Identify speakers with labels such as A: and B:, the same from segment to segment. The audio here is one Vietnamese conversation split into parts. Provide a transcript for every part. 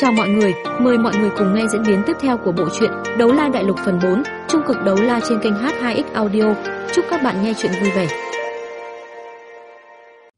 A: Chào mọi người, mời mọi người cùng nghe diễn biến tiếp theo của bộ truyện Đấu La Đại Lục phần 4, trung cực đấu la trên kênh H2X Audio. Chúc các bạn nghe truyện vui vẻ.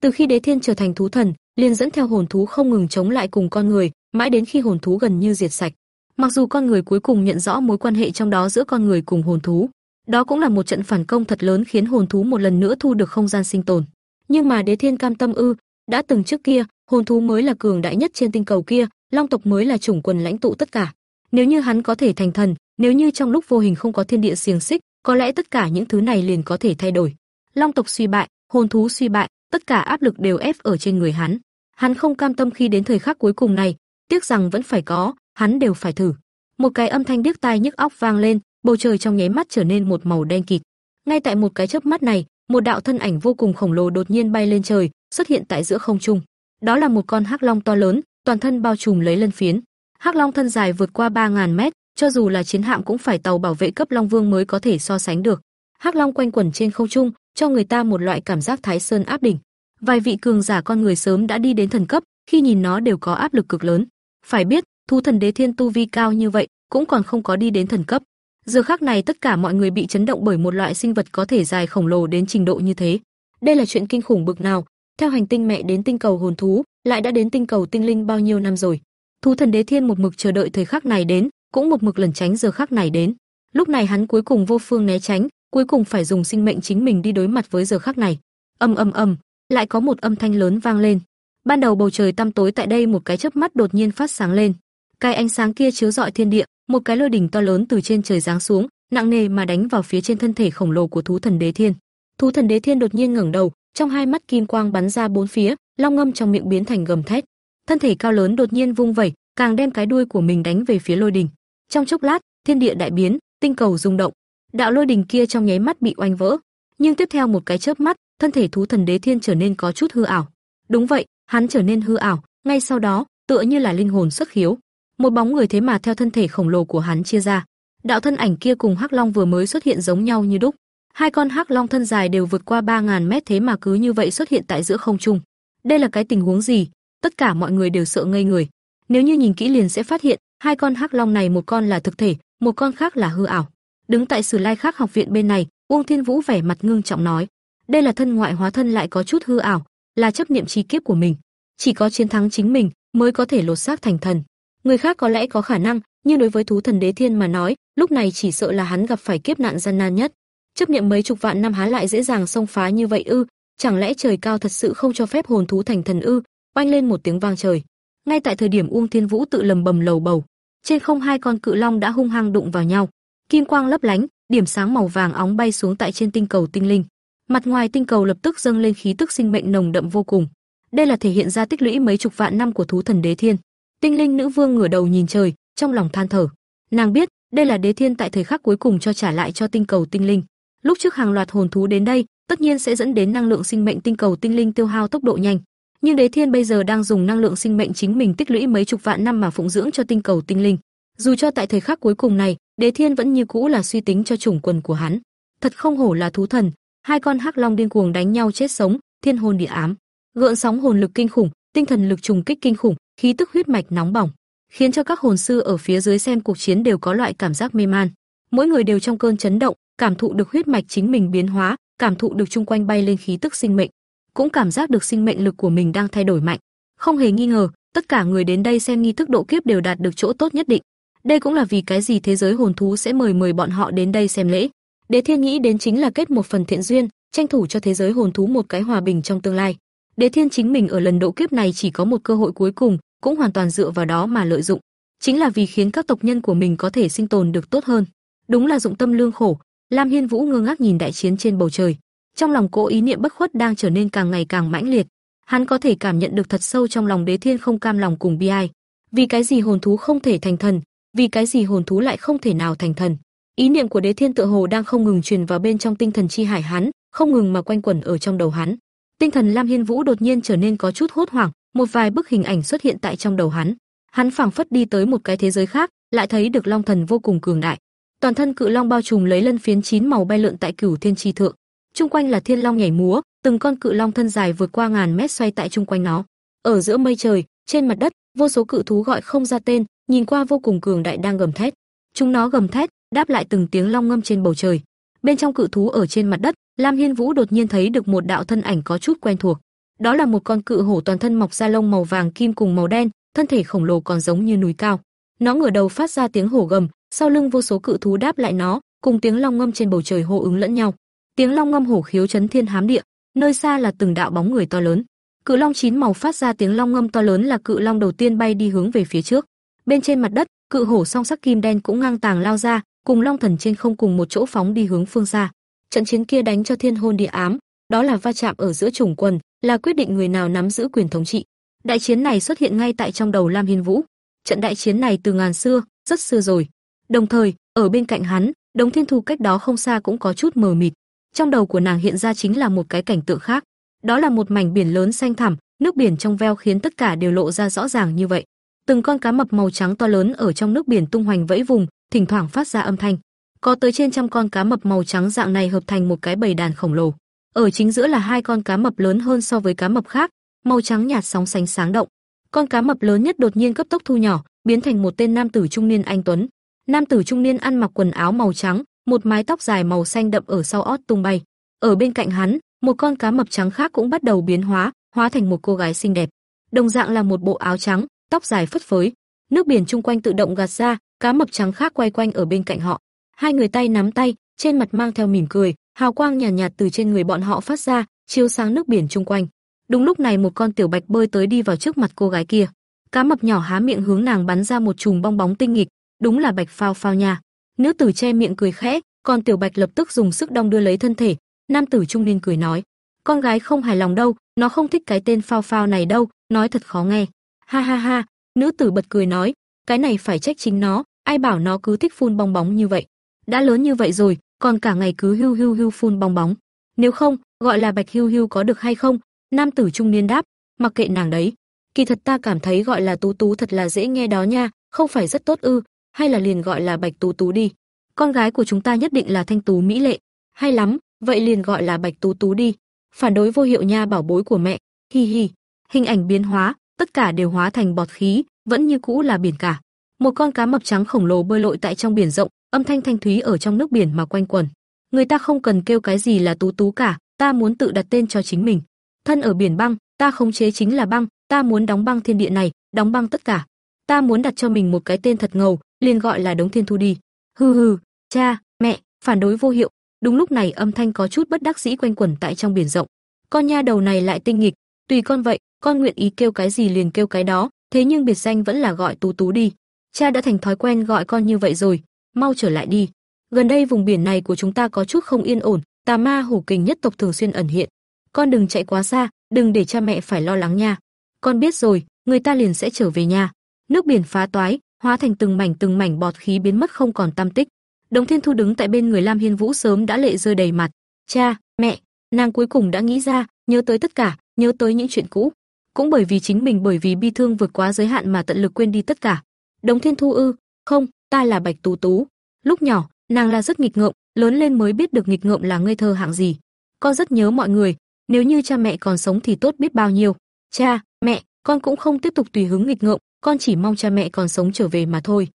A: Từ khi Đế Thiên trở thành thú thần, liền dẫn theo hồn thú không ngừng chống lại cùng con người, mãi đến khi hồn thú gần như diệt sạch. Mặc dù con người cuối cùng nhận rõ mối quan hệ trong đó giữa con người cùng hồn thú, đó cũng là một trận phản công thật lớn khiến hồn thú một lần nữa thu được không gian sinh tồn. Nhưng mà Đế Thiên cam tâm ư? Đã từng trước kia, hồn thú mới là cường đại nhất trên tinh cầu kia, long tộc mới là chủng quần lãnh tụ tất cả. Nếu như hắn có thể thành thần, nếu như trong lúc vô hình không có thiên địa xiềng xích, có lẽ tất cả những thứ này liền có thể thay đổi. Long tộc suy bại, hồn thú suy bại, tất cả áp lực đều ép ở trên người hắn. Hắn không cam tâm khi đến thời khắc cuối cùng này, tiếc rằng vẫn phải có, hắn đều phải thử. Một cái âm thanh điếc tai nhức óc vang lên, bầu trời trong nháy mắt trở nên một màu đen kịt. Ngay tại một cái chớp mắt này, một đạo thân ảnh vô cùng khổng lồ đột nhiên bay lên trời, xuất hiện tại giữa không trung. Đó là một con hắc long to lớn, toàn thân bao trùm lấy lân phiến. Hắc long thân dài vượt qua 3000 mét, cho dù là chiến hạm cũng phải tàu bảo vệ cấp Long Vương mới có thể so sánh được. Hắc long quanh quẩn trên không trung, cho người ta một loại cảm giác Thái Sơn áp đỉnh. Vài vị cường giả con người sớm đã đi đến thần cấp, khi nhìn nó đều có áp lực cực lớn. Phải biết, thú thần đế thiên tu vi cao như vậy, cũng còn không có đi đến thần cấp. Giờ khắc này tất cả mọi người bị chấn động bởi một loại sinh vật có thể dài khổng lồ đến trình độ như thế. Đây là chuyện kinh khủng bực nào, theo hành tinh mẹ đến tinh cầu hồn thú, lại đã đến tinh cầu tinh linh bao nhiêu năm rồi. Thú thần đế thiên một mực chờ đợi thời khắc này đến, cũng một mực lẩn tránh giờ khắc này đến. Lúc này hắn cuối cùng vô phương né tránh, cuối cùng phải dùng sinh mệnh chính mình đi đối mặt với giờ khắc này. Ầm ầm ầm, lại có một âm thanh lớn vang lên. Ban đầu bầu trời tăm tối tại đây một cái chớp mắt đột nhiên phát sáng lên. Cái ánh sáng kia chiếu rọi thiên địa, một cái lôi đỉnh to lớn từ trên trời giáng xuống, nặng nề mà đánh vào phía trên thân thể khổng lồ của thú thần đế thiên. Thú thần đế thiên đột nhiên ngẩng đầu, trong hai mắt kim quang bắn ra bốn phía, long ngâm trong miệng biến thành gầm thét. Thân thể cao lớn đột nhiên vung vẩy, càng đem cái đuôi của mình đánh về phía lôi đình. Trong chốc lát, thiên địa đại biến, tinh cầu rung động. Đạo lôi đình kia trong nháy mắt bị oanh vỡ, nhưng tiếp theo một cái chớp mắt, thân thể thú thần đế thiên trở nên có chút hư ảo. Đúng vậy, hắn trở nên hư ảo, ngay sau đó, tựa như là linh hồn xuất khiếu. Một bóng người thế mà theo thân thể khổng lồ của hắn chia ra. Đạo thân ảnh kia cùng Hắc Long vừa mới xuất hiện giống nhau như đúc. Hai con hắc long thân dài đều vượt qua 3000 mét thế mà cứ như vậy xuất hiện tại giữa không trung. Đây là cái tình huống gì? Tất cả mọi người đều sợ ngây người. Nếu như nhìn kỹ liền sẽ phát hiện, hai con hắc long này một con là thực thể, một con khác là hư ảo. Đứng tại Sử Lai Khắc học viện bên này, Uông Thiên Vũ vẻ mặt ngưng trọng nói: "Đây là thân ngoại hóa thân lại có chút hư ảo, là chấp niệm chi kiếp của mình, chỉ có chiến thắng chính mình mới có thể lột xác thành thần. Người khác có lẽ có khả năng, nhưng đối với thú thần đế thiên mà nói, lúc này chỉ sợ là hắn gặp phải kiếp nạn gian nan nhất chấp niệm mấy chục vạn năm há lại dễ dàng xông phá như vậy ư? Chẳng lẽ trời cao thật sự không cho phép hồn thú thành thần ư? Oanh lên một tiếng vang trời. Ngay tại thời điểm Uông Thiên Vũ tự lầm bầm lầu bầu, trên không hai con cự long đã hung hăng đụng vào nhau, kim quang lấp lánh, điểm sáng màu vàng óng bay xuống tại trên tinh cầu tinh linh. Mặt ngoài tinh cầu lập tức dâng lên khí tức sinh mệnh nồng đậm vô cùng. Đây là thể hiện ra tích lũy mấy chục vạn năm của thú thần đế thiên. Tinh linh nữ vương ngửa đầu nhìn trời, trong lòng than thở. Nàng biết, đây là đế thiên tại thời khắc cuối cùng cho trả lại cho tinh cầu tinh linh. Lúc trước hàng loạt hồn thú đến đây, tất nhiên sẽ dẫn đến năng lượng sinh mệnh tinh cầu tinh linh tiêu hao tốc độ nhanh. Nhưng Đế Thiên bây giờ đang dùng năng lượng sinh mệnh chính mình tích lũy mấy chục vạn năm mà phụng dưỡng cho tinh cầu tinh linh. Dù cho tại thời khắc cuối cùng này, Đế Thiên vẫn như cũ là suy tính cho chủng quần của hắn. Thật không hổ là thú thần, hai con hắc long điên cuồng đánh nhau chết sống, thiên hồn địa ám, gợn sóng hồn lực kinh khủng, tinh thần lực trùng kích kinh khủng, khí tức huyết mạch nóng bỏng, khiến cho các hồn sư ở phía dưới xem cuộc chiến đều có loại cảm giác mê man. Mỗi người đều trong cơn chấn động, cảm thụ được huyết mạch chính mình biến hóa, cảm thụ được chung quanh bay lên khí tức sinh mệnh, cũng cảm giác được sinh mệnh lực của mình đang thay đổi mạnh. Không hề nghi ngờ, tất cả người đến đây xem nghi thức độ kiếp đều đạt được chỗ tốt nhất định. Đây cũng là vì cái gì thế giới hồn thú sẽ mời mời bọn họ đến đây xem lễ. Đế Thiên nghĩ đến chính là kết một phần thiện duyên, tranh thủ cho thế giới hồn thú một cái hòa bình trong tương lai. Đế Thiên chính mình ở lần độ kiếp này chỉ có một cơ hội cuối cùng, cũng hoàn toàn dựa vào đó mà lợi dụng, chính là vì khiến các tộc nhân của mình có thể sinh tồn được tốt hơn. Đúng là dụng tâm lương khổ, Lam Hiên Vũ ngơ ngác nhìn đại chiến trên bầu trời, trong lòng cô ý niệm bất khuất đang trở nên càng ngày càng mãnh liệt. Hắn có thể cảm nhận được thật sâu trong lòng Đế Thiên không cam lòng cùng bi ai. Vì cái gì hồn thú không thể thành thần, vì cái gì hồn thú lại không thể nào thành thần? Ý niệm của Đế Thiên tựa hồ đang không ngừng truyền vào bên trong tinh thần chi hải hắn, không ngừng mà quanh quẩn ở trong đầu hắn. Tinh thần Lam Hiên Vũ đột nhiên trở nên có chút hốt hoảng, một vài bức hình ảnh xuất hiện tại trong đầu hắn. Hắn phảng phất đi tới một cái thế giới khác, lại thấy được Long Thần vô cùng cường đại, Toàn thân cự long bao trùm lấy lân phiến chín màu bay lượn tại Cửu Thiên chi thượng. Trung quanh là thiên long nhảy múa, từng con cự long thân dài vượt qua ngàn mét xoay tại trung quanh nó. Ở giữa mây trời, Trên mặt đất, vô số cự thú gọi không ra tên, nhìn qua vô cùng cường đại đang gầm thét. Chúng nó gầm thét, đáp lại từng tiếng long ngâm trên bầu trời. Bên trong cự thú ở trên mặt đất, Lam Hiên Vũ đột nhiên thấy được một đạo thân ảnh có chút quen thuộc. Đó là một con cự hổ toàn thân mọc ra lông màu vàng kim cùng màu đen, thân thể khổng lồ còn giống như núi cao. Nó ngửa đầu phát ra tiếng hổ gầm, sau lưng vô số cự thú đáp lại nó, cùng tiếng long ngâm trên bầu trời hô ứng lẫn nhau. Tiếng long ngâm hổ khiếu chấn thiên hám địa, nơi xa là từng đạo bóng người to lớn. Cự long chín màu phát ra tiếng long ngâm to lớn là cự long đầu tiên bay đi hướng về phía trước. Bên trên mặt đất, cự hổ song sắc kim đen cũng ngang tàng lao ra, cùng long thần trên không cùng một chỗ phóng đi hướng phương xa. Trận chiến kia đánh cho thiên hôn địa ám, đó là va chạm ở giữa chủng quần, là quyết định người nào nắm giữ quyền thống trị. Đại chiến này xuất hiện ngay tại trong đầu Lam Hiên Vũ. Trận đại chiến này từ ngàn xưa, rất xưa rồi. Đồng thời, ở bên cạnh hắn, Đống Thiên Thu cách đó không xa cũng có chút mờ mịt. Trong đầu của nàng hiện ra chính là một cái cảnh tượng khác. Đó là một mảnh biển lớn xanh thẳm, nước biển trong veo khiến tất cả đều lộ ra rõ ràng như vậy. Từng con cá mập màu trắng to lớn ở trong nước biển tung hoành vẫy vùng, thỉnh thoảng phát ra âm thanh. Có tới trên trăm con cá mập màu trắng dạng này hợp thành một cái bầy đàn khổng lồ. Ở chính giữa là hai con cá mập lớn hơn so với cá mập khác, màu trắng nhạt sóng sánh sáng động. Con cá mập lớn nhất đột nhiên cấp tốc thu nhỏ, biến thành một tên nam tử trung niên anh tuấn. Nam tử trung niên ăn mặc quần áo màu trắng, một mái tóc dài màu xanh đậm ở sau ót tung bay. Ở bên cạnh hắn, một con cá mập trắng khác cũng bắt đầu biến hóa, hóa thành một cô gái xinh đẹp. Đồng dạng là một bộ áo trắng, tóc dài phất phới. Nước biển chung quanh tự động gạt ra, cá mập trắng khác quay quanh ở bên cạnh họ. Hai người tay nắm tay, trên mặt mang theo mỉm cười, hào quang nhàn nhạt, nhạt từ trên người bọn họ phát ra, chiếu sáng nước biển chung quanh. Đúng lúc này một con tiểu bạch bơi tới đi vào trước mặt cô gái kia. Cá mập nhỏ há miệng hướng nàng bắn ra một chùm bong bóng tinh nghịch, đúng là bạch phao phao nha. Nữ tử che miệng cười khẽ, còn tiểu bạch lập tức dùng sức đong đưa lấy thân thể. Nam tử trung niên cười nói, con gái không hài lòng đâu, nó không thích cái tên phao phao này đâu, nói thật khó nghe. Ha ha ha, nữ tử bật cười nói, cái này phải trách chính nó, ai bảo nó cứ thích phun bong bóng như vậy. Đã lớn như vậy rồi, còn cả ngày cứ hưu hưu hưu phun bong bóng. Nếu không, gọi là bạch hưu hưu có được hay không? Nam tử trung niên đáp, mặc kệ nàng đấy. Kỳ thật ta cảm thấy gọi là tú tú thật là dễ nghe đó nha, không phải rất tốt ư, hay là liền gọi là bạch tú tú đi. Con gái của chúng ta nhất định là thanh tú mỹ lệ. Hay lắm, vậy liền gọi là bạch tú tú đi. Phản đối vô hiệu nha bảo bối của mẹ. Hi hi. Hình ảnh biến hóa, tất cả đều hóa thành bọt khí, vẫn như cũ là biển cả. Một con cá mập trắng khổng lồ bơi lội tại trong biển rộng, âm thanh thanh thúy ở trong nước biển mà quanh quẩn. Người ta không cần kêu cái gì là tú tú cả, ta muốn tự đặt tên cho chính mình. Thân ở biển băng, ta khống chế chính là băng, ta muốn đóng băng thiên địa này, đóng băng tất cả. Ta muốn đặt cho mình một cái tên thật ngầu, liền gọi là Đống Thiên Thu đi. Hừ hừ, cha, mẹ, phản đối vô hiệu. Đúng lúc này âm thanh có chút bất đắc dĩ quanh quẩn tại trong biển rộng. Con nha đầu này lại tinh nghịch, tùy con vậy, con nguyện ý kêu cái gì liền kêu cái đó, thế nhưng biệt danh vẫn là gọi Tú Tú đi. Cha đã thành thói quen gọi con như vậy rồi, mau trở lại đi. Gần đây vùng biển này của chúng ta có chút không yên ổn, tà ma hổ kình nhất tộc thường xuyên ẩn hiện. Con đừng chạy quá xa, đừng để cha mẹ phải lo lắng nha. Con biết rồi, người ta liền sẽ trở về nhà. Nước biển phá toái, hóa thành từng mảnh từng mảnh bọt khí biến mất không còn tăm tích. Đồng Thiên Thu đứng tại bên người Lam Hiên Vũ sớm đã lệ rơi đầy mặt. Cha, mẹ, nàng cuối cùng đã nghĩ ra, nhớ tới tất cả, nhớ tới những chuyện cũ. Cũng bởi vì chính mình bởi vì bi thương vượt quá giới hạn mà tận lực quên đi tất cả. Đồng Thiên Thu ư? Không, ta là Bạch Tú Tú. Lúc nhỏ, nàng là rất nghịch ngợm, lớn lên mới biết được nghịch ngợm là ngây thơ hạng gì. Con rất nhớ mọi người, nếu như cha mẹ còn sống thì tốt biết bao nhiêu. Cha, mẹ, con cũng không tiếp tục tùy hứng nghịch ngợm, con chỉ mong cha mẹ còn sống trở về mà thôi.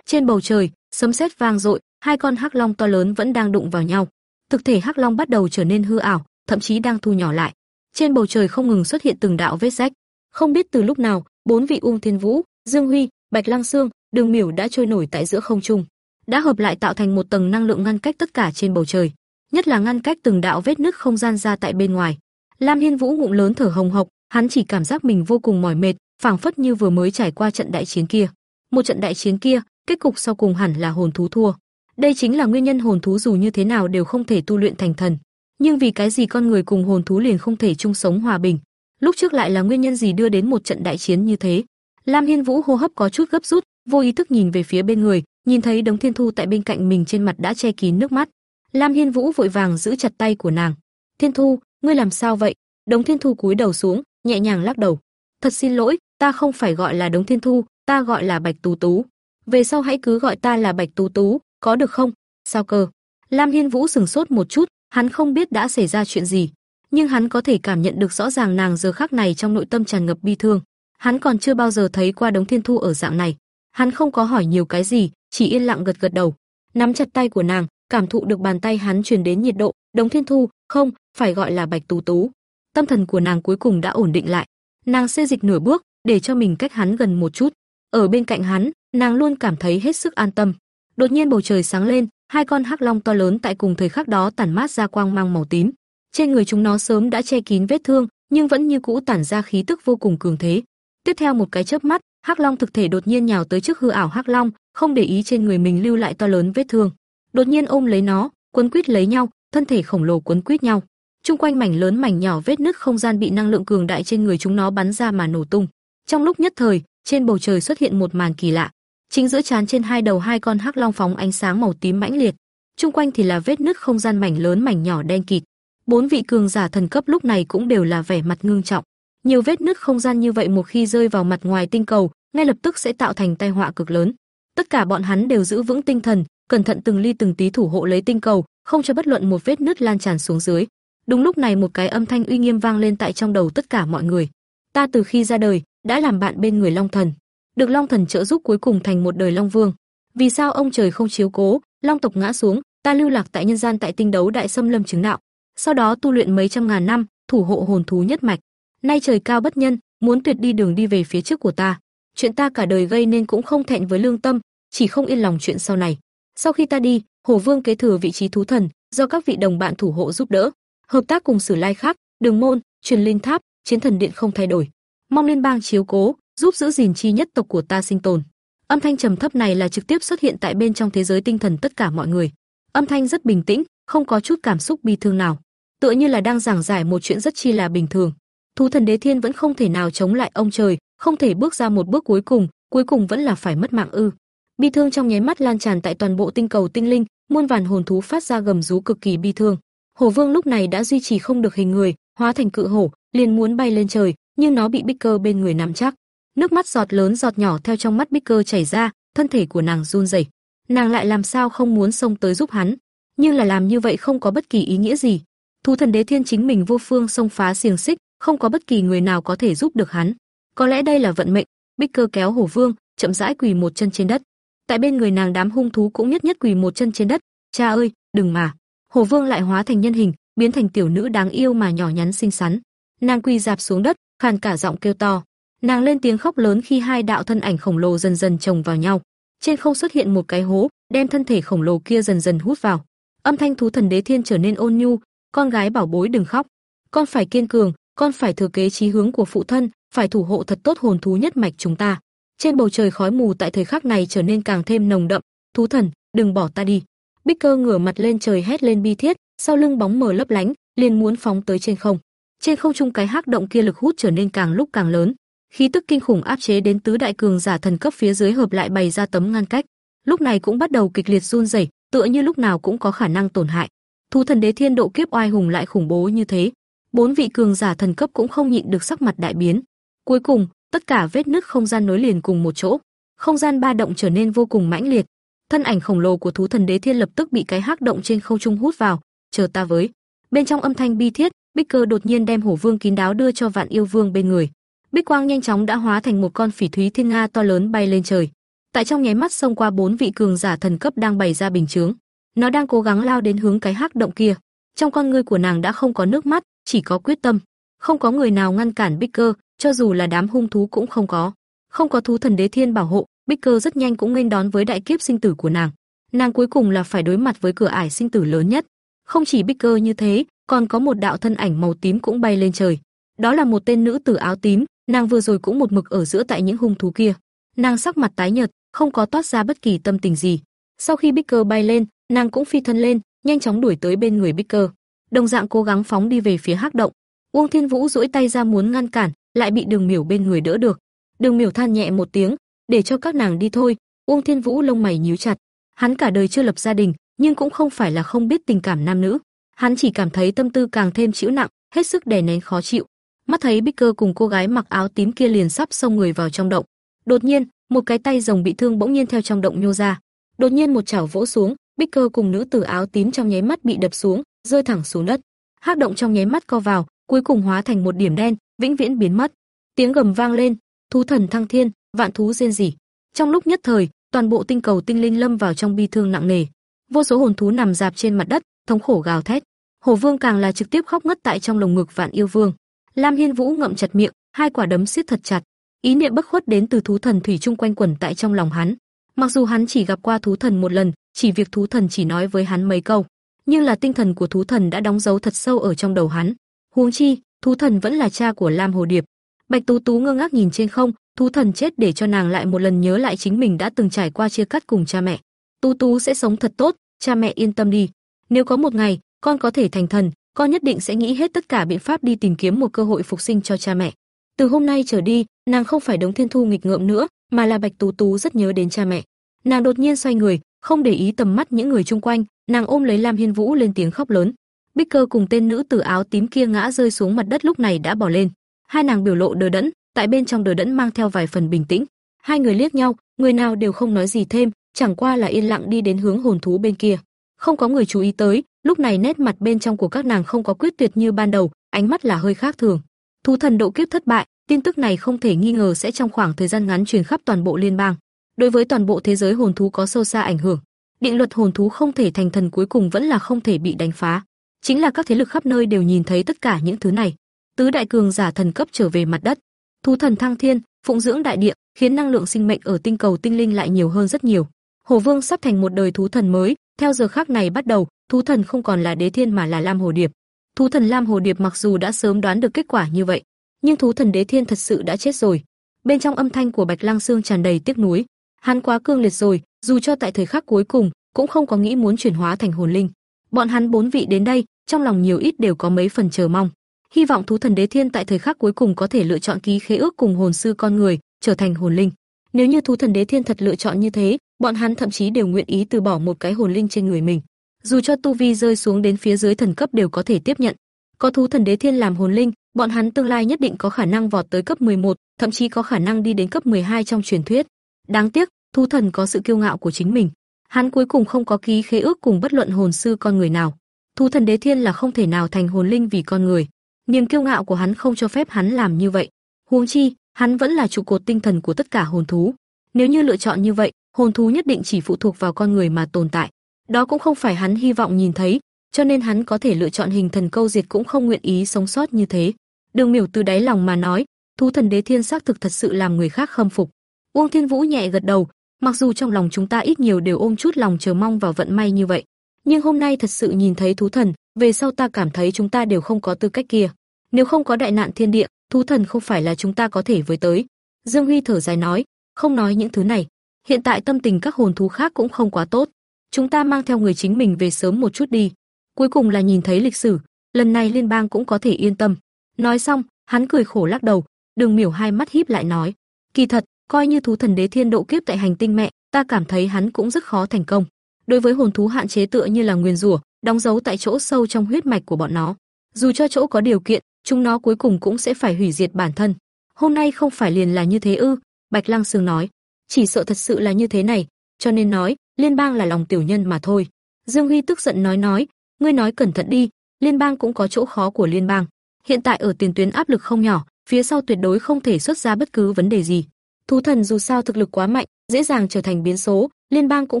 A: Trên bầu trời, sấm sét vang dội, hai con hắc long to lớn vẫn đang đụng vào nhau. Thực thể hắc long bắt đầu trở nên hư ảo, thậm chí đang thu nhỏ lại. Trên bầu trời không ngừng xuất hiện từng đạo vết rách. Không biết từ lúc nào, bốn vị Ung Thiên Vũ, Dương Huy, Bạch Lăng Xương, Đường Miểu đã trôi nổi tại giữa không trung, đã hợp lại tạo thành một tầng năng lượng ngăn cách tất cả trên bầu trời, nhất là ngăn cách từng đạo vết nứt không gian ra tại bên ngoài. Lam Hiên Vũ ngụm lớn thở hồng hộc, hắn chỉ cảm giác mình vô cùng mỏi mệt, phảng phất như vừa mới trải qua trận đại chiến kia. Một trận đại chiến kia, kết cục sau cùng hẳn là hồn thú thua. Đây chính là nguyên nhân hồn thú dù như thế nào đều không thể tu luyện thành thần. Nhưng vì cái gì con người cùng hồn thú liền không thể chung sống hòa bình? Lúc trước lại là nguyên nhân gì đưa đến một trận đại chiến như thế? Lam Hiên Vũ hô hấp có chút gấp rút, vô ý thức nhìn về phía bên người, nhìn thấy Đống Thiên Thu tại bên cạnh mình trên mặt đã che kín nước mắt. Lam Hiên Vũ vội vàng giữ chặt tay của nàng. "Thiên Thu, ngươi làm sao vậy?" Đống Thiên Thu cúi đầu xuống, nhẹ nhàng lắc đầu. "Thật xin lỗi, ta không phải gọi là Đống Thiên Thu, ta gọi là Bạch Tú Tú. Về sau hãy cứ gọi ta là Bạch Tú Tú, có được không?" "Sao cơ?" Lam Hiên Vũ sừng sốt một chút, Hắn không biết đã xảy ra chuyện gì, nhưng hắn có thể cảm nhận được rõ ràng nàng giờ khắc này trong nội tâm tràn ngập bi thương. Hắn còn chưa bao giờ thấy qua Đống Thiên Thu ở dạng này. Hắn không có hỏi nhiều cái gì, chỉ yên lặng gật gật đầu, nắm chặt tay của nàng, cảm thụ được bàn tay hắn truyền đến nhiệt độ, Đống Thiên Thu, không, phải gọi là Bạch Tú Tú. Tâm thần của nàng cuối cùng đã ổn định lại. Nàng xê dịch nửa bước, để cho mình cách hắn gần một chút. Ở bên cạnh hắn, nàng luôn cảm thấy hết sức an tâm. Đột nhiên bầu trời sáng lên, hai con hắc long to lớn tại cùng thời khắc đó tản mát ra quang mang màu tím. Trên người chúng nó sớm đã che kín vết thương, nhưng vẫn như cũ tản ra khí tức vô cùng cường thế. Tiếp theo một cái chớp mắt, hắc long thực thể đột nhiên nhào tới trước hư ảo hắc long, không để ý trên người mình lưu lại to lớn vết thương. Đột nhiên ôm lấy nó, quấn quýt lấy nhau, thân thể khổng lồ quấn quýt nhau. Trung quanh mảnh lớn mảnh nhỏ vết nứt không gian bị năng lượng cường đại trên người chúng nó bắn ra mà nổ tung. Trong lúc nhất thời, trên bầu trời xuất hiện một màn kỳ lạ. Chính giữa trán trên hai đầu hai con hắc long phóng ánh sáng màu tím mãnh liệt, trung quanh thì là vết nứt không gian mảnh lớn mảnh nhỏ đen kịt. Bốn vị cường giả thần cấp lúc này cũng đều là vẻ mặt ngưng trọng. Nhiều vết nứt không gian như vậy một khi rơi vào mặt ngoài tinh cầu, ngay lập tức sẽ tạo thành tai họa cực lớn. Tất cả bọn hắn đều giữ vững tinh thần, cẩn thận từng ly từng tí thủ hộ lấy tinh cầu, không cho bất luận một vết nứt lan tràn xuống dưới. Đúng lúc này một cái âm thanh uy nghiêm vang lên tại trong đầu tất cả mọi người. Ta từ khi ra đời, đã làm bạn bên người Long Thần, được Long Thần trợ giúp cuối cùng thành một đời Long Vương. Vì sao ông trời không chiếu cố, Long tộc ngã xuống, ta lưu lạc tại nhân gian tại tinh đấu đại xâm lâm chứng đạo, sau đó tu luyện mấy trăm ngàn năm, thủ hộ hồn thú nhất mạch. Nay trời cao bất nhân, muốn tuyệt đi đường đi về phía trước của ta. Chuyện ta cả đời gây nên cũng không thẹn với lương tâm, chỉ không yên lòng chuyện sau này. Sau khi ta đi, Hổ Vương kế thừa vị trí thú thần, do các vị đồng bạn thủ hộ giúp đỡ, hợp tác cùng Sử Lai khác, Đường môn, Truyền Linh Tháp, Chiến Thần Điện không thay đổi. Mong liên bang chiếu cố, giúp giữ gìn chi nhất tộc của ta sinh tồn. Âm thanh trầm thấp này là trực tiếp xuất hiện tại bên trong thế giới tinh thần tất cả mọi người. Âm thanh rất bình tĩnh, không có chút cảm xúc bi thương nào, tựa như là đang giảng giải một chuyện rất chi là bình thường. Thú thần đế thiên vẫn không thể nào chống lại ông trời, không thể bước ra một bước cuối cùng, cuối cùng vẫn là phải mất mạng ư? Bi thương trong nháy mắt lan tràn tại toàn bộ tinh cầu tinh linh, muôn vàn hồn thú phát ra gầm rú cực kỳ bi thương. Hổ Vương lúc này đã duy trì không được hình người, hóa thành cự hổ, liền muốn bay lên trời, nhưng nó bị Bích Cơ bên người nắm chắc. Nước mắt giọt lớn giọt nhỏ theo trong mắt Bích Cơ chảy ra, thân thể của nàng run rẩy. Nàng lại làm sao không muốn xông tới giúp hắn, nhưng là làm như vậy không có bất kỳ ý nghĩa gì. Thú thần đế thiên chính mình vô phương xông phá xiềng xích, không có bất kỳ người nào có thể giúp được hắn. Có lẽ đây là vận mệnh. Bích Cơ kéo Hổ Vương, chậm rãi quỳ một chân trên đất. Tại bên người nàng đám hung thú cũng nhất nhất quỳ một chân trên đất. Cha ơi, đừng mà. hồ Vương lại hóa thành nhân hình, biến thành tiểu nữ đáng yêu mà nhỏ nhắn xinh xắn. Nàng quỳ dạp xuống đất, khàn cả giọng kêu to. Nàng lên tiếng khóc lớn khi hai đạo thân ảnh khổng lồ dần dần chồng vào nhau. Trên không xuất hiện một cái hố, đem thân thể khổng lồ kia dần dần hút vào. Âm thanh thú thần đế thiên trở nên ôn nhu, "Con gái bảo bối đừng khóc, con phải kiên cường, con phải thừa kế chí hướng của phụ thân, phải thủ hộ thật tốt hồn thú nhất mạch chúng ta." Trên bầu trời khói mù tại thời khắc này trở nên càng thêm nồng đậm, "Thú thần, đừng bỏ ta đi." Bích Cơ ngửa mặt lên trời hét lên bi thiết, sau lưng bóng mờ lấp lánh, liền muốn phóng tới trên không. Trên không trung cái hắc động kia lực hút trở nên càng lúc càng lớn, khí tức kinh khủng áp chế đến tứ đại cường giả thần cấp phía dưới hợp lại bày ra tấm ngăn cách. Lúc này cũng bắt đầu kịch liệt run rẩy, tựa như lúc nào cũng có khả năng tổn hại. thú thần đế thiên độ kiếp oai hùng lại khủng bố như thế, bốn vị cường giả thần cấp cũng không nhịn được sắc mặt đại biến. Cuối cùng, tất cả vết nứt không gian nối liền cùng một chỗ, không gian ba động trở nên vô cùng mãnh liệt. Thân ảnh khổng lồ của thú thần đế thiên lập tức bị cái hắc động trên không trung hút vào, chờ ta với. Bên trong âm thanh bi thiết, Bích Cơ đột nhiên đem Hổ Vương kín đáo đưa cho Vạn Yêu Vương bên người. Bích quang nhanh chóng đã hóa thành một con phỉ thúy thiên nga to lớn bay lên trời. Tại trong nháy mắt xông qua bốn vị cường giả thần cấp đang bày ra bình chướng. Nó đang cố gắng lao đến hướng cái hắc động kia. Trong con ngươi của nàng đã không có nước mắt, chỉ có quyết tâm. Không có người nào ngăn cản Bích Cơ, cho dù là đám hung thú cũng không có. Không có thú thần đế thiên bảo hộ, Bích Cơ rất nhanh cũng nghênh đón với đại kiếp sinh tử của nàng. Nàng cuối cùng là phải đối mặt với cửa ải sinh tử lớn nhất. Không chỉ Bích Cơ như thế, còn có một đạo thân ảnh màu tím cũng bay lên trời. Đó là một tên nữ tử áo tím, nàng vừa rồi cũng một mực ở giữa tại những hung thú kia. Nàng sắc mặt tái nhợt, không có toát ra bất kỳ tâm tình gì. Sau khi Bích Cơ bay lên, nàng cũng phi thân lên, nhanh chóng đuổi tới bên người Bích Cơ. Đồng dạng cố gắng phóng đi về phía hắc động. Uông Thiên Vũ duỗi tay ra muốn ngăn cản, lại bị Đường Miểu bên người đỡ được. Đường Miểu than nhẹ một tiếng, để cho các nàng đi thôi. Uông Thiên Vũ lông mày nhíu chặt. Hắn cả đời chưa lập gia đình, nhưng cũng không phải là không biết tình cảm nam nữ. Hắn chỉ cảm thấy tâm tư càng thêm chịu nặng, hết sức đè nén khó chịu. Mắt thấy Bích Cơ cùng cô gái mặc áo tím kia liền sắp xông người vào trong động. Đột nhiên, một cái tay rồng bị thương bỗng nhiên theo trong động nhô ra. Đột nhiên một chảo vỗ xuống, Bích Cơ cùng nữ tử áo tím trong nháy mắt bị đập xuống, rơi thẳng xuống đất. Hắc động trong nháy mắt co vào, cuối cùng hóa thành một điểm đen, vĩnh viễn biến mất. Tiếng gầm vang lên, thú thần thăng thiên, vạn thú rên rỉ. Trong lúc nhất thời, toàn bộ tinh cầu tinh linh lâm vào trong bi thương nặng nề. Vô số hồn thú nằm dạp trên mặt đất, thống khổ gào thét. Hổ Vương càng là trực tiếp khóc ngất tại trong lồng ngực Vạn Yêu Vương. Lam Hiên Vũ ngậm chặt miệng, hai quả đấm siết thật chặt. Ý niệm bất khuất đến từ thú thần thủy chung quanh quẩn tại trong lòng hắn. Mặc dù hắn chỉ gặp qua thú thần một lần, chỉ việc thú thần chỉ nói với hắn mấy câu, nhưng là tinh thần của thú thần đã đóng dấu thật sâu ở trong đầu hắn. Huống chi, thú thần vẫn là cha của Lam Hồ Điệp. Bạch Tú Tú ngơ ngác nhìn trên không, thú thần chết để cho nàng lại một lần nhớ lại chính mình đã từng trải qua chia cắt cùng cha mẹ. Tú Tú sẽ sống thật tốt, cha mẹ yên tâm đi. Nếu có một ngày, con có thể thành thần, con nhất định sẽ nghĩ hết tất cả biện pháp đi tìm kiếm một cơ hội phục sinh cho cha mẹ. Từ hôm nay trở đi, nàng không phải đống thiên thu nghịch ngợm nữa, mà là Bạch Tú Tú rất nhớ đến cha mẹ. Nàng đột nhiên xoay người, không để ý tầm mắt những người chung quanh, nàng ôm lấy Lam Hiên Vũ lên tiếng khóc lớn. Bích Cơ cùng tên nữ tử áo tím kia ngã rơi xuống mặt đất lúc này đã bỏ lên. Hai nàng biểu lộ đờ đẫn, tại bên trong đờ đẫn mang theo vài phần bình tĩnh. Hai người liếc nhau, người nào đều không nói gì thêm, chẳng qua là yên lặng đi đến hướng hồn thú bên kia. Không có người chú ý tới, lúc này nét mặt bên trong của các nàng không có quyết tuyệt như ban đầu, ánh mắt là hơi khác thường. Thú thần độ kiếp thất bại, tin tức này không thể nghi ngờ sẽ trong khoảng thời gian ngắn truyền khắp toàn bộ liên bang. Đối với toàn bộ thế giới hồn thú có sâu xa ảnh hưởng. Định luật hồn thú không thể thành thần cuối cùng vẫn là không thể bị đánh phá. Chính là các thế lực khắp nơi đều nhìn thấy tất cả những thứ này. Tứ đại cường giả thần cấp trở về mặt đất, thú thần thăng thiên, phụng dưỡng đại địa, khiến năng lượng sinh mệnh ở tinh cầu tinh linh lại nhiều hơn rất nhiều. Hồ Vương sắp thành một đời thú thần mới, theo giờ khắc này bắt đầu, thú thần không còn là đế thiên mà là Lam Hồ Điệp. Thú thần Lam Hồ Điệp mặc dù đã sớm đoán được kết quả như vậy, nhưng thú thần đế thiên thật sự đã chết rồi. Bên trong âm thanh của Bạch Lăng Xương tràn đầy tiếc nuối, hắn quá cương liệt rồi, dù cho tại thời khắc cuối cùng, cũng không có nghĩ muốn chuyển hóa thành hồn linh. Bọn hắn bốn vị đến đây, trong lòng nhiều ít đều có mấy phần chờ mong. Hy vọng thú thần đế thiên tại thời khắc cuối cùng có thể lựa chọn ký khế ước cùng hồn sư con người, trở thành hồn linh. Nếu như thú thần đế thiên thật lựa chọn như thế, bọn hắn thậm chí đều nguyện ý từ bỏ một cái hồn linh trên người mình. Dù cho tu vi rơi xuống đến phía dưới thần cấp đều có thể tiếp nhận. Có thú thần đế thiên làm hồn linh, bọn hắn tương lai nhất định có khả năng vọt tới cấp 11, thậm chí có khả năng đi đến cấp 12 trong truyền thuyết. Đáng tiếc, thú thần có sự kiêu ngạo của chính mình. Hắn cuối cùng không có ký khế ước cùng bất luận hồn sư con người nào. Thú thần đế thiên là không thể nào thành hồn linh vì con người. Niềm kiêu ngạo của hắn không cho phép hắn làm như vậy. Huống chi, hắn vẫn là trụ cột tinh thần của tất cả hồn thú. Nếu như lựa chọn như vậy, hồn thú nhất định chỉ phụ thuộc vào con người mà tồn tại. Đó cũng không phải hắn hy vọng nhìn thấy, cho nên hắn có thể lựa chọn hình thần câu diệt cũng không nguyện ý sống sót như thế. Đường Miểu từ đáy lòng mà nói, thú thần đế thiên xác thực thật sự làm người khác khâm phục. Uông Thiên Vũ nhẹ gật đầu, mặc dù trong lòng chúng ta ít nhiều đều ôm chút lòng chờ mong vào vận may như vậy, nhưng hôm nay thật sự nhìn thấy thú thần, về sau ta cảm thấy chúng ta đều không có tư cách kia. Nếu không có đại nạn thiên địa, thú thần không phải là chúng ta có thể với tới. Dương Huy thở dài nói, không nói những thứ này, hiện tại tâm tình các hồn thú khác cũng không quá tốt. Chúng ta mang theo người chính mình về sớm một chút đi. Cuối cùng là nhìn thấy lịch sử, lần này liên bang cũng có thể yên tâm. Nói xong, hắn cười khổ lắc đầu, Đường Miểu hai mắt híp lại nói, kỳ thật, coi như thú thần đế thiên độ kiếp tại hành tinh mẹ, ta cảm thấy hắn cũng rất khó thành công. Đối với hồn thú hạn chế tựa như là nguyên rủa, đóng dấu tại chỗ sâu trong huyết mạch của bọn nó. Dù cho chỗ có điều kiện, chúng nó cuối cùng cũng sẽ phải hủy diệt bản thân. Hôm nay không phải liền là như thế ư? Bạch Lăng Sương nói, chỉ sợ thật sự là như thế này, cho nên nói, liên bang là lòng tiểu nhân mà thôi. Dương Huy tức giận nói nói, ngươi nói cẩn thận đi, liên bang cũng có chỗ khó của liên bang. Hiện tại ở tiền tuyến áp lực không nhỏ, phía sau tuyệt đối không thể xuất ra bất cứ vấn đề gì. Thú thần dù sao thực lực quá mạnh, dễ dàng trở thành biến số, liên bang cũng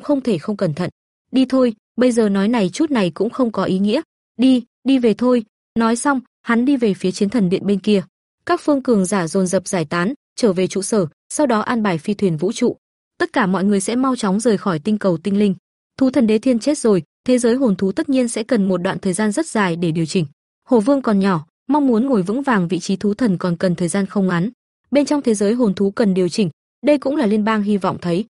A: không thể không cẩn thận. Đi thôi, bây giờ nói này chút này cũng không có ý nghĩa. Đi, đi về thôi. Nói xong, hắn đi về phía chiến thần điện bên kia. Các phương cường giả dồn dập giải tán, trở về trụ sở, sau đó an bài phi thuyền vũ trụ. Tất cả mọi người sẽ mau chóng rời khỏi tinh cầu tinh linh. Thú thần đế thiên chết rồi, thế giới hồn thú tất nhiên sẽ cần một đoạn thời gian rất dài để điều chỉnh. Hồ Vương còn nhỏ, mong muốn ngồi vững vàng vị trí thú thần còn cần thời gian không ngắn. Bên trong thế giới hồn thú cần điều chỉnh, đây cũng là liên bang hy vọng thấy.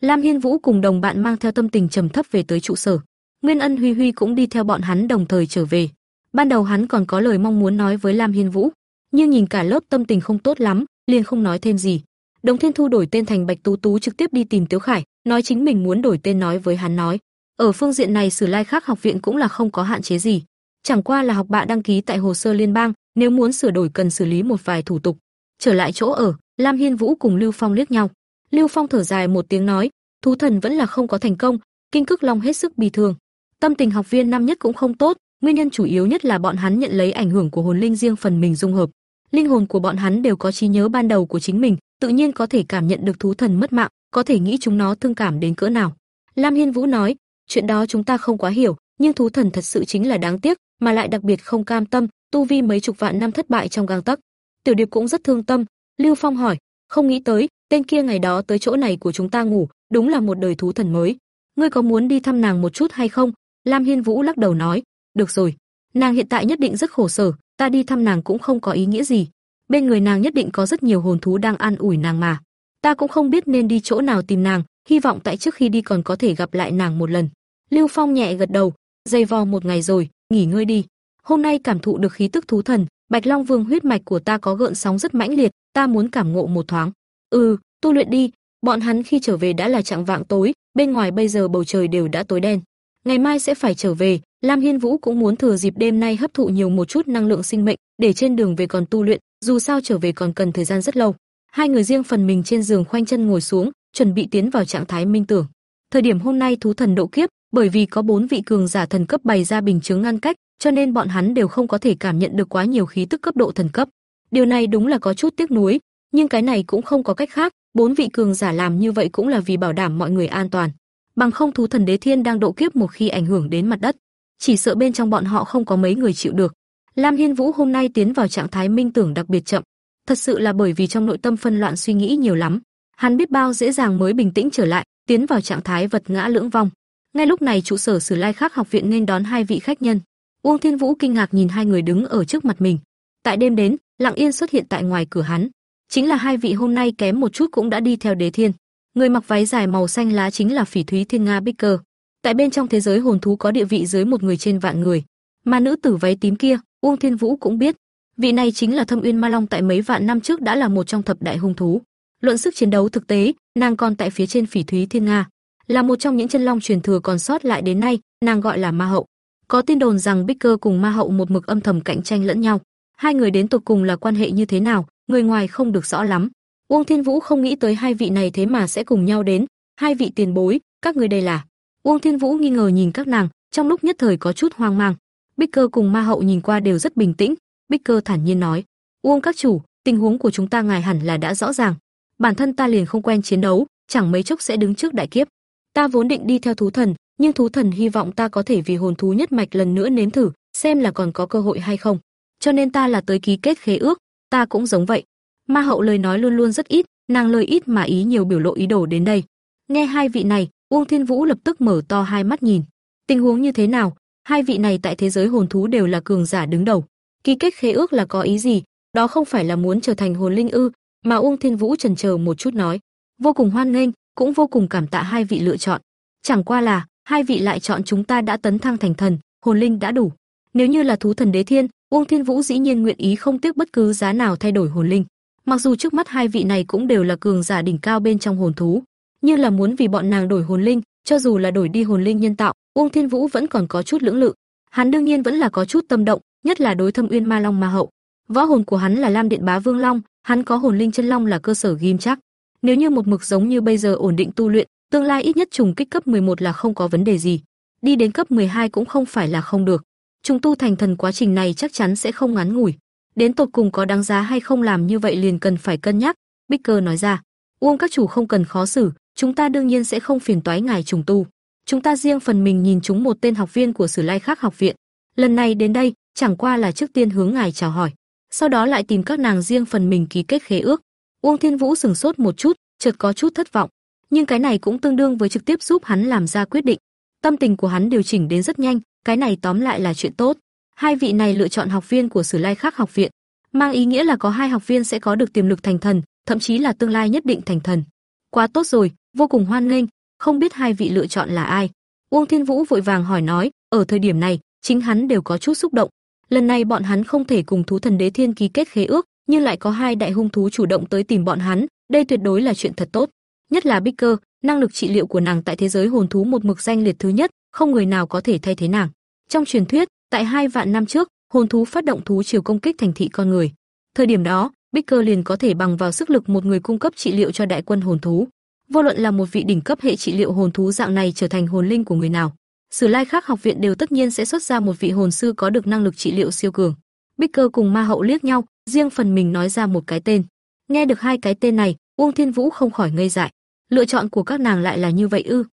A: Lam Hiên Vũ cùng đồng bạn mang theo tâm tình trầm thấp về tới trụ sở. Nguyên Ân Huy Huy cũng đi theo bọn hắn đồng thời trở về. Ban đầu hắn còn có lời mong muốn nói với Lam Hiên Vũ, nhưng nhìn cả lớp tâm tình không tốt lắm, liền không nói thêm gì. Đồng Thiên Thu đổi tên thành Bạch Tú Tú trực tiếp đi tìm Tiếu Khải, nói chính mình muốn đổi tên nói với hắn nói. Ở phương diện này Sử Lai Khắc học viện cũng là không có hạn chế gì, chẳng qua là học bạ đăng ký tại hồ sơ liên bang, nếu muốn sửa đổi cần xử lý một vài thủ tục. Trở lại chỗ ở, Lam Hiên Vũ cùng Lưu Phong liếc nhau. Lưu Phong thở dài một tiếng nói, thú thần vẫn là không có thành công, Kinh cực Long hết sức bị thương. Tâm tình học viên năm nhất cũng không tốt, nguyên nhân chủ yếu nhất là bọn hắn nhận lấy ảnh hưởng của hồn linh riêng phần mình dung hợp. Linh hồn của bọn hắn đều có trí nhớ ban đầu của chính mình, tự nhiên có thể cảm nhận được thú thần mất mạng, có thể nghĩ chúng nó thương cảm đến cỡ nào. Lam Hiên Vũ nói, chuyện đó chúng ta không quá hiểu, nhưng thú thần thật sự chính là đáng tiếc, mà lại đặc biệt không cam tâm, tu vi mấy chục vạn năm thất bại trong gang tấc. Tiểu Điệp cũng rất thương tâm, Lưu Phong hỏi, không nghĩ tới, tên kia ngày đó tới chỗ này của chúng ta ngủ, đúng là một đời thú thần mới. Ngươi có muốn đi thăm nàng một chút hay không? Lam Hiên Vũ lắc đầu nói, được rồi, nàng hiện tại nhất định rất khổ sở, ta đi thăm nàng cũng không có ý nghĩa gì. Bên người nàng nhất định có rất nhiều hồn thú đang an ủi nàng mà. Ta cũng không biết nên đi chỗ nào tìm nàng, hy vọng tại trước khi đi còn có thể gặp lại nàng một lần. Lưu Phong nhẹ gật đầu, dày vò một ngày rồi, nghỉ ngơi đi. Hôm nay cảm thụ được khí tức thú thần, Bạch Long Vương huyết mạch của ta có gợn sóng rất mãnh liệt, ta muốn cảm ngộ một thoáng. Ừ, tu luyện đi. Bọn hắn khi trở về đã là trạng vạng tối, bên ngoài bây giờ bầu trời đều đã tối đen. Ngày mai sẽ phải trở về, Lam Hiên Vũ cũng muốn thừa dịp đêm nay hấp thụ nhiều một chút năng lượng sinh mệnh, để trên đường về còn tu luyện, dù sao trở về còn cần thời gian rất lâu. Hai người riêng phần mình trên giường khoanh chân ngồi xuống, chuẩn bị tiến vào trạng thái minh tưởng. Thời điểm hôm nay thú thần độ kiếp, bởi vì có bốn vị cường giả thần cấp bày ra bình chứng ngăn cách, cho nên bọn hắn đều không có thể cảm nhận được quá nhiều khí tức cấp độ thần cấp. Điều này đúng là có chút tiếc nuối, nhưng cái này cũng không có cách khác, bốn vị cường giả làm như vậy cũng là vì bảo đảm mọi người an toàn. Bằng không thú thần đế thiên đang độ kiếp một khi ảnh hưởng đến mặt đất, chỉ sợ bên trong bọn họ không có mấy người chịu được. Lam Hiên Vũ hôm nay tiến vào trạng thái minh tưởng đặc biệt chậm, thật sự là bởi vì trong nội tâm phân loạn suy nghĩ nhiều lắm. Hắn biết bao dễ dàng mới bình tĩnh trở lại, tiến vào trạng thái vật ngã lưỡng vong. Ngay lúc này trụ sở Sử Lai Khắc học viện nên đón hai vị khách nhân. Uông Thiên Vũ kinh ngạc nhìn hai người đứng ở trước mặt mình. Tại đêm đến, Lặng Yên xuất hiện tại ngoài cửa hắn. Chính là hai vị hôm nay kém một chút cũng đã đi theo Đế Thiên. Người mặc váy dài màu xanh lá chính là Phỉ Thúy Thiên Nga Bicker. Tại bên trong thế giới hồn thú có địa vị dưới một người trên vạn người. Mà nữ tử váy tím kia, Uông Thiên Vũ cũng biết, vị này chính là Thâm Uyên Ma Long tại mấy vạn năm trước đã là một trong thập đại hung thú. Luận sức chiến đấu thực tế, nàng còn tại phía trên Phỉ Thúy Thiên Nga, là một trong những chân long truyền thừa còn sót lại đến nay, nàng gọi là Ma Hậu. Có tin đồn rằng Bicker cùng Ma Hậu một mực âm thầm cạnh tranh lẫn nhau. Hai người đến tột cùng là quan hệ như thế nào, người ngoài không được rõ lắm. Uông Thiên Vũ không nghĩ tới hai vị này thế mà sẽ cùng nhau đến, hai vị tiền bối, các người đây là? Uông Thiên Vũ nghi ngờ nhìn các nàng, trong lúc nhất thời có chút hoang mang. Bicker cùng Ma Hậu nhìn qua đều rất bình tĩnh, Bicker thản nhiên nói: "Uông các chủ, tình huống của chúng ta ngài hẳn là đã rõ ràng. Bản thân ta liền không quen chiến đấu, chẳng mấy chốc sẽ đứng trước đại kiếp. Ta vốn định đi theo thú thần, nhưng thú thần hy vọng ta có thể vì hồn thú nhất mạch lần nữa nếm thử, xem là còn có cơ hội hay không. Cho nên ta là tới ký kết khế ước, ta cũng giống vậy." Ma Hậu lời nói luôn luôn rất ít, nàng lời ít mà ý nhiều biểu lộ ý đồ đến đây. Nghe hai vị này, Uông Thiên Vũ lập tức mở to hai mắt nhìn. Tình huống như thế nào? Hai vị này tại thế giới hồn thú đều là cường giả đứng đầu. Ký kết khế ước là có ý gì? Đó không phải là muốn trở thành hồn linh ư? Mà Uông Thiên Vũ chần chờ một chút nói, vô cùng hoan nghênh, cũng vô cùng cảm tạ hai vị lựa chọn. Chẳng qua là, hai vị lại chọn chúng ta đã tấn thăng thành thần, hồn linh đã đủ. Nếu như là thú thần đế thiên, Uông Thiên Vũ dĩ nhiên nguyện ý không tiếc bất cứ giá nào thay đổi hồn linh. Mặc dù trước mắt hai vị này cũng đều là cường giả đỉnh cao bên trong hồn thú, như là muốn vì bọn nàng đổi hồn linh, cho dù là đổi đi hồn linh nhân tạo, Uông Thiên Vũ vẫn còn có chút lưỡng lự. Hắn đương nhiên vẫn là có chút tâm động, nhất là đối Thâm Uyên Ma Long Ma Hậu. Võ hồn của hắn là Lam Điện Bá Vương Long, hắn có hồn linh chân long là cơ sở ghim chắc. Nếu như một mực giống như bây giờ ổn định tu luyện, tương lai ít nhất trùng kích cấp 11 là không có vấn đề gì. Đi đến cấp 12 cũng không phải là không được. Trùng tu thành thần quá trình này chắc chắn sẽ không ngắn ngủi. Đến tột cùng có đáng giá hay không làm như vậy liền cần phải cân nhắc, Bicker nói ra. Uông các chủ không cần khó xử, chúng ta đương nhiên sẽ không phiền toái ngài trùng tu. Chúng ta riêng phần mình nhìn chúng một tên học viên của Sử Lai khác học viện. Lần này đến đây, chẳng qua là trước tiên hướng ngài chào hỏi, sau đó lại tìm các nàng riêng phần mình ký kết khế ước. Uông Thiên Vũ sừng sốt một chút, chợt có chút thất vọng, nhưng cái này cũng tương đương với trực tiếp giúp hắn làm ra quyết định. Tâm tình của hắn điều chỉnh đến rất nhanh, cái này tóm lại là chuyện tốt. Hai vị này lựa chọn học viên của Sử Lai Khắc học viện, mang ý nghĩa là có hai học viên sẽ có được tiềm lực thành thần, thậm chí là tương lai nhất định thành thần. Quá tốt rồi, vô cùng hoan nghênh, không biết hai vị lựa chọn là ai. Uông Thiên Vũ vội vàng hỏi nói, ở thời điểm này, chính hắn đều có chút xúc động. Lần này bọn hắn không thể cùng thú thần đế thiên ký kết khế ước, nhưng lại có hai đại hung thú chủ động tới tìm bọn hắn, đây tuyệt đối là chuyện thật tốt. Nhất là bích cơ năng lực trị liệu của nàng tại thế giới hồn thú một mực danh liệt thứ nhất, không người nào có thể thay thế nàng. Trong truyền thuyết, tại hai vạn năm trước, hồn thú phát động thú chiều công kích thành thị con người. Thời điểm đó, Bicker liền có thể bằng vào sức lực một người cung cấp trị liệu cho đại quân hồn thú. Vô luận là một vị đỉnh cấp hệ trị liệu hồn thú dạng này trở thành hồn linh của người nào, Sử Lai khác học viện đều tất nhiên sẽ xuất ra một vị hồn sư có được năng lực trị liệu siêu cường. Bích Cơ cùng Ma Hậu liếc nhau, riêng phần mình nói ra một cái tên. Nghe được hai cái tên này, Uông Thiên Vũ không khỏi ngây dại. Lựa chọn của các nàng lại là như vậy ư?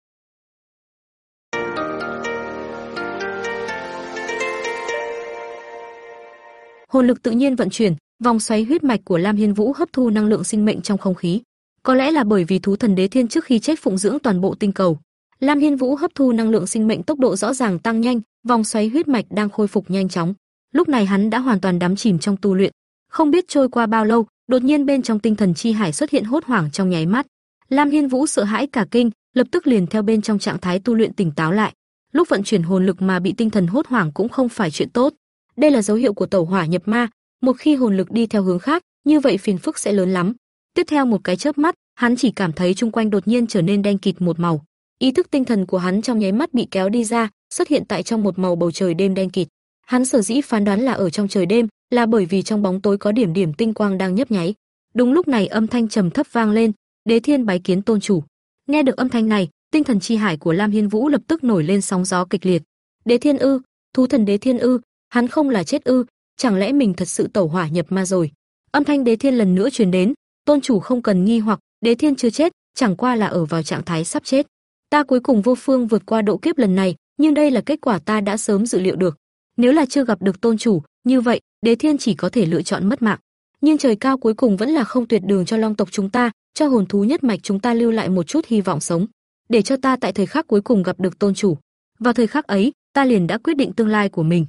A: Hồn lực tự nhiên vận chuyển, vòng xoáy huyết mạch của Lam Hiên Vũ hấp thu năng lượng sinh mệnh trong không khí. Có lẽ là bởi vì thú thần đế thiên trước khi chết phụng dưỡng toàn bộ tinh cầu, Lam Hiên Vũ hấp thu năng lượng sinh mệnh tốc độ rõ ràng tăng nhanh, vòng xoáy huyết mạch đang khôi phục nhanh chóng. Lúc này hắn đã hoàn toàn đắm chìm trong tu luyện. Không biết trôi qua bao lâu, đột nhiên bên trong tinh thần chi hải xuất hiện hốt hoảng trong nháy mắt. Lam Hiên Vũ sợ hãi cả kinh, lập tức liền theo bên trong trạng thái tu luyện tỉnh táo lại. Lúc vận chuyển hồn lực mà bị tinh thần hốt hoảng cũng không phải chuyện tốt. Đây là dấu hiệu của tẩu hỏa nhập ma, một khi hồn lực đi theo hướng khác, như vậy phiền phức sẽ lớn lắm. Tiếp theo một cái chớp mắt, hắn chỉ cảm thấy chung quanh đột nhiên trở nên đen kịt một màu. Ý thức tinh thần của hắn trong nháy mắt bị kéo đi ra, xuất hiện tại trong một màu bầu trời đêm đen kịt. Hắn sở dĩ phán đoán là ở trong trời đêm, là bởi vì trong bóng tối có điểm điểm tinh quang đang nhấp nháy. Đúng lúc này âm thanh trầm thấp vang lên, "Đế Thiên bái kiến tôn chủ." Nghe được âm thanh này, tinh thần chi hải của Lam Hiên Vũ lập tức nổi lên sóng gió kịch liệt. "Đế Thiên ư? Thú thần Đế Thiên ư? Hắn không là chết ư? Chẳng lẽ mình thật sự tẩu hỏa nhập ma rồi?" Âm thanh Đế Thiên lần nữa truyền đến, "Tôn chủ không cần nghi hoặc, Đế Thiên chưa chết, chẳng qua là ở vào trạng thái sắp chết." Ta cuối cùng vô phương vượt qua độ kiếp lần này, nhưng đây là kết quả ta đã sớm dự liệu được. Nếu là chưa gặp được tôn chủ, như vậy, Đế Thiên chỉ có thể lựa chọn mất mạng. Nhưng trời cao cuối cùng vẫn là không tuyệt đường cho Long tộc chúng ta, cho hồn thú nhất mạch chúng ta lưu lại một chút hy vọng sống, để cho ta tại thời khắc cuối cùng gặp được tôn chủ. Vào thời khắc ấy, ta liền đã quyết định tương lai của mình.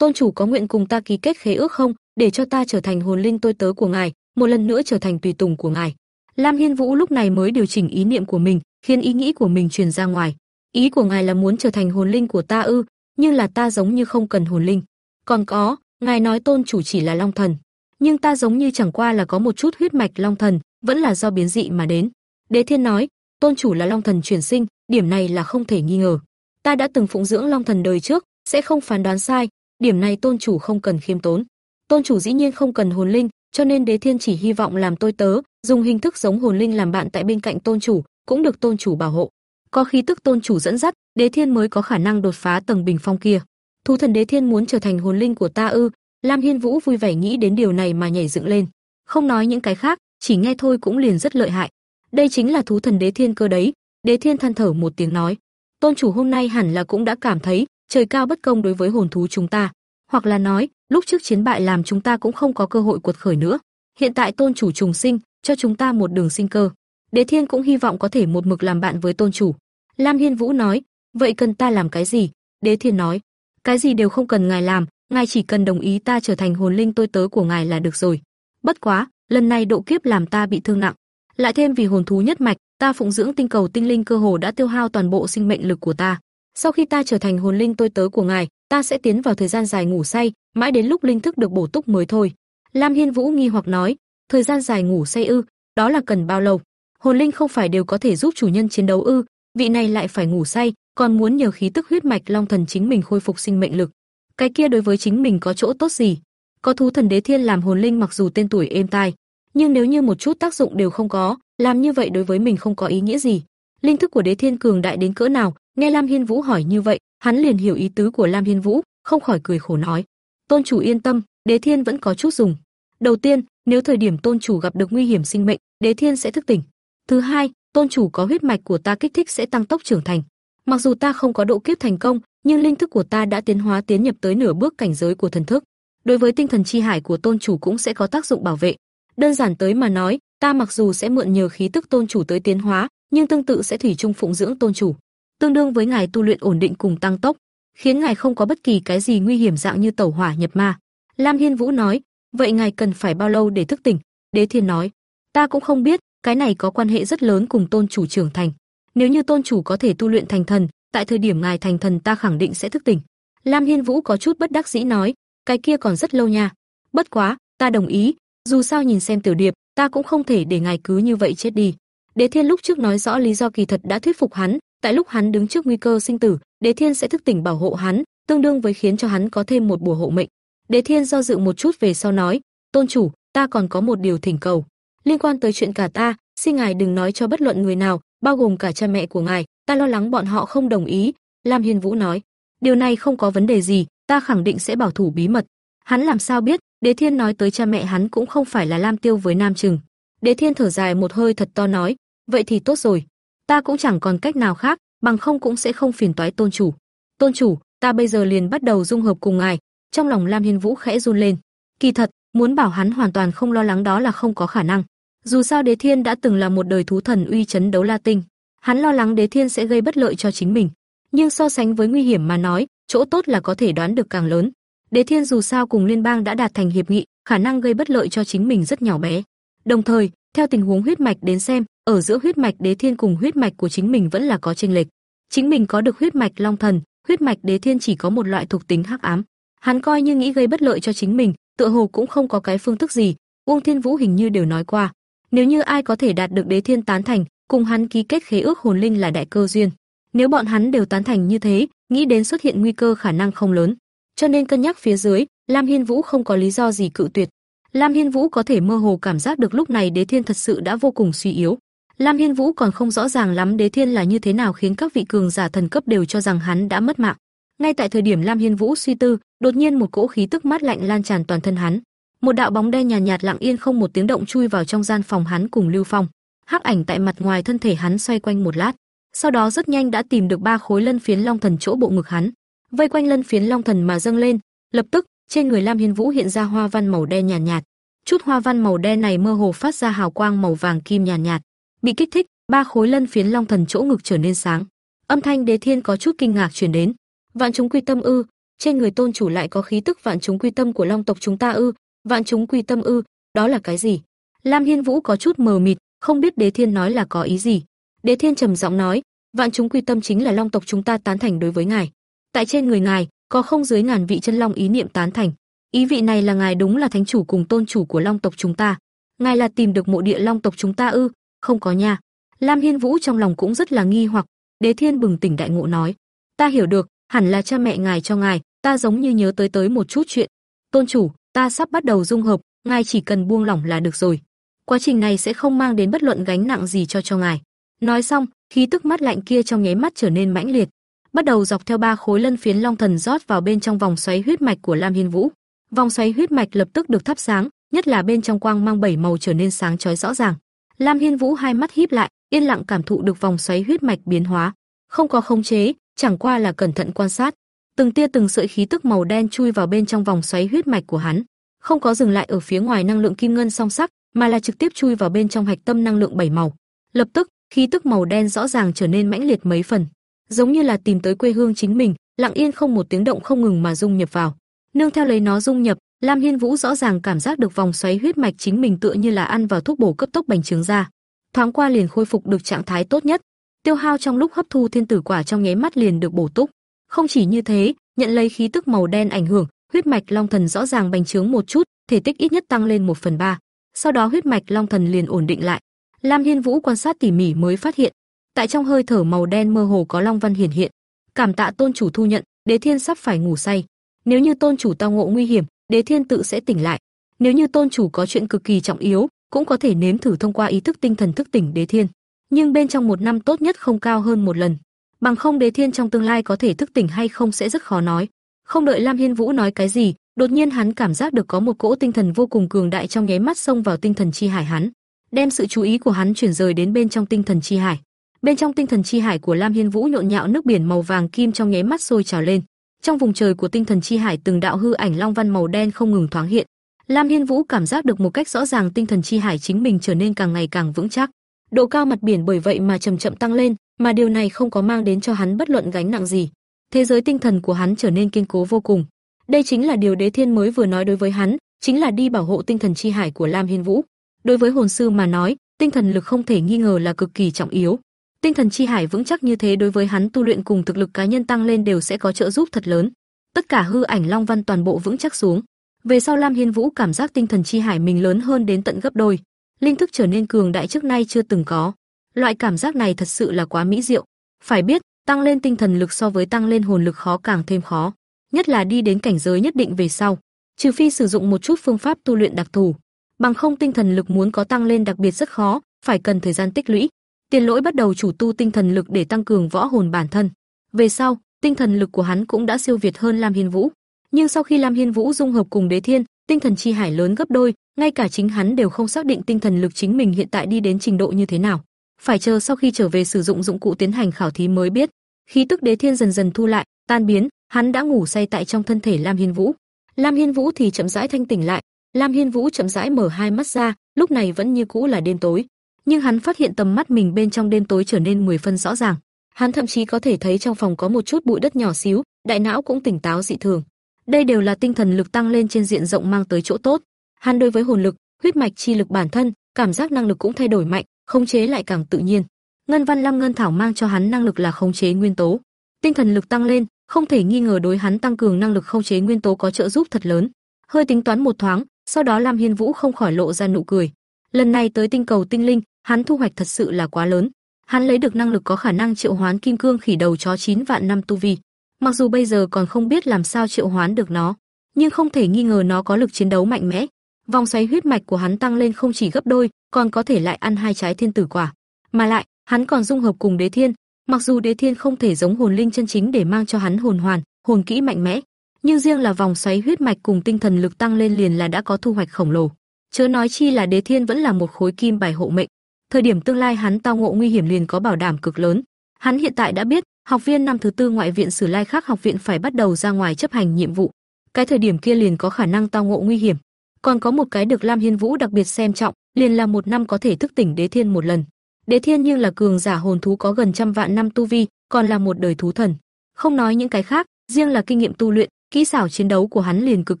A: Tôn chủ có nguyện cùng ta ký kết khế ước không, để cho ta trở thành hồn linh tôi tớ của ngài, một lần nữa trở thành tùy tùng của ngài. Lam Hiên Vũ lúc này mới điều chỉnh ý niệm của mình, khiến ý nghĩ của mình truyền ra ngoài. Ý của ngài là muốn trở thành hồn linh của ta ư? Nhưng là ta giống như không cần hồn linh. Còn có, ngài nói tôn chủ chỉ là long thần, nhưng ta giống như chẳng qua là có một chút huyết mạch long thần, vẫn là do biến dị mà đến. Đế Thiên nói, tôn chủ là long thần chuyển sinh, điểm này là không thể nghi ngờ. Ta đã từng phụng dưỡng long thần đời trước, sẽ không phán đoán sai, điểm này tôn chủ không cần khiêm tốn. Tôn chủ dĩ nhiên không cần hồn linh, cho nên Đế Thiên chỉ hy vọng làm tôi tớ, dùng hình thức giống hồn linh làm bạn tại bên cạnh tôn chủ, cũng được tôn chủ bảo hộ. Có khí tức tôn chủ dẫn dắt, Đế Thiên mới có khả năng đột phá tầng bình phong kia. Thú thần Đế Thiên muốn trở thành hồn linh của ta ư? Lam Hiên Vũ vui vẻ nghĩ đến điều này mà nhảy dựng lên. Không nói những cái khác, chỉ nghe thôi cũng liền rất lợi hại. Đây chính là thú thần Đế Thiên cơ đấy. Đế Thiên than thở một tiếng nói, tôn chủ hôm nay hẳn là cũng đã cảm thấy trời cao bất công đối với hồn thú chúng ta, hoặc là nói, lúc trước chiến bại làm chúng ta cũng không có cơ hội cuột khởi nữa. Hiện tại tôn chủ trùng sinh, cho chúng ta một đường sinh cơ. Đế Thiên cũng hy vọng có thể một mực làm bạn với tôn chủ. Lam Hiên Vũ nói, vậy cần ta làm cái gì? Đế Thiên nói, cái gì đều không cần ngài làm, ngài chỉ cần đồng ý ta trở thành hồn linh tôi tớ của ngài là được rồi. Bất quá, lần này độ kiếp làm ta bị thương nặng, lại thêm vì hồn thú nhất mạch, ta phụng dưỡng tinh cầu tinh linh cơ hồ đã tiêu hao toàn bộ sinh mệnh lực của ta. Sau khi ta trở thành hồn linh tôi tớ của ngài, ta sẽ tiến vào thời gian dài ngủ say, mãi đến lúc linh thức được bổ túc mới thôi. Lam Hiên Vũ nghi hoặc nói, thời gian dài ngủ say ư, đó là cần bao lâu? hồn linh không phải đều có thể giúp chủ nhân chiến đấu ư? Vị này lại phải ngủ say, còn muốn nhờ khí tức huyết mạch long thần chính mình khôi phục sinh mệnh lực. Cái kia đối với chính mình có chỗ tốt gì? Có thú thần đế thiên làm hồn linh mặc dù tên tuổi êm tai, nhưng nếu như một chút tác dụng đều không có, làm như vậy đối với mình không có ý nghĩa gì. Linh thức của đế thiên cường đại đến cỡ nào? Nghe Lam Hiên Vũ hỏi như vậy, hắn liền hiểu ý tứ của Lam Hiên Vũ, không khỏi cười khổ nói: "Tôn chủ yên tâm, đế thiên vẫn có chút dùng. Đầu tiên, nếu thời điểm tôn chủ gặp được nguy hiểm sinh mệnh, đế thiên sẽ thức tỉnh. Thứ hai, tôn chủ có huyết mạch của ta kích thích sẽ tăng tốc trưởng thành. Mặc dù ta không có độ kiếp thành công, nhưng linh thức của ta đã tiến hóa tiến nhập tới nửa bước cảnh giới của thần thức. Đối với tinh thần chi hải của tôn chủ cũng sẽ có tác dụng bảo vệ. Đơn giản tới mà nói, ta mặc dù sẽ mượn nhờ khí tức tôn chủ tới tiến hóa, nhưng tương tự sẽ thủy chung phụng dưỡng tôn chủ, tương đương với ngài tu luyện ổn định cùng tăng tốc, khiến ngài không có bất kỳ cái gì nguy hiểm dạng như tẩu hỏa nhập ma. Lam Hiên Vũ nói, vậy ngài cần phải bao lâu để thức tỉnh? Đế Thiên nói, ta cũng không biết, cái này có quan hệ rất lớn cùng tôn chủ trưởng thành. Nếu như tôn chủ có thể tu luyện thành thần, tại thời điểm ngài thành thần ta khẳng định sẽ thức tỉnh. Lam Hiên Vũ có chút bất đắc dĩ nói, cái kia còn rất lâu nha. Bất quá, ta đồng ý, dù sao nhìn xem tiểu điệp, ta cũng không thể để ngài cứ như vậy chết đi. Đế Thiên lúc trước nói rõ lý do kỳ thật đã thuyết phục hắn, tại lúc hắn đứng trước nguy cơ sinh tử, Đế Thiên sẽ thức tỉnh bảo hộ hắn, tương đương với khiến cho hắn có thêm một bùa hộ mệnh. Đế Thiên do dự một chút về sau nói, "Tôn chủ, ta còn có một điều thỉnh cầu." liên quan tới chuyện cả ta, xin ngài đừng nói cho bất luận người nào, bao gồm cả cha mẹ của ngài, ta lo lắng bọn họ không đồng ý." Lam Hiên Vũ nói, "Điều này không có vấn đề gì, ta khẳng định sẽ bảo thủ bí mật." Hắn làm sao biết, Đế Thiên nói tới cha mẹ hắn cũng không phải là Lam Tiêu với Nam Trừng. Đế Thiên thở dài một hơi thật to nói, "Vậy thì tốt rồi, ta cũng chẳng còn cách nào khác, bằng không cũng sẽ không phiền toái tôn chủ. Tôn chủ, ta bây giờ liền bắt đầu dung hợp cùng ngài." Trong lòng Lam Hiên Vũ khẽ run lên. Kỳ thật, muốn bảo hắn hoàn toàn không lo lắng đó là không có khả năng. Dù sao Đế Thiên đã từng là một đời thú thần uy chấn đấu La Tinh, hắn lo lắng Đế Thiên sẽ gây bất lợi cho chính mình, nhưng so sánh với nguy hiểm mà nói, chỗ tốt là có thể đoán được càng lớn. Đế Thiên dù sao cùng liên bang đã đạt thành hiệp nghị, khả năng gây bất lợi cho chính mình rất nhỏ bé. Đồng thời, theo tình huống huyết mạch đến xem, ở giữa huyết mạch Đế Thiên cùng huyết mạch của chính mình vẫn là có chênh lệch. Chính mình có được huyết mạch Long Thần, huyết mạch Đế Thiên chỉ có một loại thuộc tính hắc ám. Hắn coi như nghĩ gây bất lợi cho chính mình, tựa hồ cũng không có cái phương thức gì. Uông Thiên Vũ hình như đều nói qua, nếu như ai có thể đạt được Đế Thiên tán thành, cùng hắn ký kết khế ước hồn linh là đại cơ duyên. Nếu bọn hắn đều tán thành như thế, nghĩ đến xuất hiện nguy cơ khả năng không lớn. Cho nên cân nhắc phía dưới, Lam Hiên Vũ không có lý do gì cự tuyệt. Lam Hiên Vũ có thể mơ hồ cảm giác được lúc này Đế Thiên thật sự đã vô cùng suy yếu. Lam Hiên Vũ còn không rõ ràng lắm Đế Thiên là như thế nào khiến các vị cường giả thần cấp đều cho rằng hắn đã mất mạng. Ngay tại thời điểm Lam Hiên Vũ suy tư, đột nhiên một cỗ khí tức mát lạnh lan tràn toàn thân hắn. Một đạo bóng đen nhàn nhạt, nhạt lặng yên không một tiếng động chui vào trong gian phòng hắn cùng Lưu Phong. Hắc ảnh tại mặt ngoài thân thể hắn xoay quanh một lát, sau đó rất nhanh đã tìm được ba khối lân phiến long thần chỗ bộ ngực hắn, vây quanh lân phiến long thần mà dâng lên, lập tức, trên người Lam Hiên Vũ hiện ra hoa văn màu đen nhàn nhạt, nhạt. Chút hoa văn màu đen này mơ hồ phát ra hào quang màu vàng kim nhàn nhạt, nhạt. Bị kích thích, ba khối lân phiến long thần chỗ ngực trở nên sáng. Âm thanh Đế Thiên có chút kinh ngạc truyền đến. Vạn chúng quy tâm ư? Trên người tôn chủ lại có khí tức vạn chúng quy tâm của long tộc chúng ta ư? Vạn chúng quy tâm ư? Đó là cái gì? Lam Hiên Vũ có chút mờ mịt, không biết Đế Thiên nói là có ý gì. Đế Thiên trầm giọng nói, vạn chúng quy tâm chính là long tộc chúng ta tán thành đối với ngài. Tại trên người ngài, có không dưới ngàn vị chân long ý niệm tán thành. Ý vị này là ngài đúng là thánh chủ cùng tôn chủ của long tộc chúng ta. Ngài là tìm được mộ địa long tộc chúng ta ư? Không có nha. Lam Hiên Vũ trong lòng cũng rất là nghi hoặc, Đế Thiên bừng tỉnh đại ngộ nói, ta hiểu được, hẳn là cha mẹ ngài cho ngài, ta giống như nhớ tới tới một chút chuyện. Tôn chủ, ta sắp bắt đầu dung hợp, ngài chỉ cần buông lỏng là được rồi. Quá trình này sẽ không mang đến bất luận gánh nặng gì cho cho ngài. Nói xong, khí tức mắt lạnh kia trong nháy mắt trở nên mãnh liệt, bắt đầu dọc theo ba khối lân phiến long thần rót vào bên trong vòng xoáy huyết mạch của Lam Hiên Vũ. Vòng xoáy huyết mạch lập tức được thắp sáng, nhất là bên trong quang mang bảy màu trở nên sáng chói rõ ràng. Lam Hiên Vũ hai mắt híp lại, yên lặng cảm thụ được vòng xoáy huyết mạch biến hóa, không có khống chế, chẳng qua là cẩn thận quan sát. Từng tia từng sợi khí tức màu đen chui vào bên trong vòng xoáy huyết mạch của hắn, không có dừng lại ở phía ngoài năng lượng kim ngân song sắc, mà là trực tiếp chui vào bên trong hạch tâm năng lượng bảy màu. Lập tức, khí tức màu đen rõ ràng trở nên mãnh liệt mấy phần, giống như là tìm tới quê hương chính mình, lặng yên không một tiếng động không ngừng mà dung nhập vào. Nương theo lấy nó dung nhập, Lam Hiên Vũ rõ ràng cảm giác được vòng xoáy huyết mạch chính mình tựa như là ăn vào thuốc bổ cấp tốc bành trướng ra. Thoáng qua liền khôi phục được trạng thái tốt nhất. Tiêu hao trong lúc hấp thu thiên tử quả trong nháy mắt liền được bổ túc. Không chỉ như thế, nhận lấy khí tức màu đen ảnh hưởng, huyết mạch long thần rõ ràng bành trướng một chút, thể tích ít nhất tăng lên 1 phần 3. Sau đó huyết mạch long thần liền ổn định lại. Lam Hiên Vũ quan sát tỉ mỉ mới phát hiện, tại trong hơi thở màu đen mơ hồ có long văn hiển hiện. Cảm tạ tôn chủ thu nhận, Đế Thiên sắp phải ngủ say. Nếu như tôn chủ tao ngộ nguy hiểm, Đế Thiên tự sẽ tỉnh lại. Nếu như tôn chủ có chuyện cực kỳ trọng yếu, cũng có thể nếm thử thông qua ý thức tinh thần thức tỉnh Đế Thiên. Nhưng bên trong một năm tốt nhất không cao hơn một lần. Bằng không Đế Thiên trong tương lai có thể thức tỉnh hay không sẽ rất khó nói. Không đợi Lam Hiên Vũ nói cái gì, đột nhiên hắn cảm giác được có một cỗ tinh thần vô cùng cường đại trong nháy mắt xông vào tinh thần chi hải hắn, đem sự chú ý của hắn chuyển rời đến bên trong tinh thần chi hải. Bên trong tinh thần chi hải của Lam Hiên Vũ nhộn nhạo nước biển màu vàng kim trong nháy mắt sôi trào lên. Trong vùng trời của tinh thần chi hải từng đạo hư ảnh long văn màu đen không ngừng thoáng hiện. Lam Hiên Vũ cảm giác được một cách rõ ràng tinh thần chi hải chính mình trở nên càng ngày càng vững chắc. Độ cao mặt biển bởi vậy mà chậm chậm tăng lên, mà điều này không có mang đến cho hắn bất luận gánh nặng gì. Thế giới tinh thần của hắn trở nên kiên cố vô cùng. Đây chính là điều Đế Thiên mới vừa nói đối với hắn, chính là đi bảo hộ tinh thần chi hải của Lam Hiên Vũ. Đối với hồn sư mà nói, tinh thần lực không thể nghi ngờ là cực kỳ trọng yếu. Tinh thần chi hải vững chắc như thế đối với hắn tu luyện cùng thực lực cá nhân tăng lên đều sẽ có trợ giúp thật lớn. Tất cả hư ảnh long văn toàn bộ vững chắc xuống. Về sau Lam Hiên Vũ cảm giác tinh thần chi hải mình lớn hơn đến tận gấp đôi, linh thức trở nên cường đại trước nay chưa từng có. Loại cảm giác này thật sự là quá mỹ diệu. Phải biết, tăng lên tinh thần lực so với tăng lên hồn lực khó càng thêm khó, nhất là đi đến cảnh giới nhất định về sau, trừ phi sử dụng một chút phương pháp tu luyện đặc thù, bằng không tinh thần lực muốn có tăng lên đặc biệt rất khó, phải cần thời gian tích lũy. Tiền Lỗi bắt đầu chủ tu tinh thần lực để tăng cường võ hồn bản thân. Về sau, tinh thần lực của hắn cũng đã siêu việt hơn Lam Hiên Vũ. Nhưng sau khi Lam Hiên Vũ dung hợp cùng Đế Thiên, tinh thần chi hải lớn gấp đôi, ngay cả chính hắn đều không xác định tinh thần lực chính mình hiện tại đi đến trình độ như thế nào. Phải chờ sau khi trở về sử dụng dụng cụ tiến hành khảo thí mới biết. Khí tức Đế Thiên dần dần thu lại, tan biến, hắn đã ngủ say tại trong thân thể Lam Hiên Vũ. Lam Hiên Vũ thì chậm rãi thanh tỉnh lại, Lam Hiên Vũ chậm rãi mở hai mắt ra, lúc này vẫn như cũ là đêm tối, nhưng hắn phát hiện tầm mắt mình bên trong đêm tối trở nên 10 phân rõ ràng. Hắn thậm chí có thể thấy trong phòng có một chút bụi đất nhỏ xíu, đại não cũng tỉnh táo dị thường. Đây đều là tinh thần lực tăng lên trên diện rộng mang tới chỗ tốt. Hắn đối với hồn lực, huyết mạch chi lực bản thân, cảm giác năng lực cũng thay đổi mạnh, khống chế lại càng tự nhiên. Ngân Văn Lam Ngân Thảo mang cho hắn năng lực là khống chế nguyên tố. Tinh thần lực tăng lên, không thể nghi ngờ đối hắn tăng cường năng lực khống chế nguyên tố có trợ giúp thật lớn. Hơi tính toán một thoáng, sau đó Lam Hiên Vũ không khỏi lộ ra nụ cười. Lần này tới tinh cầu tinh linh, hắn thu hoạch thật sự là quá lớn. Hắn lấy được năng lực có khả năng triệu hoán kim cương khỉ đầu chó 9 vạn năm tu vi. Mặc dù bây giờ còn không biết làm sao triệu hoán được nó, nhưng không thể nghi ngờ nó có lực chiến đấu mạnh mẽ. Vòng xoáy huyết mạch của hắn tăng lên không chỉ gấp đôi, còn có thể lại ăn hai trái thiên tử quả. Mà lại, hắn còn dung hợp cùng Đế Thiên, mặc dù Đế Thiên không thể giống hồn linh chân chính để mang cho hắn hồn hoàn, hồn kỹ mạnh mẽ, nhưng riêng là vòng xoáy huyết mạch cùng tinh thần lực tăng lên liền là đã có thu hoạch khổng lồ. Chớ nói chi là Đế Thiên vẫn là một khối kim bài hộ mệnh. Thời điểm tương lai hắn tao ngộ nguy hiểm liền có bảo đảm cực lớn. Hắn hiện tại đã biết, học viên năm thứ tư ngoại viện Sử Lai khác học viện phải bắt đầu ra ngoài chấp hành nhiệm vụ. Cái thời điểm kia liền có khả năng tao ngộ nguy hiểm. Còn có một cái được Lam Hiên Vũ đặc biệt xem trọng, liền là một năm có thể thức tỉnh Đế Thiên một lần. Đế Thiên nhưng là cường giả hồn thú có gần trăm vạn năm tu vi, còn là một đời thú thần. Không nói những cái khác, riêng là kinh nghiệm tu luyện, kỹ xảo chiến đấu của hắn liền cực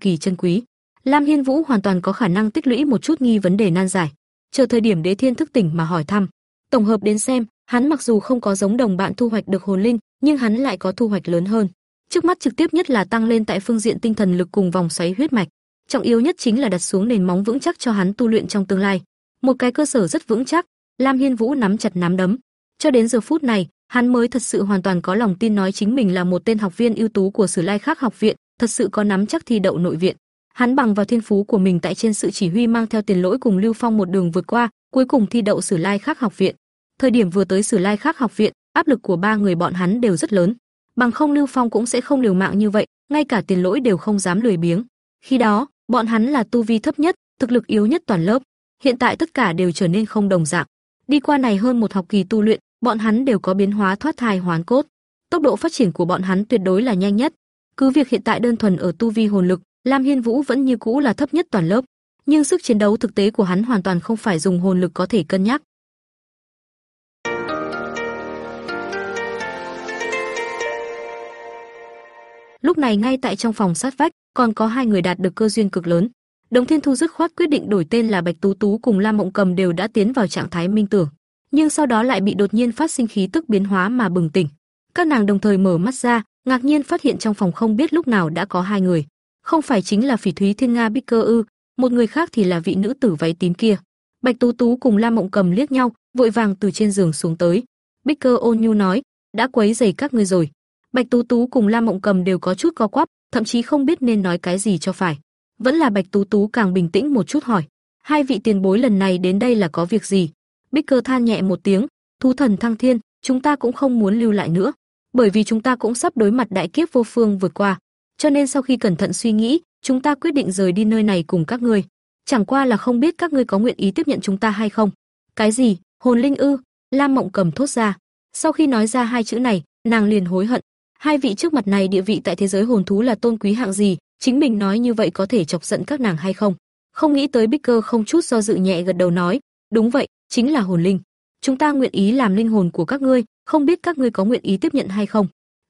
A: kỳ chân quý. Lam Hiên Vũ hoàn toàn có khả năng tích lũy một chút nghi vấn đề nan giải. Chờ thời điểm Đế Thiên thức tỉnh mà hỏi thăm. Tổng hợp đến xem, hắn mặc dù không có giống đồng bạn thu hoạch được hồn linh, nhưng hắn lại có thu hoạch lớn hơn. Trước mắt trực tiếp nhất là tăng lên tại phương diện tinh thần lực cùng vòng xoáy huyết mạch. Trọng yếu nhất chính là đặt xuống nền móng vững chắc cho hắn tu luyện trong tương lai. Một cái cơ sở rất vững chắc, Lam Hiên Vũ nắm chặt nắm đấm. Cho đến giờ phút này, hắn mới thật sự hoàn toàn có lòng tin nói chính mình là một tên học viên ưu tú của Sử Lai Khắc học viện, thật sự có nắm chắc thi đậu nội viện. Hắn bằng vào thiên phú của mình tại trên sự chỉ huy mang theo tiền lỗi cùng Lưu Phong một đường vượt qua, cuối cùng thi đậu Sử Lai Khắc học viện. Thời điểm vừa tới Sử Lai Khắc học viện, áp lực của ba người bọn hắn đều rất lớn. Bằng không Lưu Phong cũng sẽ không liều mạng như vậy, ngay cả tiền lỗi đều không dám lười biếng. Khi đó, bọn hắn là tu vi thấp nhất, thực lực yếu nhất toàn lớp. Hiện tại tất cả đều trở nên không đồng dạng. Đi qua này hơn một học kỳ tu luyện, bọn hắn đều có biến hóa thoát thai hoán cốt. Tốc độ phát triển của bọn hắn tuyệt đối là nhanh nhất. Cứ việc hiện tại đơn thuần ở tu vi hồn lực, Lam Hiên Vũ vẫn như cũ là thấp nhất toàn lớp, nhưng sức chiến đấu thực tế của hắn hoàn toàn không phải dùng hồn lực có thể cân nhắc. Lúc này ngay tại trong phòng sát vách, còn có hai người đạt được cơ duyên cực lớn. Đồng Thiên Thu dứt khoát quyết định đổi tên là Bạch Tú Tú cùng Lam Mộng Cầm đều đã tiến vào trạng thái minh tưởng, nhưng sau đó lại bị đột nhiên phát sinh khí tức biến hóa mà bừng tỉnh. Các nàng đồng thời mở mắt ra, ngạc nhiên phát hiện trong phòng không biết lúc nào đã có hai người, không phải chính là Phỉ Thúy Thiên Nga Bích Cơ ư, một người khác thì là vị nữ tử váy tím kia. Bạch Tú Tú cùng Lam Mộng Cầm liếc nhau, vội vàng từ trên giường xuống tới. Bích Cơ ôn nhu nói, đã quấy rầy các ngươi rồi. Bạch Tú Tú cùng Lam Mộng Cầm đều có chút co quắp, thậm chí không biết nên nói cái gì cho phải. Vẫn là Bạch Tú Tú càng bình tĩnh một chút hỏi, hai vị tiền bối lần này đến đây là có việc gì? Bích Cơ than nhẹ một tiếng, thú thần thăng thiên, chúng ta cũng không muốn lưu lại nữa, bởi vì chúng ta cũng sắp đối mặt đại kiếp vô phương vượt qua, cho nên sau khi cẩn thận suy nghĩ, chúng ta quyết định rời đi nơi này cùng các ngươi. Chẳng qua là không biết các ngươi có nguyện ý tiếp nhận chúng ta hay không. Cái gì? Hồn linh ư? Lam Mộng Cầm thốt ra. Sau khi nói ra hai chữ này, nàng liền hối hận. Hai vị trước mặt này địa vị tại thế giới hồn thú là tôn quý hạng gì, chính mình nói như vậy có thể chọc giận các nàng hay không? Không nghĩ tới Bích Cơ không chút do dự nhẹ gật đầu nói, đúng vậy, chính là hồn linh. Chúng ta nguyện ý làm linh hồn của các ngươi, không biết các ngươi có nguyện ý tiếp nhận hay không?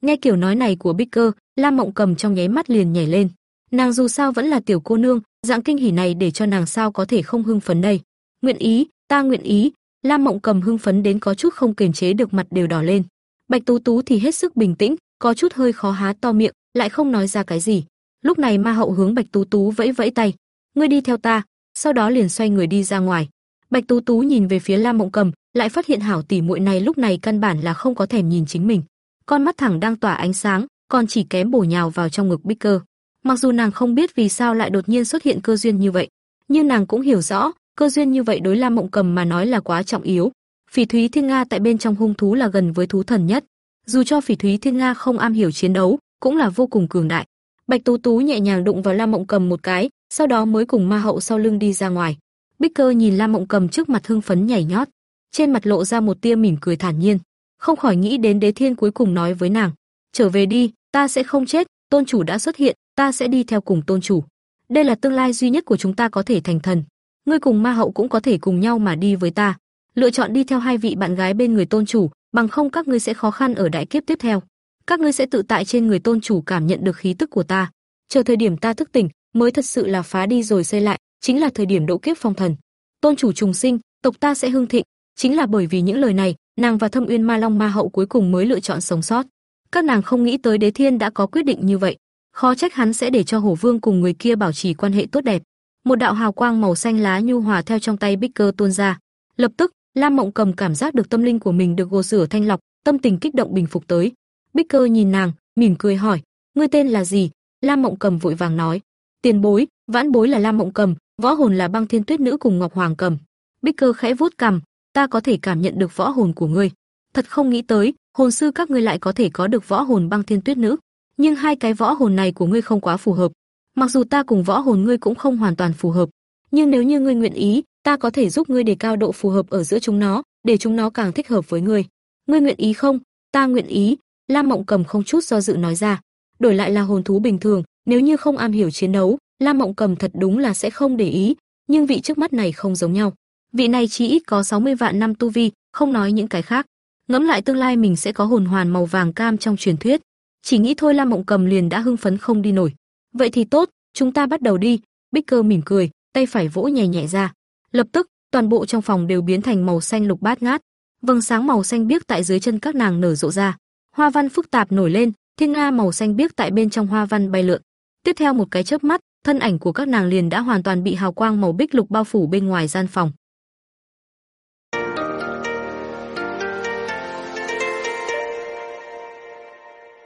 A: Nghe kiểu nói này của Bích Cơ, Lam Mộng Cầm trong nháy mắt liền nhảy lên. Nàng dù sao vẫn là tiểu cô nương, dạng kinh hỉ này để cho nàng sao có thể không hưng phấn đây. Nguyện ý, ta nguyện ý. Lam Mộng Cầm hưng phấn đến có chút không kiềm chế được mặt đều đỏ lên. Bạch Tú Tú thì hết sức bình tĩnh, có chút hơi khó há to miệng, lại không nói ra cái gì. Lúc này Ma Hậu hướng Bạch Tú Tú vẫy vẫy tay, "Ngươi đi theo ta." Sau đó liền xoay người đi ra ngoài. Bạch Tú Tú nhìn về phía Lam Mộng Cầm, lại phát hiện hảo tỷ muội này lúc này căn bản là không có thèm nhìn chính mình. Con mắt thẳng đang tỏa ánh sáng, còn chỉ kém bổ nhào vào trong ngực Bích Cơ. Mặc dù nàng không biết vì sao lại đột nhiên xuất hiện cơ duyên như vậy, nhưng nàng cũng hiểu rõ, cơ duyên như vậy đối Lam Mộng Cầm mà nói là quá trọng yếu. Phỉ Thúy Thiên Nga tại bên trong hung thú là gần với thú thần nhất. Dù cho Phỉ Thúy Thiên Nga không am hiểu chiến đấu, cũng là vô cùng cường đại. Bạch Tú Tú nhẹ nhàng đụng vào Lam Mộng Cầm một cái, sau đó mới cùng Ma Hậu sau lưng đi ra ngoài. Bích Cơ nhìn Lam Mộng Cầm trước mặt hưng phấn nhảy nhót, trên mặt lộ ra một tia mỉm cười thản nhiên, không khỏi nghĩ đến Đế Thiên cuối cùng nói với nàng: "Trở về đi, ta sẽ không chết, tôn chủ đã xuất hiện, ta sẽ đi theo cùng tôn chủ. Đây là tương lai duy nhất của chúng ta có thể thành thần. Ngươi cùng Ma Hậu cũng có thể cùng nhau mà đi với ta. Lựa chọn đi theo hai vị bạn gái bên người tôn chủ, bằng không các ngươi sẽ khó khăn ở đại kiếp tiếp theo. Các ngươi sẽ tự tại trên người tôn chủ cảm nhận được khí tức của ta. Chờ thời điểm ta thức tỉnh, mới thật sự là phá đi rồi xây lại, chính là thời điểm độ kiếp phong thần. Tôn chủ trùng sinh, tộc ta sẽ hưng thịnh, chính là bởi vì những lời này, nàng và Thâm Uyên Ma Long Ma Hậu cuối cùng mới lựa chọn sống sót. Các nàng không nghĩ tới Đế Thiên đã có quyết định như vậy, khó trách hắn sẽ để cho Hổ Vương cùng người kia bảo trì quan hệ tốt đẹp. Một đạo hào quang màu xanh lá nhu hòa theo trong tay Bích Cơ tuôn ra. Lập tức, Lam Mộng Cầm cảm giác được tâm linh của mình được gột rửa thanh lọc, tâm tình kích động bình phục tới. Bích Cơ nhìn nàng, mỉm cười hỏi: "Ngươi tên là gì?" Lam Mộng Cầm vội vàng nói: "Tiền bối, vãn bối là Lam Mộng Cầm, võ hồn là Băng Thiên Tuyết Nữ cùng Ngọc Hoàng Cầm." Bích Cơ khẽ vuốt cằm, "Ta có thể cảm nhận được võ hồn của ngươi. Thật không nghĩ tới, hồn sư các ngươi lại có thể có được võ hồn Băng Thiên Tuyết Nữ, nhưng hai cái võ hồn này của ngươi không quá phù hợp. Mặc dù ta cùng võ hồn ngươi cũng không hoàn toàn phù hợp, nhưng nếu như ngươi nguyện ý, ta có thể giúp ngươi đề cao độ phù hợp ở giữa chúng nó, để chúng nó càng thích hợp với ngươi. Ngươi nguyện ý không? Ta nguyện ý." Lam Mộng Cầm không chút do dự nói ra. Đổi lại là hồn thú bình thường, nếu như không am hiểu chiến đấu, Lam Mộng Cầm thật đúng là sẽ không để ý, nhưng vị trước mắt này không giống nhau. Vị này chỉ ít có 60 vạn năm tu vi, không nói những cái khác. Ngẫm lại tương lai mình sẽ có hồn hoàn màu vàng cam trong truyền thuyết, chỉ nghĩ thôi Lam Mộng Cầm liền đã hưng phấn không đi nổi. Vậy thì tốt, chúng ta bắt đầu đi. Bích Cơ mỉm cười, tay phải vỗ nhẹ nhẹ ra. Lập tức, toàn bộ trong phòng đều biến thành màu xanh lục bát ngát. Vầng sáng màu xanh biếc tại dưới chân các nàng nở rộ ra. Hoa văn phức tạp nổi lên, thiên nga màu xanh biếc tại bên trong hoa văn bay lượn. Tiếp theo một cái chớp mắt, thân ảnh của các nàng liền đã hoàn toàn bị hào quang màu bích lục bao phủ bên ngoài gian phòng.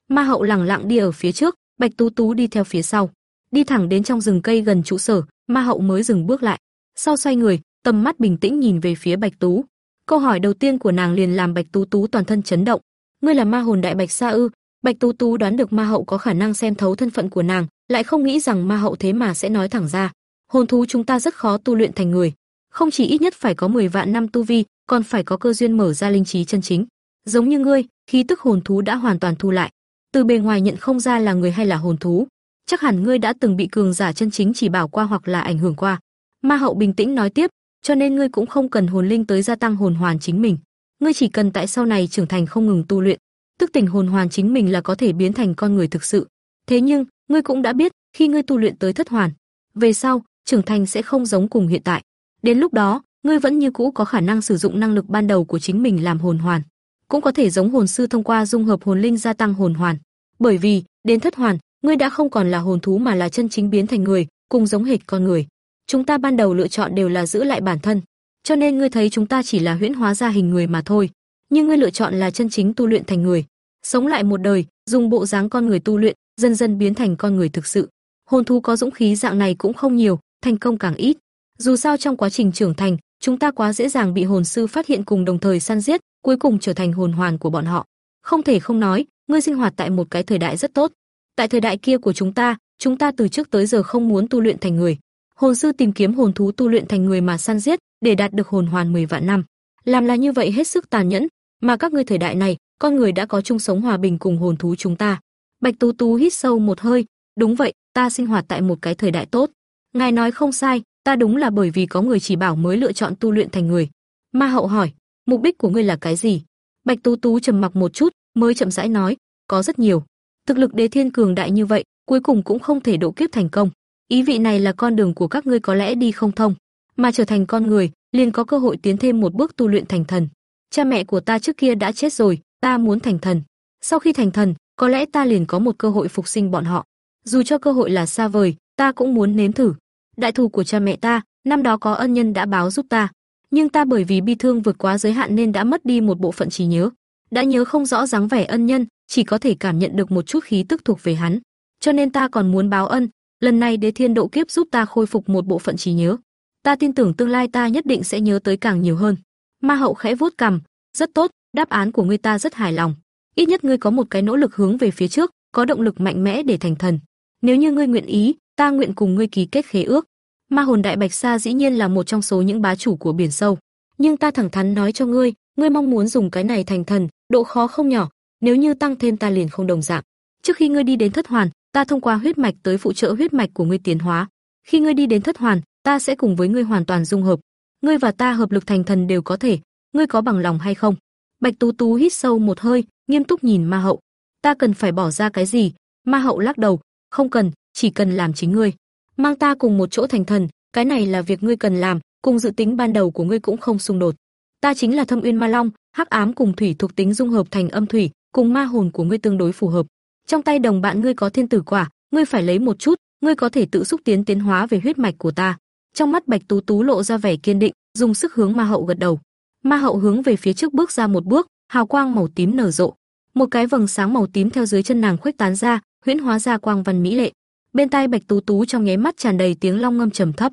A: Ma Hậu lẳng lặng đi ở phía trước, Bạch Tú Tú đi theo phía sau. Đi thẳng đến trong rừng cây gần trụ sở, Ma Hậu mới dừng bước lại. Sau xoay người, tầm mắt bình tĩnh nhìn về phía Bạch Tú. Câu hỏi đầu tiên của nàng liền làm Bạch Tú Tú toàn thân chấn động. Ngươi là ma hồn đại bạch sa ư? Bạch Tú Tú đoán được Ma Hậu có khả năng xem thấu thân phận của nàng, lại không nghĩ rằng Ma Hậu thế mà sẽ nói thẳng ra. Hồn thú chúng ta rất khó tu luyện thành người, không chỉ ít nhất phải có 10 vạn năm tu vi, còn phải có cơ duyên mở ra linh trí chân chính. Giống như ngươi, khí tức hồn thú đã hoàn toàn thu lại, từ bề ngoài nhận không ra là người hay là hồn thú. Chắc hẳn ngươi đã từng bị cường giả chân chính chỉ bảo qua hoặc là ảnh hưởng qua. Ma hậu bình tĩnh nói tiếp, cho nên ngươi cũng không cần hồn linh tới gia tăng hồn hoàn chính mình. Ngươi chỉ cần tại sau này trưởng thành không ngừng tu luyện, tức tỉnh hồn hoàn chính mình là có thể biến thành con người thực sự. Thế nhưng, ngươi cũng đã biết, khi ngươi tu luyện tới thất hoàn, về sau, trưởng thành sẽ không giống cùng hiện tại. Đến lúc đó, ngươi vẫn như cũ có khả năng sử dụng năng lực ban đầu của chính mình làm hồn hoàn, cũng có thể giống hồn sư thông qua dung hợp hồn linh gia tăng hồn hoàn bởi vì đến thất hoàn, ngươi đã không còn là hồn thú mà là chân chính biến thành người, cùng giống hệt con người. Chúng ta ban đầu lựa chọn đều là giữ lại bản thân, cho nên ngươi thấy chúng ta chỉ là huyễn hóa ra hình người mà thôi, nhưng ngươi lựa chọn là chân chính tu luyện thành người, sống lại một đời, dùng bộ dáng con người tu luyện, dần dần biến thành con người thực sự. Hồn thú có dũng khí dạng này cũng không nhiều, thành công càng ít. Dù sao trong quá trình trưởng thành, chúng ta quá dễ dàng bị hồn sư phát hiện cùng đồng thời săn giết, cuối cùng trở thành hồn hoàn của bọn họ. Không thể không nói, ngươi sinh hoạt tại một cái thời đại rất tốt. Tại thời đại kia của chúng ta, chúng ta từ trước tới giờ không muốn tu luyện thành người. Hồn sư tìm kiếm hồn thú tu luyện thành người mà săn giết, để đạt được hồn hoàn 10 vạn năm. Làm là như vậy hết sức tàn nhẫn, mà các ngươi thời đại này, con người đã có chung sống hòa bình cùng hồn thú chúng ta. Bạch Tú Tú hít sâu một hơi, đúng vậy, ta sinh hoạt tại một cái thời đại tốt. Ngài nói không sai, ta đúng là bởi vì có người chỉ bảo mới lựa chọn tu luyện thành người. Ma Hậu hỏi, mục đích của ngươi là cái gì? Bạch Tú Tú trầm mặc một chút, mới chậm rãi nói, có rất nhiều. Thực lực đế thiên cường đại như vậy, cuối cùng cũng không thể độ kiếp thành công. Ý vị này là con đường của các ngươi có lẽ đi không thông, mà trở thành con người, liền có cơ hội tiến thêm một bước tu luyện thành thần. Cha mẹ của ta trước kia đã chết rồi, ta muốn thành thần. Sau khi thành thần, có lẽ ta liền có một cơ hội phục sinh bọn họ. Dù cho cơ hội là xa vời, ta cũng muốn nếm thử. Đại thù của cha mẹ ta, năm đó có ân nhân đã báo giúp ta, nhưng ta bởi vì bi thương vượt quá giới hạn nên đã mất đi một bộ phận trí nhớ đã nhớ không rõ dáng vẻ ân nhân, chỉ có thể cảm nhận được một chút khí tức thuộc về hắn. Cho nên ta còn muốn báo ân, lần này Đế Thiên độ kiếp giúp ta khôi phục một bộ phận trí nhớ. Ta tin tưởng tương lai ta nhất định sẽ nhớ tới càng nhiều hơn. Ma Hậu khẽ vuốt cằm, rất tốt, đáp án của ngươi ta rất hài lòng. Ít nhất ngươi có một cái nỗ lực hướng về phía trước, có động lực mạnh mẽ để thành thần. Nếu như ngươi nguyện ý, ta nguyện cùng ngươi ký kết khế ước. Ma hồn đại bạch sa dĩ nhiên là một trong số những bá chủ của biển sâu, nhưng ta thẳng thắn nói cho ngươi, ngươi mong muốn dùng cái này thành thần, độ khó không nhỏ, nếu như tăng thêm ta liền không đồng dạng. Trước khi ngươi đi đến thất hoàn, ta thông qua huyết mạch tới phụ trợ huyết mạch của ngươi tiến hóa. Khi ngươi đi đến thất hoàn, ta sẽ cùng với ngươi hoàn toàn dung hợp. Ngươi và ta hợp lực thành thần đều có thể, ngươi có bằng lòng hay không? Bạch Tú Tú hít sâu một hơi, nghiêm túc nhìn Ma Hậu. Ta cần phải bỏ ra cái gì? Ma Hậu lắc đầu, không cần, chỉ cần làm chính ngươi. Mang ta cùng một chỗ thành thần, cái này là việc ngươi cần làm, cùng dự tính ban đầu của ngươi cũng không xung đột. Ta chính là Thâm Uyên Ma Long, hắc ám cùng thủy thuộc tính dung hợp thành âm thủy, cùng ma hồn của ngươi tương đối phù hợp. Trong tay đồng bạn ngươi có thiên tử quả, ngươi phải lấy một chút, ngươi có thể tự xúc tiến tiến hóa về huyết mạch của ta. Trong mắt Bạch Tú Tú lộ ra vẻ kiên định, dùng sức hướng Ma Hậu gật đầu. Ma Hậu hướng về phía trước bước ra một bước, hào quang màu tím nở rộ. Một cái vầng sáng màu tím theo dưới chân nàng khuếch tán ra, huyễn hóa ra quang văn mỹ lệ. Bên tai Bạch Tú Tú trong nháy mắt tràn đầy tiếng long ngâm trầm thấp.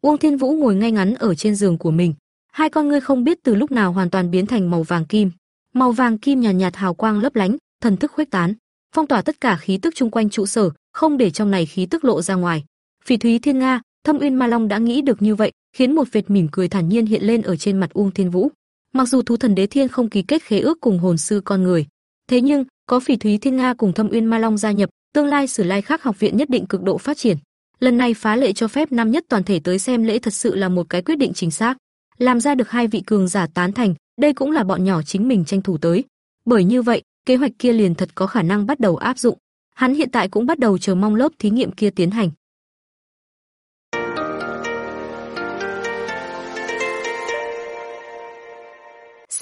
A: Uông Thiên Vũ ngồi ngay ngắn ở trên giường của mình, hai con ngươi không biết từ lúc nào hoàn toàn biến thành màu vàng kim. Màu vàng kim nhàn nhạt, nhạt hào quang lấp lánh, thần thức khuếch tán, phong tỏa tất cả khí tức chung quanh trụ sở, không để trong này khí tức lộ ra ngoài. Phỉ Thúy Thiên Nga, Thâm Uyên Ma Long đã nghĩ được như vậy, khiến một vệt mỉm cười thản nhiên hiện lên ở trên mặt Uông Thiên Vũ. Mặc dù thú thần đế thiên không ký kết khế ước cùng hồn sư con người, thế nhưng có Phỉ Thúy Thiên Nga cùng Thâm Uyên Ma Long gia nhập, tương lai Sử Lai Khắc học viện nhất định cực độ phát triển. Lần này phá lệ cho phép năm nhất toàn thể tới xem lễ thật sự là một cái quyết định chính xác. Làm ra được hai vị cường giả tán thành, đây cũng là bọn nhỏ chính mình tranh thủ tới. Bởi như vậy, kế hoạch kia liền thật có khả năng bắt đầu áp dụng. Hắn hiện tại cũng bắt đầu chờ mong lớp thí nghiệm kia tiến hành.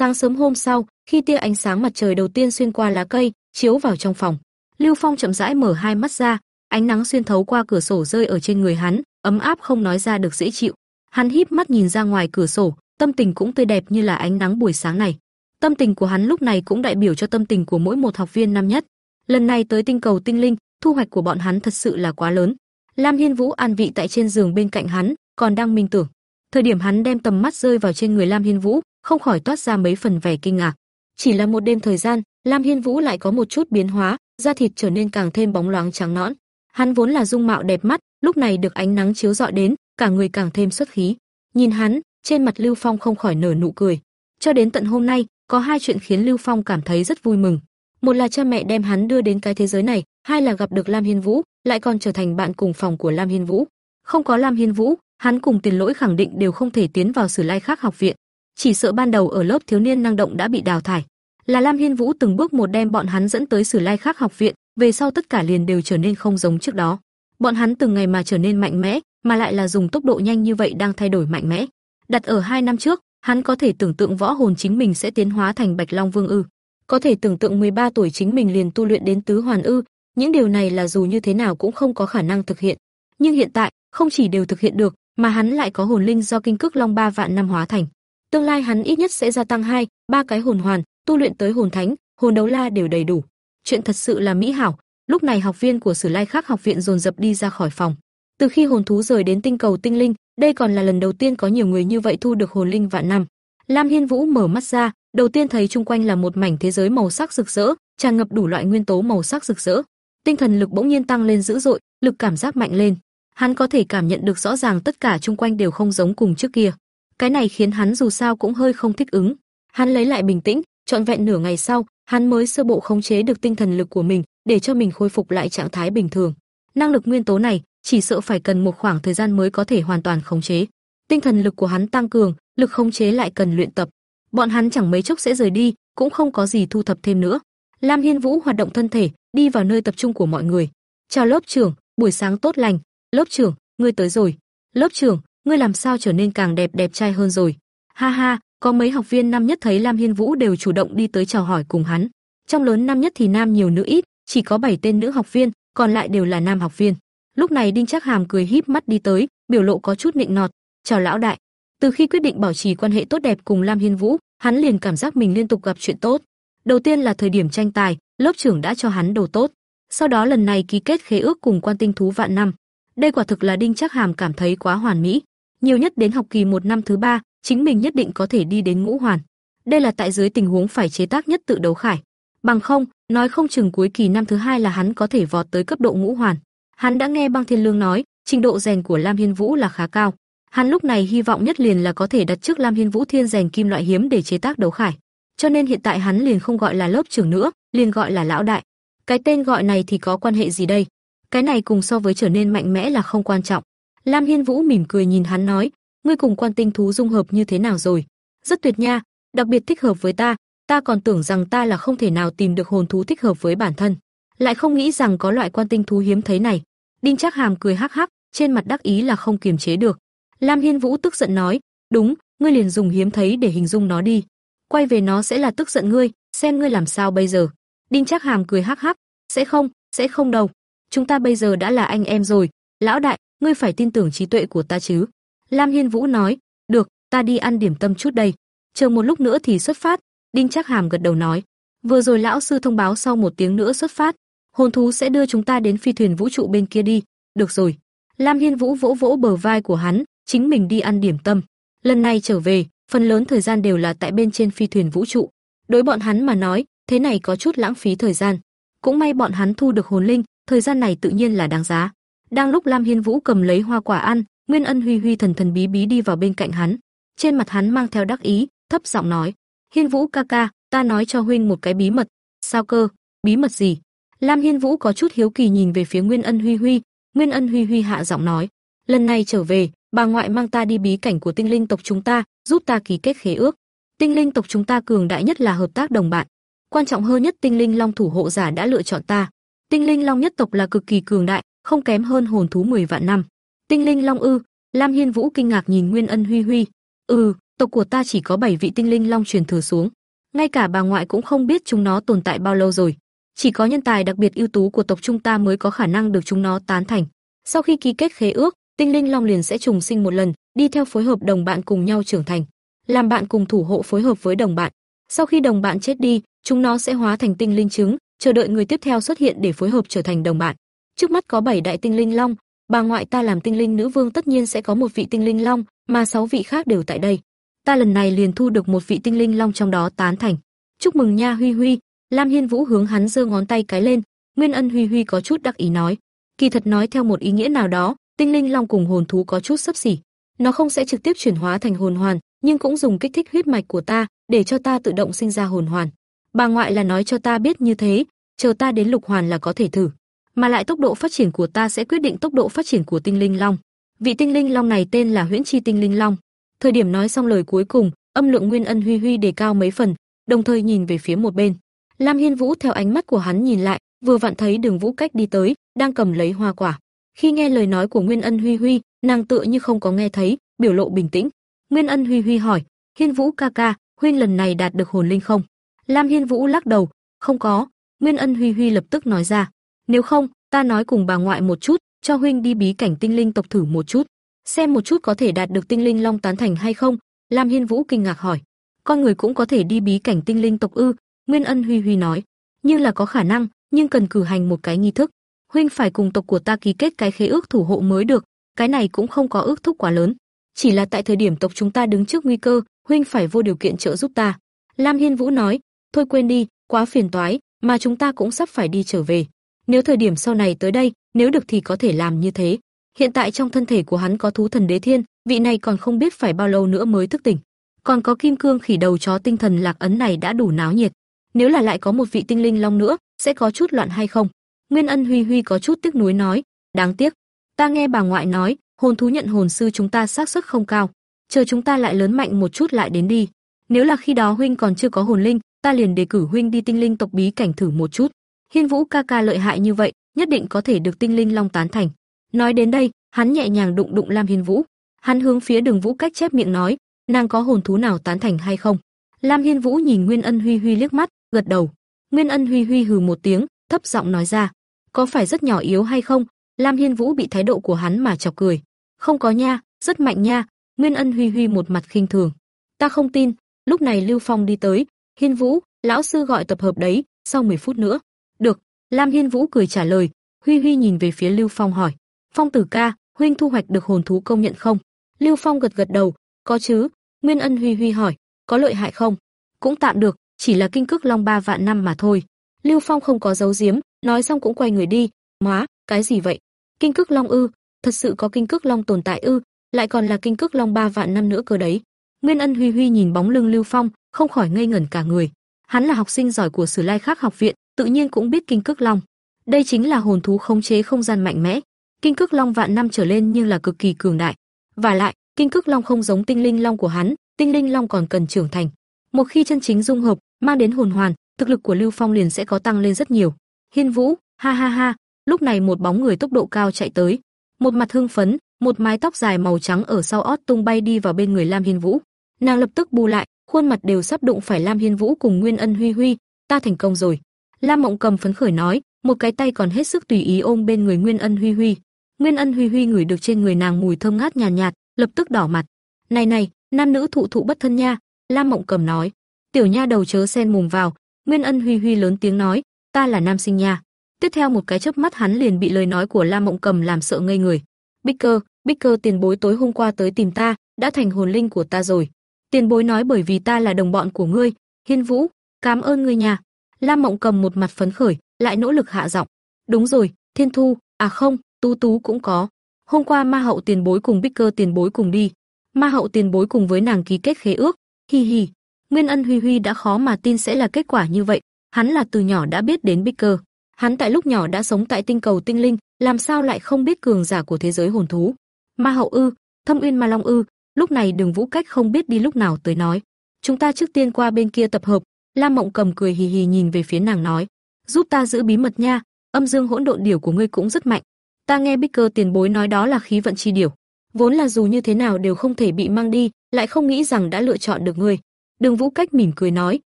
A: Sáng sớm hôm sau, khi tia ánh sáng mặt trời đầu tiên xuyên qua lá cây, chiếu vào trong phòng, Lưu Phong chậm rãi mở hai mắt ra, ánh nắng xuyên thấu qua cửa sổ rơi ở trên người hắn, ấm áp không nói ra được dễ chịu. Hắn híp mắt nhìn ra ngoài cửa sổ, tâm tình cũng tươi đẹp như là ánh nắng buổi sáng này. Tâm tình của hắn lúc này cũng đại biểu cho tâm tình của mỗi một học viên năm nhất. Lần này tới tinh cầu tinh linh, thu hoạch của bọn hắn thật sự là quá lớn. Lam Hiên Vũ an vị tại trên giường bên cạnh hắn, còn đang minh tưởng. Thời điểm hắn đem tầm mắt rơi vào trên người Lam Hiên Vũ, không khỏi toát ra mấy phần vẻ kinh ngạc. Chỉ là một đêm thời gian, Lam Hiên Vũ lại có một chút biến hóa, da thịt trở nên càng thêm bóng loáng trắng nõn. Hắn vốn là dung mạo đẹp mắt, lúc này được ánh nắng chiếu rọi đến, cả người càng thêm xuất khí. Nhìn hắn, trên mặt Lưu Phong không khỏi nở nụ cười. Cho đến tận hôm nay, có hai chuyện khiến Lưu Phong cảm thấy rất vui mừng. Một là cha mẹ đem hắn đưa đến cái thế giới này, hai là gặp được Lam Hiên Vũ, lại còn trở thành bạn cùng phòng của Lam Hiên Vũ. Không có Lam Hiên Vũ, hắn cùng Tiền Lỗi khẳng định đều không thể tiến vào Sử Lai Khắc học viện. Chỉ sợ ban đầu ở lớp thiếu niên năng động đã bị đào thải. Là Lam Hiên Vũ từng bước một đem bọn hắn dẫn tới Sử Lai Khắc học viện, về sau tất cả liền đều trở nên không giống trước đó. Bọn hắn từng ngày mà trở nên mạnh mẽ, mà lại là dùng tốc độ nhanh như vậy đang thay đổi mạnh mẽ. Đặt ở hai năm trước, hắn có thể tưởng tượng võ hồn chính mình sẽ tiến hóa thành Bạch Long Vương ư? Có thể tưởng tượng 13 tuổi chính mình liền tu luyện đến tứ hoàn ư? Những điều này là dù như thế nào cũng không có khả năng thực hiện. Nhưng hiện tại, không chỉ đều thực hiện được, mà hắn lại có hồn linh do kinh cực long ba vạn năm hóa thành. Tương lai hắn ít nhất sẽ gia tăng hai, ba cái hồn hoàn, tu luyện tới hồn thánh, hồn đấu la đều đầy đủ chuyện thật sự là mỹ hảo. Lúc này học viên của Sử Lai Khắc học viện dồn dập đi ra khỏi phòng. Từ khi hồn thú rời đến tinh cầu tinh linh, đây còn là lần đầu tiên có nhiều người như vậy thu được hồn linh vạn năm. Lam Hiên Vũ mở mắt ra, đầu tiên thấy chung quanh là một mảnh thế giới màu sắc rực rỡ, tràn ngập đủ loại nguyên tố màu sắc rực rỡ. Tinh thần lực bỗng nhiên tăng lên dữ dội, lực cảm giác mạnh lên. Hắn có thể cảm nhận được rõ ràng tất cả chung quanh đều không giống cùng trước kia. Cái này khiến hắn dù sao cũng hơi không thích ứng. Hắn lấy lại bình tĩnh, trọn vẹn nửa ngày sau, hắn mới sơ bộ khống chế được tinh thần lực của mình, để cho mình khôi phục lại trạng thái bình thường. Năng lực nguyên tố này, chỉ sợ phải cần một khoảng thời gian mới có thể hoàn toàn khống chế. Tinh thần lực của hắn tăng cường, lực khống chế lại cần luyện tập. Bọn hắn chẳng mấy chốc sẽ rời đi, cũng không có gì thu thập thêm nữa. Lam Hiên Vũ hoạt động thân thể, đi vào nơi tập trung của mọi người. "Chào lớp trưởng, buổi sáng tốt lành. Lớp trưởng, ngươi tới rồi. Lớp trưởng, ngươi làm sao trở nên càng đẹp đẹp trai hơn rồi?" Ha ha, có mấy học viên năm nhất thấy Lam Hiên Vũ đều chủ động đi tới chào hỏi cùng hắn. Trong lớn năm nhất thì nam nhiều nữ ít, chỉ có 7 tên nữ học viên, còn lại đều là nam học viên. Lúc này Đinh Trác Hàm cười híp mắt đi tới, biểu lộ có chút nịnh nọt, "Chào lão đại." Từ khi quyết định bảo trì quan hệ tốt đẹp cùng Lam Hiên Vũ, hắn liền cảm giác mình liên tục gặp chuyện tốt. Đầu tiên là thời điểm tranh tài, lớp trưởng đã cho hắn đồ tốt. Sau đó lần này ký kết khế ước cùng quan tinh thú vạn năm. Đây quả thực là Đinh Trác Hàm cảm thấy quá hoàn mỹ. Nhiều nhất đến học kỳ một năm thứ ba, chính mình nhất định có thể đi đến ngũ hoàn. Đây là tại dưới tình huống phải chế tác nhất tự đấu khải. Bằng không, nói không chừng cuối kỳ năm thứ hai là hắn có thể vọt tới cấp độ ngũ hoàn. Hắn đã nghe Băng Thiên Lương nói, trình độ rèn của Lam Hiên Vũ là khá cao. Hắn lúc này hy vọng nhất liền là có thể đặt trước Lam Hiên Vũ Thiên rèn kim loại hiếm để chế tác đấu khải. Cho nên hiện tại hắn liền không gọi là lớp trưởng nữa, liền gọi là lão đại. Cái tên gọi này thì có quan hệ gì đây? Cái này cùng so với trở nên mạnh mẽ là không quan trọng. Lam Hiên Vũ mỉm cười nhìn hắn nói, ngươi cùng quan tinh thú dung hợp như thế nào rồi? Rất tuyệt nha, đặc biệt thích hợp với ta, ta còn tưởng rằng ta là không thể nào tìm được hồn thú thích hợp với bản thân, lại không nghĩ rằng có loại quan tinh thú hiếm thấy này. Đinh Trác Hàm cười hắc hắc, trên mặt đắc ý là không kiềm chế được. Lam Hiên Vũ tức giận nói, "Đúng, ngươi liền dùng hiếm thấy để hình dung nó đi. Quay về nó sẽ là tức giận ngươi, xem ngươi làm sao bây giờ." Đinh Trác Hàm cười hắc hắc, "Sẽ không, sẽ không đâu. Chúng ta bây giờ đã là anh em rồi, lão đại, ngươi phải tin tưởng trí tuệ của ta chứ." Lam Hiên Vũ nói, "Được, ta đi ăn điểm tâm chút đây. Chờ một lúc nữa thì xuất phát." Đinh Trác Hàm gật đầu nói, "Vừa rồi lão sư thông báo sau một tiếng nữa xuất phát, hồn thú sẽ đưa chúng ta đến phi thuyền vũ trụ bên kia đi." "Được rồi." Lam Hiên Vũ vỗ vỗ bờ vai của hắn, chính mình đi ăn điểm tâm. Lần này trở về, phần lớn thời gian đều là tại bên trên phi thuyền vũ trụ. Đối bọn hắn mà nói, thế này có chút lãng phí thời gian. Cũng may bọn hắn thu được hồn linh, thời gian này tự nhiên là đáng giá. Đang lúc Lam Hiên Vũ cầm lấy hoa quả ăn, Nguyên Ân Huy Huy thần thần bí bí đi vào bên cạnh hắn. Trên mặt hắn mang theo đắc ý, thấp giọng nói: "Hiên Vũ ca ca, ta nói cho huynh một cái bí mật." "Sao cơ? Bí mật gì?" Lam Hiên Vũ có chút hiếu kỳ nhìn về phía Nguyên Ân Huy Huy, Nguyên Ân Huy Huy hạ giọng nói: "Lần này trở về, bà ngoại mang ta đi bí cảnh của tinh linh tộc chúng ta, giúp ta ký kết khế ước. Tinh linh tộc chúng ta cường đại nhất là hợp tác đồng bạn, quan trọng hơn nhất tinh linh long thủ hộ giả đã lựa chọn ta. Tinh linh long nhất tộc là cực kỳ cường đại, không kém hơn hồn thú 10 vạn năm. Tinh linh long ư? Lam Hiên Vũ kinh ngạc nhìn Nguyên Ân Huy Huy. Ừ, tộc của ta chỉ có 7 vị tinh linh long truyền thừa xuống, ngay cả bà ngoại cũng không biết chúng nó tồn tại bao lâu rồi. Chỉ có nhân tài đặc biệt ưu tú của tộc chúng ta mới có khả năng được chúng nó tán thành. Sau khi ký kết khế ước, tinh linh long liền sẽ trùng sinh một lần, đi theo phối hợp đồng bạn cùng nhau trưởng thành, làm bạn cùng thủ hộ phối hợp với đồng bạn. Sau khi đồng bạn chết đi, chúng nó sẽ hóa thành tinh linh trứng, chờ đợi người tiếp theo xuất hiện để phối hợp trở thành đồng bạn. Trước mắt có 7 đại tinh linh long, bà ngoại ta làm tinh linh nữ vương tất nhiên sẽ có một vị tinh linh long, mà 6 vị khác đều tại đây. Ta lần này liền thu được một vị tinh linh long trong đó tán thành. Chúc mừng nha Huy Huy, Lam Hiên Vũ hướng hắn giơ ngón tay cái lên, Nguyên Ân Huy Huy có chút đắc ý nói, kỳ thật nói theo một ý nghĩa nào đó, tinh linh long cùng hồn thú có chút sấp xỉ. Nó không sẽ trực tiếp chuyển hóa thành hồn hoàn, nhưng cũng dùng kích thích huyết mạch của ta, để cho ta tự động sinh ra hồn hoàn. Bà ngoại là nói cho ta biết như thế, chờ ta đến lục hoàn là có thể thử. Mà lại tốc độ phát triển của ta sẽ quyết định tốc độ phát triển của tinh linh long. Vị tinh linh long này tên là Huyễn Chi Tinh Linh Long. Thời điểm nói xong lời cuối cùng, âm lượng Nguyên Ân Huy Huy đề cao mấy phần, đồng thời nhìn về phía một bên. Lam Hiên Vũ theo ánh mắt của hắn nhìn lại, vừa vặn thấy Đường Vũ Cách đi tới, đang cầm lấy hoa quả. Khi nghe lời nói của Nguyên Ân Huy Huy, nàng tựa như không có nghe thấy, biểu lộ bình tĩnh. Nguyên Ân Huy Huy hỏi: "Hiên Vũ ca ca, huynh lần này đạt được hồn linh không?" Lam Hiên Vũ lắc đầu: "Không có." Nguyên Ân Huy Huy lập tức nói ra: "Nếu không, ta nói cùng bà ngoại một chút, cho huynh đi bí cảnh tinh linh tộc thử một chút, xem một chút có thể đạt được tinh linh long tán thành hay không." Lam Hiên Vũ kinh ngạc hỏi: "Con người cũng có thể đi bí cảnh tinh linh tộc ư?" Nguyên Ân Huy Huy nói: "Nhưng là có khả năng, nhưng cần cử hành một cái nghi thức." huynh phải cùng tộc của ta ký kết cái khế ước thủ hộ mới được, cái này cũng không có ước thúc quá lớn, chỉ là tại thời điểm tộc chúng ta đứng trước nguy cơ, huynh phải vô điều kiện trợ giúp ta." Lam Hiên Vũ nói, "Thôi quên đi, quá phiền toái, mà chúng ta cũng sắp phải đi trở về. Nếu thời điểm sau này tới đây, nếu được thì có thể làm như thế. Hiện tại trong thân thể của hắn có thú thần đế thiên, vị này còn không biết phải bao lâu nữa mới thức tỉnh. Còn có kim cương khỉ đầu chó tinh thần lạc ấn này đã đủ náo nhiệt. Nếu là lại có một vị tinh linh long nữa, sẽ có chút loạn hay không? Nguyên Ân Huy Huy có chút tiếc nuối nói, đáng tiếc, ta nghe bà ngoại nói, hồn thú nhận hồn sư chúng ta xác suất không cao, chờ chúng ta lại lớn mạnh một chút lại đến đi. Nếu là khi đó huynh còn chưa có hồn linh, ta liền đề cử huynh đi tinh linh tộc bí cảnh thử một chút. Hiên Vũ ca ca lợi hại như vậy, nhất định có thể được tinh linh long tán thành. Nói đến đây, hắn nhẹ nhàng đụng đụng Lam Hiên Vũ. Hắn hướng phía Đường Vũ cách chép miệng nói, nàng có hồn thú nào tán thành hay không? Lam Hiên Vũ nhìn Nguyên Ân Huy Huy liếc mắt, gật đầu. Nguyên Ân Huy Huy hừ một tiếng, thấp giọng nói ra, có phải rất nhỏ yếu hay không? Lam Hiên Vũ bị thái độ của hắn mà chọc cười. Không có nha, rất mạnh nha. Nguyên Ân Huy Huy một mặt khinh thường. Ta không tin. Lúc này Lưu Phong đi tới, Hiên Vũ, lão sư gọi tập hợp đấy, sau 10 phút nữa. Được. Lam Hiên Vũ cười trả lời, Huy Huy nhìn về phía Lưu Phong hỏi, Phong tử ca, huynh thu hoạch được hồn thú công nhận không? Lưu Phong gật gật đầu, có chứ. Nguyên Ân Huy Huy hỏi, có lợi hại không? Cũng tạm được, chỉ là kinh cước long ba vạn năm mà thôi. Lưu Phong không có giấu giếm, nói xong cũng quay người đi. Móa, cái gì vậy? Kinh cước long ư? Thật sự có kinh cước long tồn tại ư? Lại còn là kinh cước long ba vạn năm nữa cơ đấy. Nguyên Ân Huy Huy nhìn bóng lưng Lưu Phong, không khỏi ngây ngẩn cả người. Hắn là học sinh giỏi của Sử Lai Khắc học viện, tự nhiên cũng biết kinh cước long. Đây chính là hồn thú khống chế không gian mạnh mẽ. Kinh cước long vạn năm trở lên nhưng là cực kỳ cường đại. Và lại, kinh cước long không giống tinh linh long của hắn, tinh linh long còn cần trưởng thành. Một khi chân chính dung hợp, mang đến hồn hoàn, thực lực của Lưu Phong liền sẽ có tăng lên rất nhiều. Hiên Vũ, ha ha ha, lúc này một bóng người tốc độ cao chạy tới, một mặt hưng phấn, một mái tóc dài màu trắng ở sau ót tung bay đi vào bên người Lam Hiên Vũ. Nàng lập tức bù lại, khuôn mặt đều sắp đụng phải Lam Hiên Vũ cùng Nguyên Ân Huy Huy, ta thành công rồi. Lam Mộng Cầm phấn khởi nói, một cái tay còn hết sức tùy ý ôm bên người Nguyên Ân Huy Huy. Nguyên Ân Huy Huy ngửi được trên người nàng mùi thơm ngát nhàn nhạt, nhạt, lập tức đỏ mặt. "Này này, nam nữ thụ thụ bất thân nha." Lam Mộng Cầm nói. "Tiểu nha đầu chớ xen mồm vào." Nguyên Ân Huy Huy lớn tiếng nói, "Ta là nam sinh nha." Tiếp theo một cái chớp mắt hắn liền bị lời nói của Lam Mộng Cầm làm sợ ngây người. Bích Cơ, Bích Cơ tiền bối tối hôm qua tới tìm ta, đã thành hồn linh của ta rồi." Tiền bối nói bởi vì ta là đồng bọn của ngươi, Hiên Vũ, cảm ơn ngươi nha. Lam Mộng Cầm một mặt phấn khởi, lại nỗ lực hạ giọng. Đúng rồi, Thiên Thu, à không, Tú Tú cũng có. Hôm qua Ma Hậu tiền bối cùng Bích Cơ tiền bối cùng đi. Ma Hậu tiền bối cùng với nàng ký kết khế ước. Hi hi. Nguyên Ân Huy Huy đã khó mà tin sẽ là kết quả như vậy, hắn là từ nhỏ đã biết đến Bích Cơ. Hắn tại lúc nhỏ đã sống tại tinh cầu tinh linh, làm sao lại không biết cường giả của thế giới hồn thú? Ma Hậu ư, Thâm Uyên Ma Long ư? Lúc này Đường Vũ Cách không biết đi lúc nào tới nói, chúng ta trước tiên qua bên kia tập hợp. Lam Mộng Cầm cười hì hì nhìn về phía nàng nói, giúp ta giữ bí mật nha, âm dương hỗn độn điểu của ngươi cũng rất mạnh. Ta nghe Bích Cơ tiền bối nói đó là khí vận chi điểu, vốn là dù như thế nào đều không thể bị mang đi, lại không nghĩ rằng đã lựa chọn được ngươi. Đường Vũ Cách mỉm cười nói,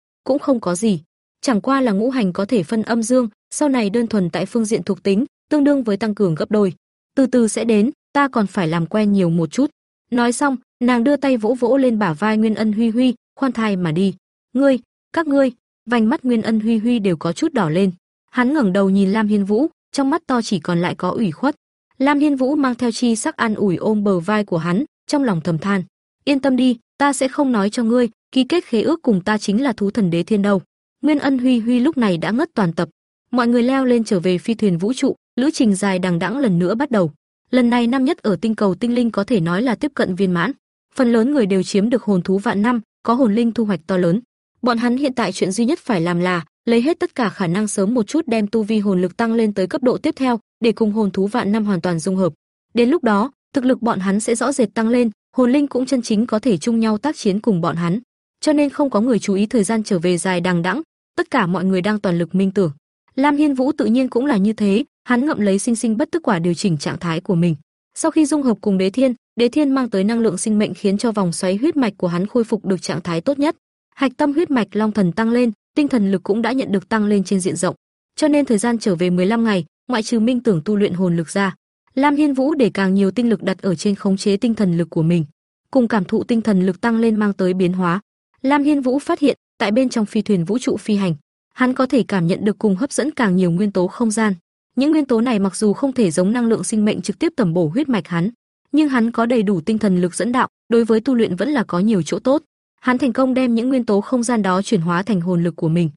A: cũng không có gì, chẳng qua là ngũ hành có thể phân âm dương, sau này đơn thuần tại phương diện thuộc tính, tương đương với tăng cường gấp đôi. Từ từ sẽ đến, ta còn phải làm quen nhiều một chút. Nói xong, nàng đưa tay vỗ vỗ lên bả vai Nguyên Ân Huy Huy, khoan thai mà đi. "Ngươi, các ngươi." Vành mắt Nguyên Ân Huy Huy đều có chút đỏ lên. Hắn ngẩng đầu nhìn Lam Hiên Vũ, trong mắt to chỉ còn lại có ủy khuất. Lam Hiên Vũ mang theo chi sắc an ủi ôm bờ vai của hắn, trong lòng thầm than, "Yên tâm đi, ta sẽ không nói cho ngươi, ký kết khế ước cùng ta chính là thú thần đế thiên đâu." Nguyên Ân Huy Huy lúc này đã ngất toàn tập. Mọi người leo lên trở về phi thuyền vũ trụ, lữ trình dài đằng đẵng lần nữa bắt đầu. Lần này năm nhất ở tinh cầu tinh linh có thể nói là tiếp cận viên mãn. Phần lớn người đều chiếm được hồn thú vạn năm, có hồn linh thu hoạch to lớn. Bọn hắn hiện tại chuyện duy nhất phải làm là lấy hết tất cả khả năng sớm một chút đem tu vi hồn lực tăng lên tới cấp độ tiếp theo, để cùng hồn thú vạn năm hoàn toàn dung hợp. Đến lúc đó, thực lực bọn hắn sẽ rõ rệt tăng lên, hồn linh cũng chân chính có thể chung nhau tác chiến cùng bọn hắn. Cho nên không có người chú ý thời gian trở về dài đằng đẵng, tất cả mọi người đang toàn lực minh tưởng. Lam Hiên Vũ tự nhiên cũng là như thế, hắn ngậm lấy sinh sinh bất tức quả điều chỉnh trạng thái của mình. Sau khi dung hợp cùng Đế Thiên, Đế Thiên mang tới năng lượng sinh mệnh khiến cho vòng xoáy huyết mạch của hắn khôi phục được trạng thái tốt nhất. Hạch tâm huyết mạch Long Thần tăng lên, tinh thần lực cũng đã nhận được tăng lên trên diện rộng. Cho nên thời gian trở về 15 ngày, ngoại trừ minh tưởng tu luyện hồn lực ra, Lam Hiên Vũ để càng nhiều tinh lực đặt ở trên khống chế tinh thần lực của mình, cùng cảm thụ tinh thần lực tăng lên mang tới biến hóa. Lam Hiên Vũ phát hiện, tại bên trong phi thuyền vũ trụ phi hành, hắn có thể cảm nhận được cùng hấp dẫn càng nhiều nguyên tố không gian. Những nguyên tố này mặc dù không thể giống năng lượng sinh mệnh trực tiếp tầm bổ huyết mạch hắn, nhưng hắn có đầy đủ tinh thần lực dẫn đạo, đối với tu luyện vẫn là có nhiều chỗ tốt. Hắn thành công đem những nguyên tố không gian đó chuyển hóa thành hồn lực của mình.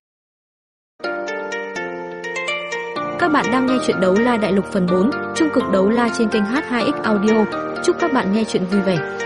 A: Các bạn đang nghe chuyện đấu la đại lục phần 4, trung cực đấu la trên kênh H2X Audio. Chúc các bạn nghe chuyện vui vẻ.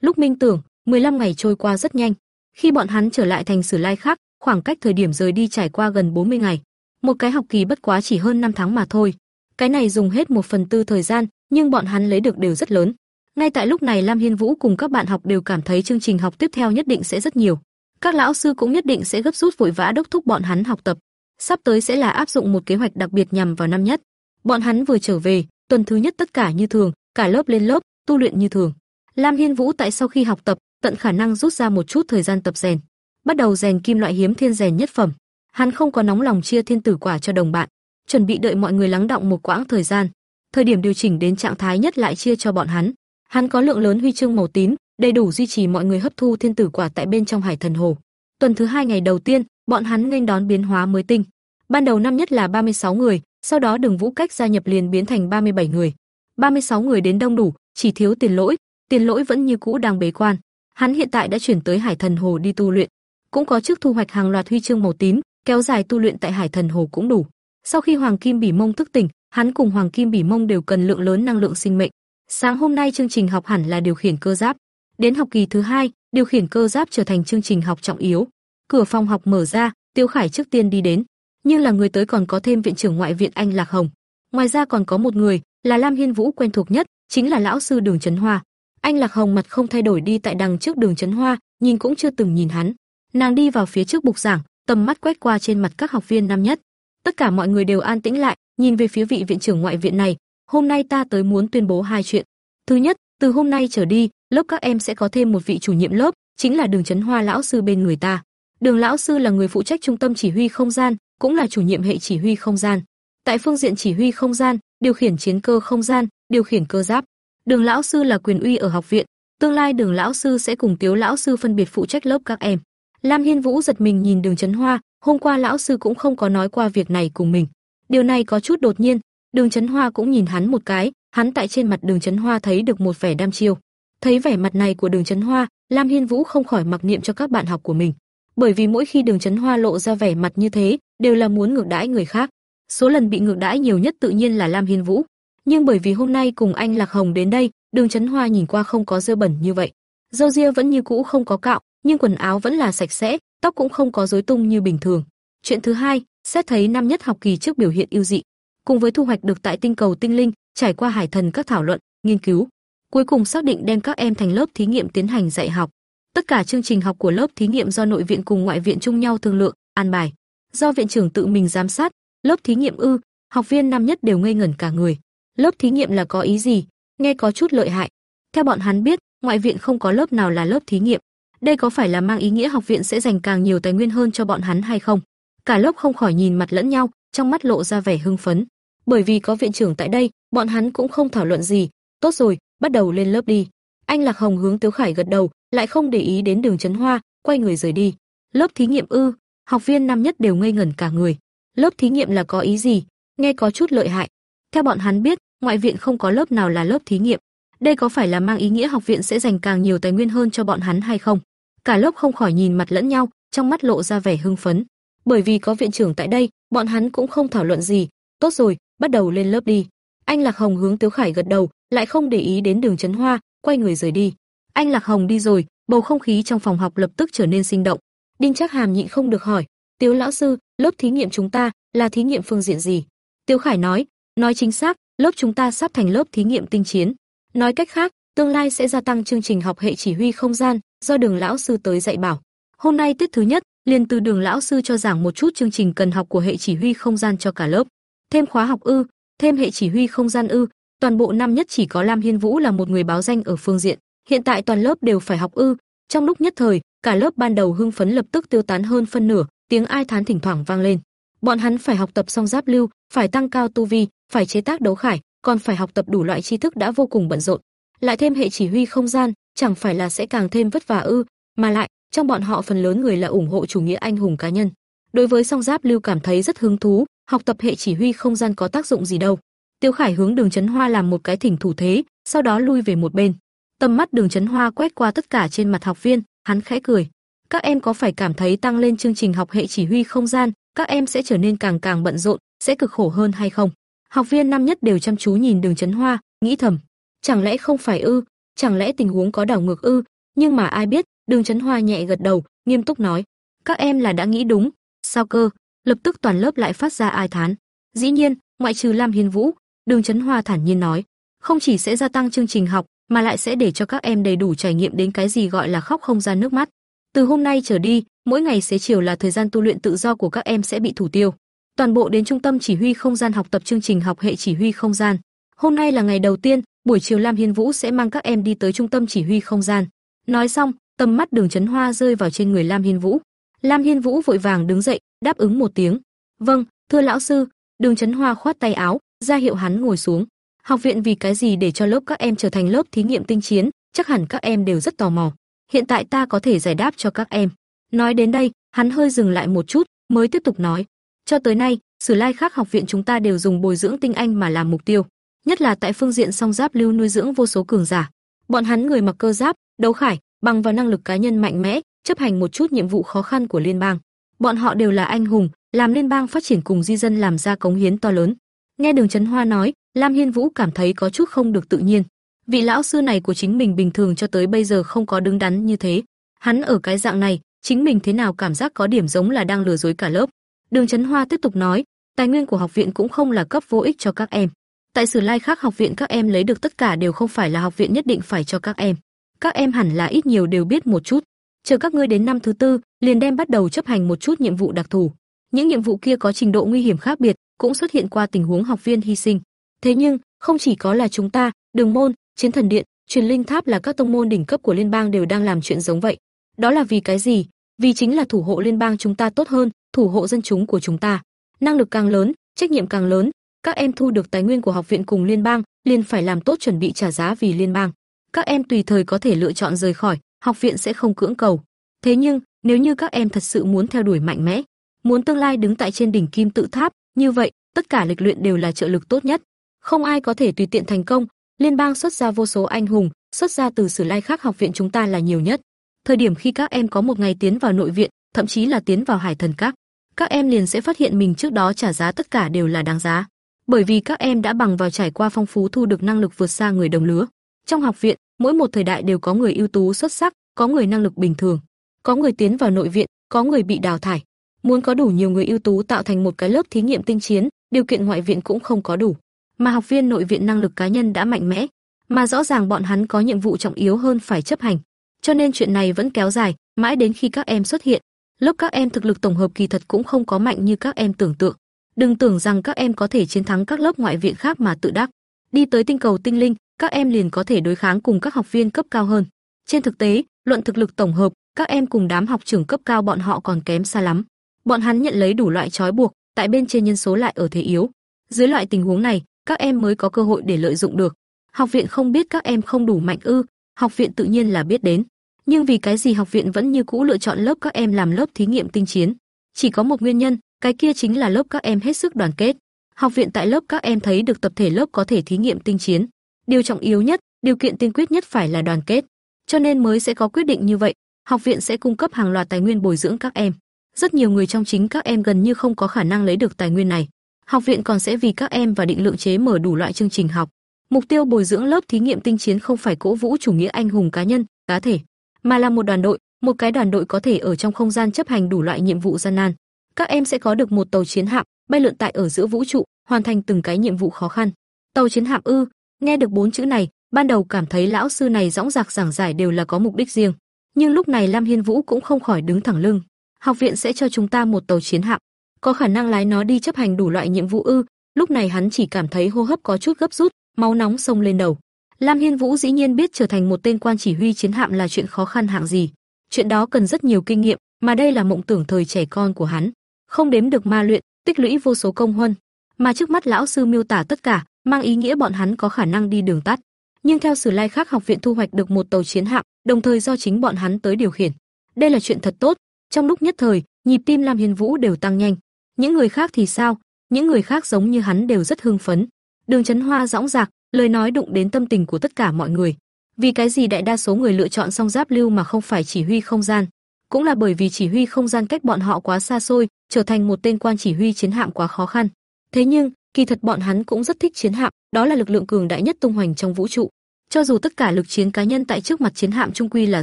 A: Lúc minh tưởng, 15 ngày trôi qua rất nhanh. Khi bọn hắn trở lại thành Sử Lai khác, khoảng cách thời điểm rời đi trải qua gần 40 ngày. Một cái học kỳ bất quá chỉ hơn 5 tháng mà thôi. Cái này dùng hết một phần tư thời gian, nhưng bọn hắn lấy được đều rất lớn. Ngay tại lúc này Lam Hiên Vũ cùng các bạn học đều cảm thấy chương trình học tiếp theo nhất định sẽ rất nhiều. Các lão sư cũng nhất định sẽ gấp rút vội vã đốc thúc bọn hắn học tập. Sắp tới sẽ là áp dụng một kế hoạch đặc biệt nhằm vào năm nhất. Bọn hắn vừa trở về, tuần thứ nhất tất cả như thường, cả lớp lên lớp, tu luyện như thường. Lam Hiên Vũ tại sau khi học tập, tận khả năng rút ra một chút thời gian tập rèn, bắt đầu rèn kim loại hiếm thiên rèn nhất phẩm. Hắn không có nóng lòng chia thiên tử quả cho đồng bạn, chuẩn bị đợi mọi người lắng động một quãng thời gian, thời điểm điều chỉnh đến trạng thái nhất lại chia cho bọn hắn. Hắn có lượng lớn huy chương màu tím, đầy đủ duy trì mọi người hấp thu thiên tử quả tại bên trong Hải Thần Hồ. Tuần thứ hai ngày đầu tiên, bọn hắn nghênh đón biến hóa mới tinh. Ban đầu năm nhất là 36 người, sau đó Đường Vũ Cách gia nhập liền biến thành 37 người. 36 người đến đông đủ, chỉ thiếu Tiền Lỗi, Tiền Lỗi vẫn như cũ đang bế quan. Hắn hiện tại đã chuyển tới Hải Thần Hồ đi tu luyện, cũng có trước thu hoạch hàng loạt huy chương màu tím, kéo dài tu luyện tại Hải Thần Hồ cũng đủ. Sau khi Hoàng Kim Bỉ Mông thức tỉnh, hắn cùng Hoàng Kim Bỉ Mông đều cần lượng lớn năng lượng sinh mệnh. Sáng hôm nay chương trình học hẳn là điều khiển cơ giáp. Đến học kỳ thứ hai, điều khiển cơ giáp trở thành chương trình học trọng yếu. Cửa phòng học mở ra, Tiêu Khải trước tiên đi đến, nhưng là người tới còn có thêm viện trưởng ngoại viện anh Lạc Hồng. Ngoài ra còn có một người, là Lam Hiên Vũ quen thuộc nhất, chính là lão sư Đường Chấn Hoa. Anh Lạc Hồng mặt không thay đổi đi tại đằng trước Đường Chấn Hoa, nhìn cũng chưa từng nhìn hắn. Nàng đi vào phía trước bục giảng, tầm mắt quét qua trên mặt các học viên năm nhất. Tất cả mọi người đều an tĩnh lại, nhìn về phía vị viện trưởng ngoại viện này, hôm nay ta tới muốn tuyên bố hai chuyện. Thứ nhất, từ hôm nay trở đi, lớp các em sẽ có thêm một vị chủ nhiệm lớp, chính là Đường Chấn Hoa lão sư bên người ta. Đường lão sư là người phụ trách trung tâm chỉ huy không gian, cũng là chủ nhiệm hệ chỉ huy không gian. Tại phương diện chỉ huy không gian, điều khiển chiến cơ không gian, điều khiển cơ giáp. Đường lão sư là quyền uy ở học viện, tương lai Đường lão sư sẽ cùng Tiếu lão sư phân biệt phụ trách lớp các em. Lam Hiên Vũ giật mình nhìn Đường Chấn Hoa, hôm qua lão sư cũng không có nói qua việc này cùng mình. Điều này có chút đột nhiên, Đường Chấn Hoa cũng nhìn hắn một cái, hắn tại trên mặt Đường Chấn Hoa thấy được một vẻ đam chiêu. Thấy vẻ mặt này của Đường Chấn Hoa, Lam Hiên Vũ không khỏi mặc niệm cho các bạn học của mình. Bởi vì mỗi khi Đường Chấn Hoa lộ ra vẻ mặt như thế, đều là muốn ngược đãi người khác. Số lần bị ngược đãi nhiều nhất tự nhiên là Lam Hiên Vũ, nhưng bởi vì hôm nay cùng anh Lạc Hồng đến đây, Đường Chấn Hoa nhìn qua không có dơ bẩn như vậy. Râu ria vẫn như cũ không có cạo, nhưng quần áo vẫn là sạch sẽ, tóc cũng không có rối tung như bình thường. Chuyện thứ hai, xét thấy năm nhất học kỳ trước biểu hiện ưu dị, cùng với thu hoạch được tại tinh cầu tinh linh, trải qua hải thần các thảo luận, nghiên cứu, cuối cùng xác định đem các em thành lớp thí nghiệm tiến hành dạy học. Tất cả chương trình học của lớp thí nghiệm do nội viện cùng ngoại viện chung nhau thương lượng, an bài, do viện trưởng tự mình giám sát, lớp thí nghiệm ư, học viên năm nhất đều ngây ngẩn cả người. Lớp thí nghiệm là có ý gì? Nghe có chút lợi hại. Theo bọn hắn biết, ngoại viện không có lớp nào là lớp thí nghiệm. Đây có phải là mang ý nghĩa học viện sẽ dành càng nhiều tài nguyên hơn cho bọn hắn hay không? Cả lớp không khỏi nhìn mặt lẫn nhau, trong mắt lộ ra vẻ hưng phấn. Bởi vì có viện trưởng tại đây, bọn hắn cũng không thảo luận gì. Tốt rồi, bắt đầu lên lớp đi. Anh Lạc Hồng hướng Tiếu Khải gật đầu, lại không để ý đến Đường Chấn Hoa, quay người rời đi. Lớp thí nghiệm ư? Học viên năm nhất đều ngây ngẩn cả người. Lớp thí nghiệm là có ý gì? Nghe có chút lợi hại. Theo bọn hắn biết, ngoại viện không có lớp nào là lớp thí nghiệm. Đây có phải là mang ý nghĩa học viện sẽ dành càng nhiều tài nguyên hơn cho bọn hắn hay không? Cả lớp không khỏi nhìn mặt lẫn nhau, trong mắt lộ ra vẻ hưng phấn. Bởi vì có viện trưởng tại đây, bọn hắn cũng không thảo luận gì. Tốt rồi, bắt đầu lên lớp đi. Anh Lạc Hồng hướng Tiếu Khải gật đầu, lại không để ý đến Đường Chấn Hoa, quay người rời đi. Anh Lạc Hồng đi rồi, bầu không khí trong phòng học lập tức trở nên sinh động. Đinh Trác Hàm nhịn không được hỏi, "Tiếu lão sư, lớp thí nghiệm chúng ta là thí nghiệm phương diện gì?" Tiếu Khải nói, "Nói chính xác, lớp chúng ta sắp thành lớp thí nghiệm tinh chiến. Nói cách khác, tương lai sẽ gia tăng chương trình học hệ chỉ huy không gian, do Đường lão sư tới dạy bảo. Hôm nay tiết thứ nhất, liền từ Đường lão sư cho giảng một chút chương trình cần học của hệ chỉ huy không gian cho cả lớp. Thêm khóa học ư, thêm hệ chỉ huy không gian ư, toàn bộ năm nhất chỉ có Lam Hiên Vũ là một người báo danh ở phương diện. Hiện tại toàn lớp đều phải học ư? Trong lúc nhất thời, cả lớp ban đầu hưng phấn lập tức tiêu tán hơn phân nửa, tiếng ai thán thỉnh thoảng vang lên. Bọn hắn phải học tập song giáp lưu, phải tăng cao tu vi, phải chế tác đấu khải, còn phải học tập đủ loại tri thức đã vô cùng bận rộn. Lại thêm hệ chỉ huy không gian, chẳng phải là sẽ càng thêm vất vả ư? Mà lại, trong bọn họ phần lớn người là ủng hộ chủ nghĩa anh hùng cá nhân. Đối với song giáp lưu cảm thấy rất hứng thú, học tập hệ chỉ huy không gian có tác dụng gì đâu. Tiêu Khải hướng Đường Chấn Hoa làm một cái thỉnh thủ thế, sau đó lui về một bên. Tầm mắt Đường Chấn Hoa quét qua tất cả trên mặt học viên, hắn khẽ cười. Các em có phải cảm thấy tăng lên chương trình học hệ chỉ huy không gian, các em sẽ trở nên càng càng bận rộn, sẽ cực khổ hơn hay không? Học viên năm nhất đều chăm chú nhìn Đường Chấn Hoa, nghĩ thầm, chẳng lẽ không phải ư? Chẳng lẽ tình huống có đảo ngược ư? Nhưng mà ai biết, Đường Chấn Hoa nhẹ gật đầu, nghiêm túc nói, các em là đã nghĩ đúng. Sao cơ? Lập tức toàn lớp lại phát ra ai thán. Dĩ nhiên, ngoại trừ Lam Hiên Vũ, Đường Chấn Hoa thản nhiên nói, không chỉ sẽ gia tăng chương trình học, mà lại sẽ để cho các em đầy đủ trải nghiệm đến cái gì gọi là khóc không ra nước mắt. Từ hôm nay trở đi, mỗi ngày xế chiều là thời gian tu luyện tự do của các em sẽ bị thủ tiêu. Toàn bộ đến trung tâm chỉ huy không gian học tập chương trình học hệ chỉ huy không gian. Hôm nay là ngày đầu tiên, buổi chiều Lam Hiên Vũ sẽ mang các em đi tới trung tâm chỉ huy không gian. Nói xong, tầm mắt Đường Chấn Hoa rơi vào trên người Lam Hiên Vũ. Lam Hiên Vũ vội vàng đứng dậy, đáp ứng một tiếng. "Vâng, thưa lão sư." Đường Chấn Hoa khoát tay áo, ra hiệu hắn ngồi xuống. Học viện vì cái gì để cho lớp các em trở thành lớp thí nghiệm tinh chiến, chắc hẳn các em đều rất tò mò. Hiện tại ta có thể giải đáp cho các em. Nói đến đây, Hắn hơi dừng lại một chút, mới tiếp tục nói, cho tới nay, Sử Lai khác học viện chúng ta đều dùng bồi dưỡng tinh anh mà làm mục tiêu, nhất là tại phương diện song giáp lưu nuôi dưỡng vô số cường giả. Bọn hắn người mặc cơ giáp, đấu khải, bằng vào năng lực cá nhân mạnh mẽ, chấp hành một chút nhiệm vụ khó khăn của liên bang. Bọn họ đều là anh hùng, làm liên bang phát triển cùng di dân làm ra cống hiến to lớn. Nghe Đường Chấn Hoa nói, Lam Hiên Vũ cảm thấy có chút không được tự nhiên. Vị lão sư này của chính mình bình thường cho tới bây giờ không có đứng đắn như thế. Hắn ở cái dạng này, chính mình thế nào cảm giác có điểm giống là đang lừa dối cả lớp. Đường Chấn Hoa tiếp tục nói, tài nguyên của học viện cũng không là cấp vô ích cho các em. Tại Sử Lai khác học viện các em lấy được tất cả đều không phải là học viện nhất định phải cho các em. Các em hẳn là ít nhiều đều biết một chút. Chờ các ngươi đến năm thứ tư, liền đem bắt đầu chấp hành một chút nhiệm vụ đặc thù. Những nhiệm vụ kia có trình độ nguy hiểm khác biệt, cũng xuất hiện qua tình huống học viên hy sinh. Thế nhưng, không chỉ có là chúng ta, Đường môn, Chiến thần điện, Truyền linh tháp là các tông môn đỉnh cấp của liên bang đều đang làm chuyện giống vậy. Đó là vì cái gì? Vì chính là thủ hộ liên bang chúng ta tốt hơn, thủ hộ dân chúng của chúng ta. Năng lực càng lớn, trách nhiệm càng lớn, các em thu được tài nguyên của học viện cùng liên bang, liền phải làm tốt chuẩn bị trả giá vì liên bang. Các em tùy thời có thể lựa chọn rời khỏi, học viện sẽ không cưỡng cầu. Thế nhưng, nếu như các em thật sự muốn theo đuổi mạnh mẽ, muốn tương lai đứng tại trên đỉnh kim tự tháp, như vậy, tất cả lịch luyện đều là trợ lực tốt nhất. Không ai có thể tùy tiện thành công, liên bang xuất ra vô số anh hùng, xuất ra từ Sử Lai khác học viện chúng ta là nhiều nhất. Thời điểm khi các em có một ngày tiến vào nội viện, thậm chí là tiến vào Hải Thần Các, các em liền sẽ phát hiện mình trước đó trả giá tất cả đều là đáng giá. Bởi vì các em đã bằng vào trải qua phong phú thu được năng lực vượt xa người đồng lứa. Trong học viện, mỗi một thời đại đều có người ưu tú xuất sắc, có người năng lực bình thường, có người tiến vào nội viện, có người bị đào thải. Muốn có đủ nhiều người ưu tú tạo thành một cái lớp thí nghiệm tinh chiến, điều kiện ngoại viện cũng không có đủ. Mà học viên nội viện năng lực cá nhân đã mạnh mẽ, mà rõ ràng bọn hắn có nhiệm vụ trọng yếu hơn phải chấp hành. Cho nên chuyện này vẫn kéo dài, mãi đến khi các em xuất hiện. Lớp các em thực lực tổng hợp kỳ thật cũng không có mạnh như các em tưởng tượng. Đừng tưởng rằng các em có thể chiến thắng các lớp ngoại viện khác mà tự đắc. Đi tới tinh cầu tinh linh, các em liền có thể đối kháng cùng các học viên cấp cao hơn. Trên thực tế, luận thực lực tổng hợp, các em cùng đám học trưởng cấp cao bọn họ còn kém xa lắm. Bọn hắn nhận lấy đủ loại trói buộc, tại bên trên nhân số lại ở thế yếu. Dưới loại tình huống này, các em mới có cơ hội để lợi dụng được. Học viện không biết các em không đủ mạnh ư? Học viện tự nhiên là biết đến. Nhưng vì cái gì học viện vẫn như cũ lựa chọn lớp các em làm lớp thí nghiệm tinh chiến? Chỉ có một nguyên nhân, cái kia chính là lớp các em hết sức đoàn kết. Học viện tại lớp các em thấy được tập thể lớp có thể thí nghiệm tinh chiến. Điều trọng yếu nhất, điều kiện tiên quyết nhất phải là đoàn kết. Cho nên mới sẽ có quyết định như vậy, học viện sẽ cung cấp hàng loạt tài nguyên bồi dưỡng các em. Rất nhiều người trong chính các em gần như không có khả năng lấy được tài nguyên này. Học viện còn sẽ vì các em và định lượng chế mở đủ loại chương trình học. Mục tiêu bồi dưỡng lớp thí nghiệm tinh chiến không phải cổ vũ chủ nghĩa anh hùng cá nhân, cá thể, mà là một đoàn đội, một cái đoàn đội có thể ở trong không gian chấp hành đủ loại nhiệm vụ gian nan. Các em sẽ có được một tàu chiến hạm, bay lượn tại ở giữa vũ trụ, hoàn thành từng cái nhiệm vụ khó khăn. Tàu chiến hạm ư? Nghe được bốn chữ này, ban đầu cảm thấy lão sư này dõng dạc giảng giải đều là có mục đích riêng, nhưng lúc này Lam Hiên Vũ cũng không khỏi đứng thẳng lưng. Học viện sẽ cho chúng ta một tàu chiến hạm, có khả năng lái nó đi chấp hành đủ loại nhiệm vụ ư? Lúc này hắn chỉ cảm thấy hô hấp có chút gấp rút, máu nóng sông lên đầu. Lam Hiên Vũ dĩ nhiên biết trở thành một tên quan chỉ huy chiến hạm là chuyện khó khăn hạng gì. Chuyện đó cần rất nhiều kinh nghiệm, mà đây là mộng tưởng thời trẻ con của hắn. Không đếm được ma luyện, tích lũy vô số công huân, mà trước mắt lão sư miêu tả tất cả, mang ý nghĩa bọn hắn có khả năng đi đường tắt. Nhưng theo Sử Lai khác học viện thu hoạch được một tàu chiến hạm, đồng thời do chính bọn hắn tới điều khiển. Đây là chuyện thật tốt, trong lúc nhất thời, nhịp tim Lam Hiên Vũ đều tăng nhanh. Những người khác thì sao? Những người khác giống như hắn đều rất hưng phấn. Đường Chấn Hoa dõng dạc, lời nói đụng đến tâm tình của tất cả mọi người. Vì cái gì đại đa số người lựa chọn song giáp lưu mà không phải chỉ huy không gian? Cũng là bởi vì chỉ huy không gian cách bọn họ quá xa xôi, trở thành một tên quan chỉ huy chiến hạm quá khó khăn. Thế nhưng, kỳ thật bọn hắn cũng rất thích chiến hạm, đó là lực lượng cường đại nhất tung hoành trong vũ trụ. Cho dù tất cả lực chiến cá nhân tại trước mặt chiến hạm trung quy là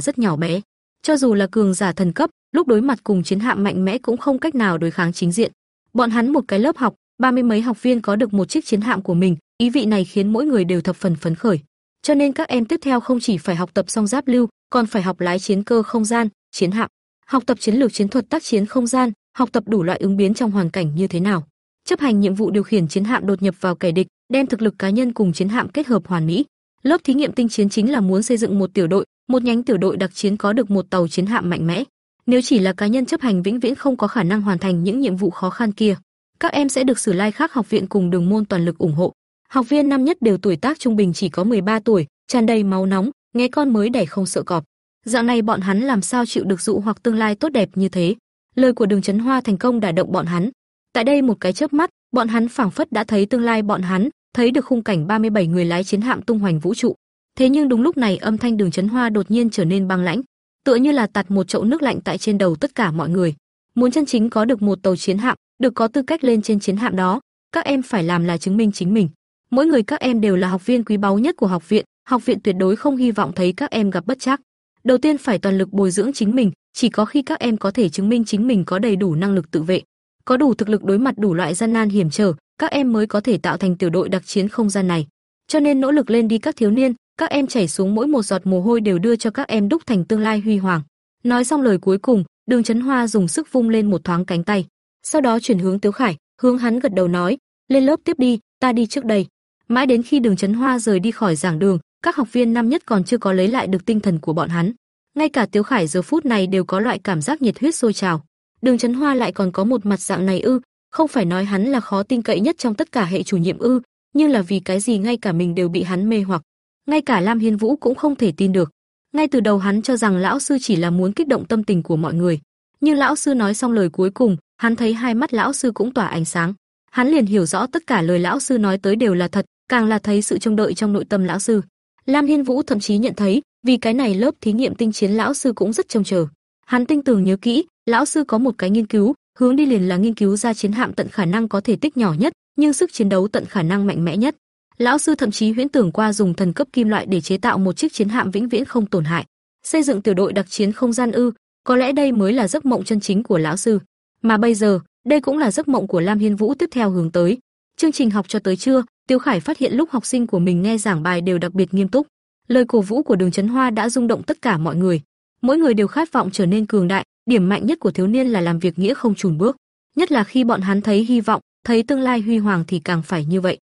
A: rất nhỏ bé, cho dù là cường giả thần cấp, lúc đối mặt cùng chiến hạm mạnh mẽ cũng không cách nào đối kháng chính diện. Bọn hắn một cái lớp học, ba mươi mấy học viên có được một chiếc chiến hạm của mình, ý vị này khiến mỗi người đều thập phần phấn khởi. Cho nên các em tiếp theo không chỉ phải học tập song giáp lưu, còn phải học lái chiến cơ không gian, chiến hạm, học tập chiến lược chiến thuật tác chiến không gian, học tập đủ loại ứng biến trong hoàn cảnh như thế nào, chấp hành nhiệm vụ điều khiển chiến hạm đột nhập vào kẻ địch, đem thực lực cá nhân cùng chiến hạm kết hợp hoàn mỹ. Lớp thí nghiệm tinh chiến chính là muốn xây dựng một tiểu đội, một nhánh tiểu đội đặc chiến có được một tàu chiến hạm mạnh mẽ. Nếu chỉ là cá nhân chấp hành vĩnh viễn không có khả năng hoàn thành những nhiệm vụ khó khăn kia, các em sẽ được Sử Lai khác học viện cùng Đường môn toàn lực ủng hộ. Học viên năm nhất đều tuổi tác trung bình chỉ có 13 tuổi, tràn đầy máu nóng, nghe con mới đẻ không sợ cọp dạo này bọn hắn làm sao chịu được dụ hoặc tương lai tốt đẹp như thế. Lời của Đường Chấn Hoa thành công đả động bọn hắn. Tại đây một cái chớp mắt, bọn hắn phảng phất đã thấy tương lai bọn hắn, thấy được khung cảnh 37 người lái chiến hạm tung hoành vũ trụ. Thế nhưng đúng lúc này âm thanh Đường Chấn Hoa đột nhiên trở nên băng lãnh, tựa như là tạt một chậu nước lạnh tại trên đầu tất cả mọi người. Muốn chân chính có được một tàu chiến hạm, được có tư cách lên trên chiến hạm đó, các em phải làm là chứng minh chính mình. Mỗi người các em đều là học viên quý báu nhất của học viện, học viện tuyệt đối không hy vọng thấy các em gặp bất trắc. Đầu tiên phải toàn lực bồi dưỡng chính mình, chỉ có khi các em có thể chứng minh chính mình có đầy đủ năng lực tự vệ, có đủ thực lực đối mặt đủ loại gian nan hiểm trở, các em mới có thể tạo thành tiểu đội đặc chiến không gian này. Cho nên nỗ lực lên đi các thiếu niên, các em chảy xuống mỗi một giọt mồ hôi đều đưa cho các em đúc thành tương lai huy hoàng. Nói xong lời cuối cùng, Đường Chấn Hoa dùng sức vung lên một thoáng cánh tay, sau đó chuyển hướng Tiếu Khải, hướng hắn gật đầu nói, "Lên lớp tiếp đi, ta đi trước đây." Mãi đến khi Đường Chấn Hoa rời đi khỏi giảng đường, các học viên năm nhất còn chưa có lấy lại được tinh thần của bọn hắn. Ngay cả Tiếu Khải giờ phút này đều có loại cảm giác nhiệt huyết sôi trào. Đường Chấn Hoa lại còn có một mặt dạng này ư? Không phải nói hắn là khó tin cậy nhất trong tất cả hệ chủ nhiệm ư? Nhưng là vì cái gì ngay cả mình đều bị hắn mê hoặc? Ngay cả Lam Hiên Vũ cũng không thể tin được. Ngay từ đầu hắn cho rằng lão sư chỉ là muốn kích động tâm tình của mọi người, nhưng lão sư nói xong lời cuối cùng, hắn thấy hai mắt lão sư cũng tỏa ánh sáng. Hắn liền hiểu rõ tất cả lời lão sư nói tới đều là thật, càng là thấy sự trông đợi trong nội tâm lão sư. Lam Hiên Vũ thậm chí nhận thấy, vì cái này lớp thí nghiệm tinh chiến lão sư cũng rất trông chờ. Hắn tinh tường nhớ kỹ, lão sư có một cái nghiên cứu, hướng đi liền là nghiên cứu ra chiến hạm tận khả năng có thể tích nhỏ nhất, nhưng sức chiến đấu tận khả năng mạnh mẽ nhất. Lão sư thậm chí huyễn tưởng qua dùng thần cấp kim loại để chế tạo một chiếc chiến hạm vĩnh viễn không tổn hại, xây dựng tiểu đội đặc chiến không gian ư? Có lẽ đây mới là giấc mộng chân chính của lão sư. Mà bây giờ, đây cũng là giấc mộng của Lam Hiên Vũ tiếp theo hướng tới. Chương trình học cho tới trưa, Tiêu Khải phát hiện lúc học sinh của mình nghe giảng bài đều đặc biệt nghiêm túc. Lời cổ vũ của Đường Chấn Hoa đã rung động tất cả mọi người. Mỗi người đều khát vọng trở nên cường đại, điểm mạnh nhất của thiếu niên là làm việc nghĩa không chùn bước, nhất là khi bọn hắn thấy hy vọng, thấy tương lai huy hoàng thì càng phải như vậy.